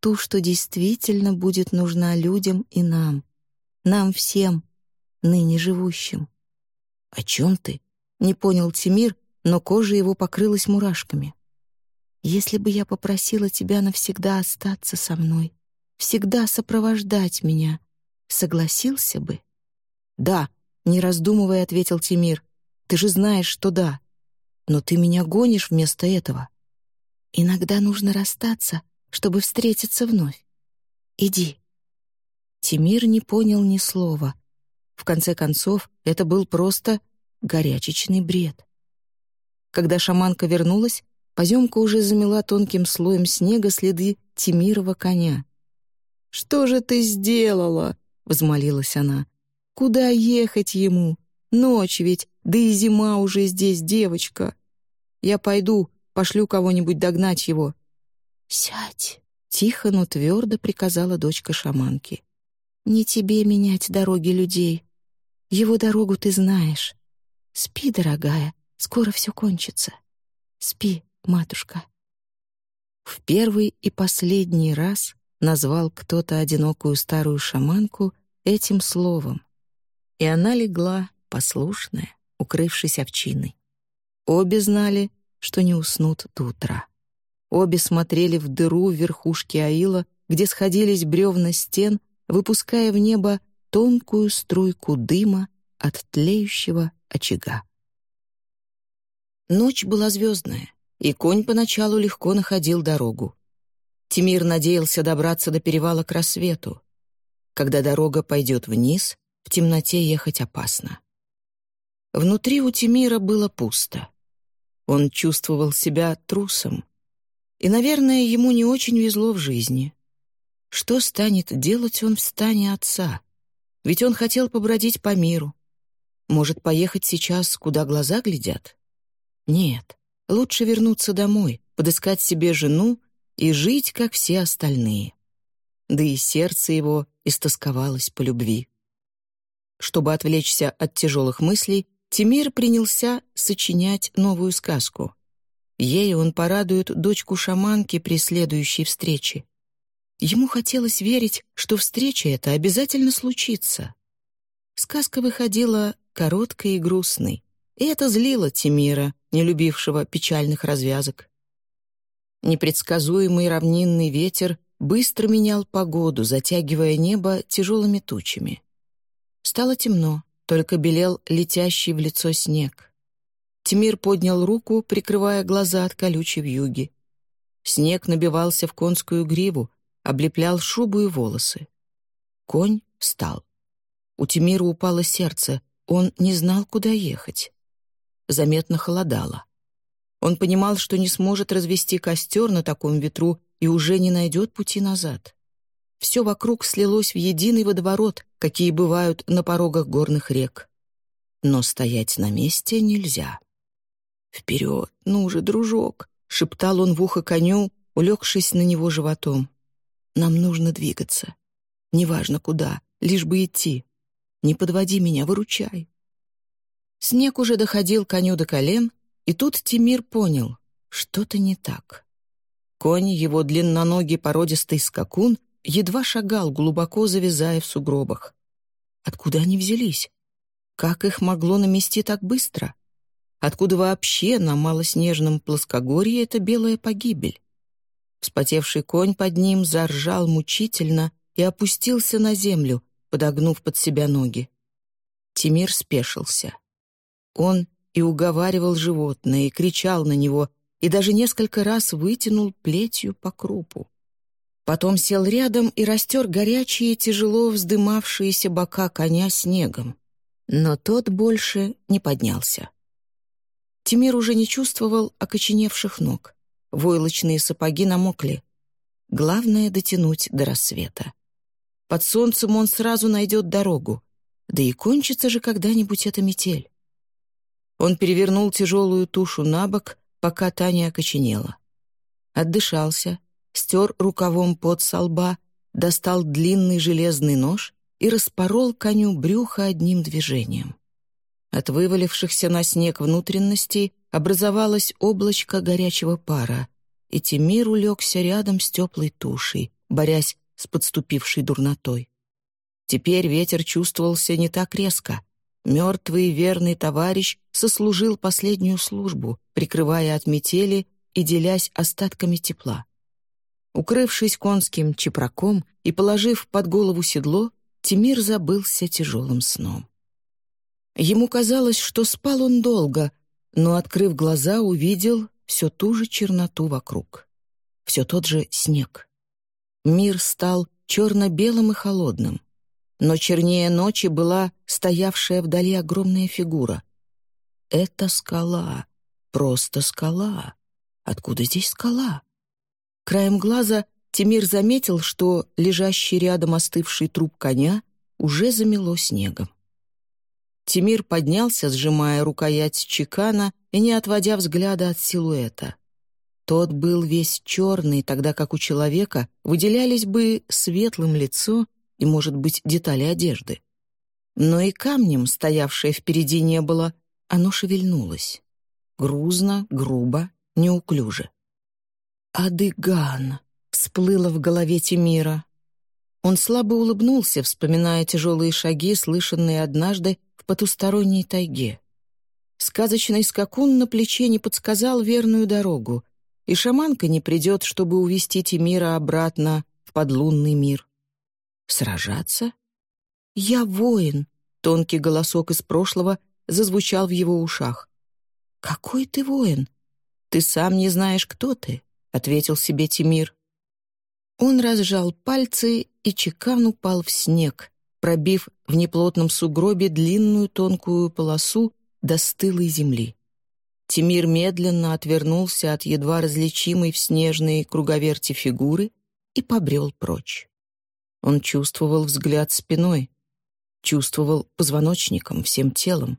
ту, что действительно будет нужна людям и нам, нам всем, ныне живущим». «О чем ты?» — не понял Тимир, но кожа его покрылась мурашками. «Если бы я попросила тебя навсегда остаться со мной, всегда сопровождать меня, согласился бы?» «Да», — не раздумывая, ответил Тимир. «Ты же знаешь, что да. Но ты меня гонишь вместо этого». «Иногда нужно расстаться, чтобы встретиться вновь. Иди». Тимир не понял ни слова. В конце концов, это был просто горячечный бред. Когда шаманка вернулась, поземка уже замела тонким слоем снега следы Тимирова коня. «Что же ты сделала?» — взмолилась она. «Куда ехать ему? Ночь ведь, да и зима уже здесь, девочка. Я пойду, пошлю кого-нибудь догнать его». «Сядь», — тихо, но твердо приказала дочка шаманки. «Не тебе менять дороги людей. Его дорогу ты знаешь. Спи, дорогая, скоро все кончится. Спи, матушка». В первый и последний раз назвал кто-то одинокую старую шаманку этим словом. И она легла, послушная, укрывшись овчиной. Обе знали, что не уснут до утра. Обе смотрели в дыру в верхушке аила, где сходились бревна стен, выпуская в небо тонкую струйку дыма от тлеющего очага. Ночь была звездная, и конь поначалу легко находил дорогу. Тимир надеялся добраться до перевала к рассвету. Когда дорога пойдет вниз, в темноте ехать опасно. Внутри у Тимира было пусто. Он чувствовал себя трусом. И, наверное, ему не очень везло в жизни. Что станет делать он в стане отца? Ведь он хотел побродить по миру. Может, поехать сейчас, куда глаза глядят? Нет, лучше вернуться домой, подыскать себе жену и жить, как все остальные. Да и сердце его истосковалось по любви. Чтобы отвлечься от тяжелых мыслей, Тимир принялся сочинять новую сказку. Ей он порадует дочку шаманки при следующей встрече. Ему хотелось верить, что встреча эта обязательно случится. Сказка выходила короткой и грустной, и это злило Тимира, не любившего печальных развязок. Непредсказуемый равнинный ветер быстро менял погоду, затягивая небо тяжелыми тучами. Стало темно, только белел летящий в лицо снег. Тимир поднял руку, прикрывая глаза от колючей вьюги. Снег набивался в конскую гриву, облеплял шубу и волосы. Конь встал. У Тимира упало сердце, он не знал, куда ехать. Заметно холодало. Он понимал, что не сможет развести костер на таком ветру и уже не найдет пути назад. Все вокруг слилось в единый водоворот, какие бывают на порогах горных рек. Но стоять на месте нельзя. «Вперед, ну же, дружок!» — шептал он в ухо коню, улегшись на него животом. «Нам нужно двигаться. Неважно куда, лишь бы идти. Не подводи меня, выручай». Снег уже доходил коню до колен, и тут Тимир понял, что-то не так. Конь, его длинноногий породистый скакун, едва шагал, глубоко завязая в сугробах. Откуда они взялись? Как их могло намести так быстро? Откуда вообще на малоснежном плоскогорье эта белая погибель? Вспотевший конь под ним заржал мучительно и опустился на землю, подогнув под себя ноги. Тимир спешился. Он и уговаривал животное, и кричал на него, и даже несколько раз вытянул плетью по крупу. Потом сел рядом и растер горячие, тяжело вздымавшиеся бока коня снегом. Но тот больше не поднялся. Тимир уже не чувствовал окоченевших ног. Войлочные сапоги намокли. Главное — дотянуть до рассвета. Под солнцем он сразу найдет дорогу. Да и кончится же когда-нибудь эта метель. Он перевернул тяжелую тушу на бок, пока Таня окоченела. Отдышался, стер рукавом под со лба, достал длинный железный нож и распорол коню брюхо одним движением. От вывалившихся на снег внутренностей образовалось облачко горячего пара, и Тимир улегся рядом с теплой тушей, борясь с подступившей дурнотой. Теперь ветер чувствовался не так резко, Мертвый верный товарищ сослужил последнюю службу, прикрывая от метели и делясь остатками тепла. Укрывшись конским чепраком и положив под голову седло, Тимир забылся тяжелым сном. Ему казалось, что спал он долго, но, открыв глаза, увидел все ту же черноту вокруг. Все тот же снег. Мир стал черно-белым и холодным, но чернее ночи была стоявшая вдали огромная фигура. Это скала, просто скала. Откуда здесь скала? Краем глаза Тимир заметил, что лежащий рядом остывший труп коня уже замело снегом. Тимир поднялся, сжимая рукоять чекана и не отводя взгляда от силуэта. Тот был весь черный, тогда как у человека выделялись бы светлым лицо и, может быть, детали одежды. Но и камнем, стоявшее впереди, не было, оно шевельнулось. Грузно, грубо, неуклюже. «Адыган!» — всплыло в голове Тимира. Он слабо улыбнулся, вспоминая тяжелые шаги, слышанные однажды в потусторонней тайге. Сказочный скакун на плече не подсказал верную дорогу, и шаманка не придет, чтобы увести Тимира обратно в подлунный мир. Сражаться? «Я воин», — тонкий голосок из прошлого зазвучал в его ушах. «Какой ты воин? Ты сам не знаешь, кто ты», — ответил себе Тимир. Он разжал пальцы, и чекан упал в снег, пробив в неплотном сугробе длинную тонкую полосу до стылой земли. Тимир медленно отвернулся от едва различимой в снежной круговерти фигуры и побрел прочь. Он чувствовал взгляд спиной, чувствовал позвоночником, всем телом.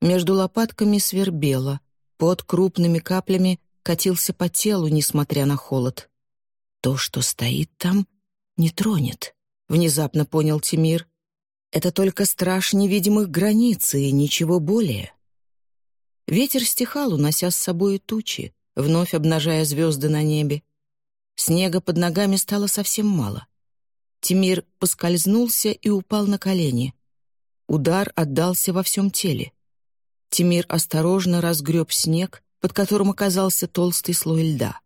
Между лопатками свербело, под крупными каплями катился по телу, несмотря на холод. То, что стоит там, не тронет, внезапно понял Тимир. Это только страж невидимых границ и ничего более. Ветер стихал, унося с собой тучи, вновь обнажая звезды на небе. Снега под ногами стало совсем мало. Тимир поскользнулся и упал на колени. Удар отдался во всем теле. Тимир осторожно разгреб снег, под которым оказался толстый слой льда.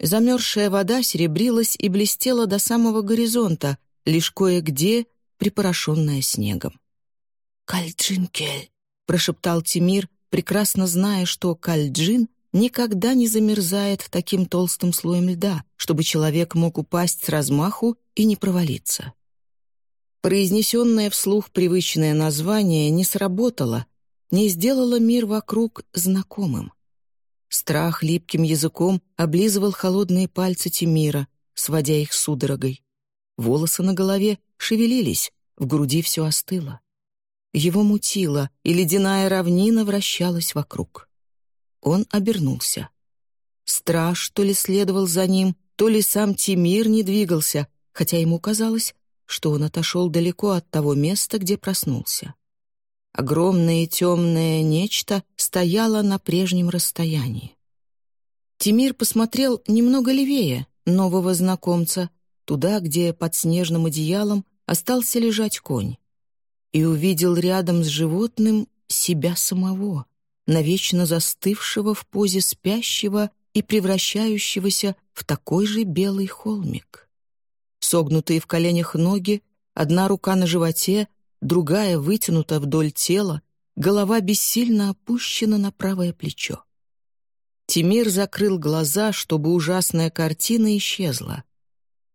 Замерзшая вода серебрилась и блестела до самого горизонта, лишь кое-где припорошенная снегом. «Кальджинкель», — прошептал Тимир, прекрасно зная, что кальджин никогда не замерзает таким толстым слоем льда, чтобы человек мог упасть с размаху и не провалиться. Произнесенное вслух привычное название не сработало, не сделало мир вокруг знакомым. Страх липким языком облизывал холодные пальцы Тимира, сводя их судорогой. Волосы на голове шевелились, в груди все остыло. Его мутило, и ледяная равнина вращалась вокруг. Он обернулся. Страж то ли следовал за ним, то ли сам Тимир не двигался, хотя ему казалось, что он отошел далеко от того места, где проснулся. Огромное темное нечто стояло на прежнем расстоянии. Тимир посмотрел немного левее нового знакомца, туда, где под снежным одеялом остался лежать конь, и увидел рядом с животным себя самого, навечно застывшего в позе спящего и превращающегося в такой же белый холмик. Согнутые в коленях ноги, одна рука на животе, другая вытянута вдоль тела, голова бессильно опущена на правое плечо. Тимир закрыл глаза, чтобы ужасная картина исчезла.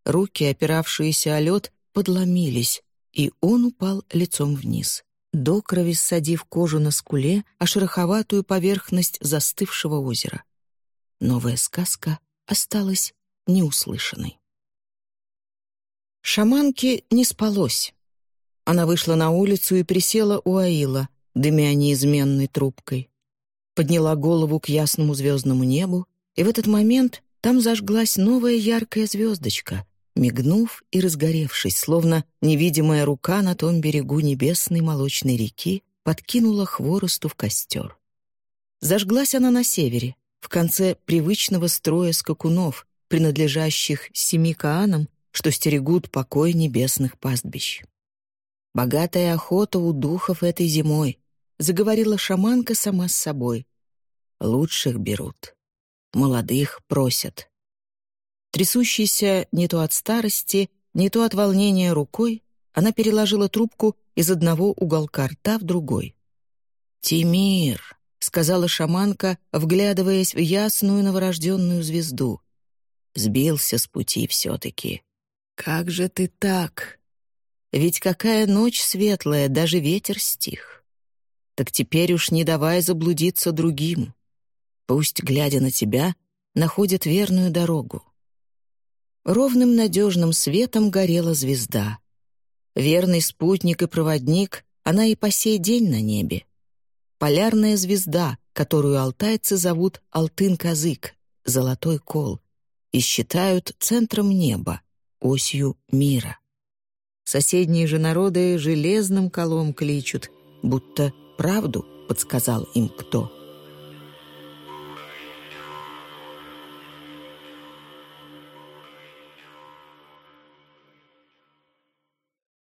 Руки, опиравшиеся о лед, подломились, и он упал лицом вниз, до крови ссадив кожу на скуле, о шероховатую поверхность застывшего озера. Новая сказка осталась неуслышанной. Шаманке не спалось. Она вышла на улицу и присела у Аила, дымя неизменной трубкой. Подняла голову к ясному звездному небу, и в этот момент там зажглась новая яркая звездочка, мигнув и разгоревшись, словно невидимая рука на том берегу небесной молочной реки подкинула хворосту в костер. Зажглась она на севере, в конце привычного строя скакунов, принадлежащих семи каанам, что стерегут покой небесных пастбищ. Богатая охота у духов этой зимой, заговорила шаманка сама с собой. Лучших берут, молодых просят. Трясущейся не то от старости, не то от волнения рукой, она переложила трубку из одного уголка рта в другой. «Тимир», — сказала шаманка, вглядываясь в ясную новорожденную звезду. «Сбился с пути все-таки. Как же ты так?» Ведь какая ночь светлая, даже ветер стих. Так теперь уж не давай заблудиться другим. Пусть, глядя на тебя, находят верную дорогу. Ровным надежным светом горела звезда. Верный спутник и проводник, она и по сей день на небе. Полярная звезда, которую алтайцы зовут Алтын-Казык, золотой кол, и считают центром неба, осью мира. Соседние же народы железным колом кличут, будто правду подсказал им кто.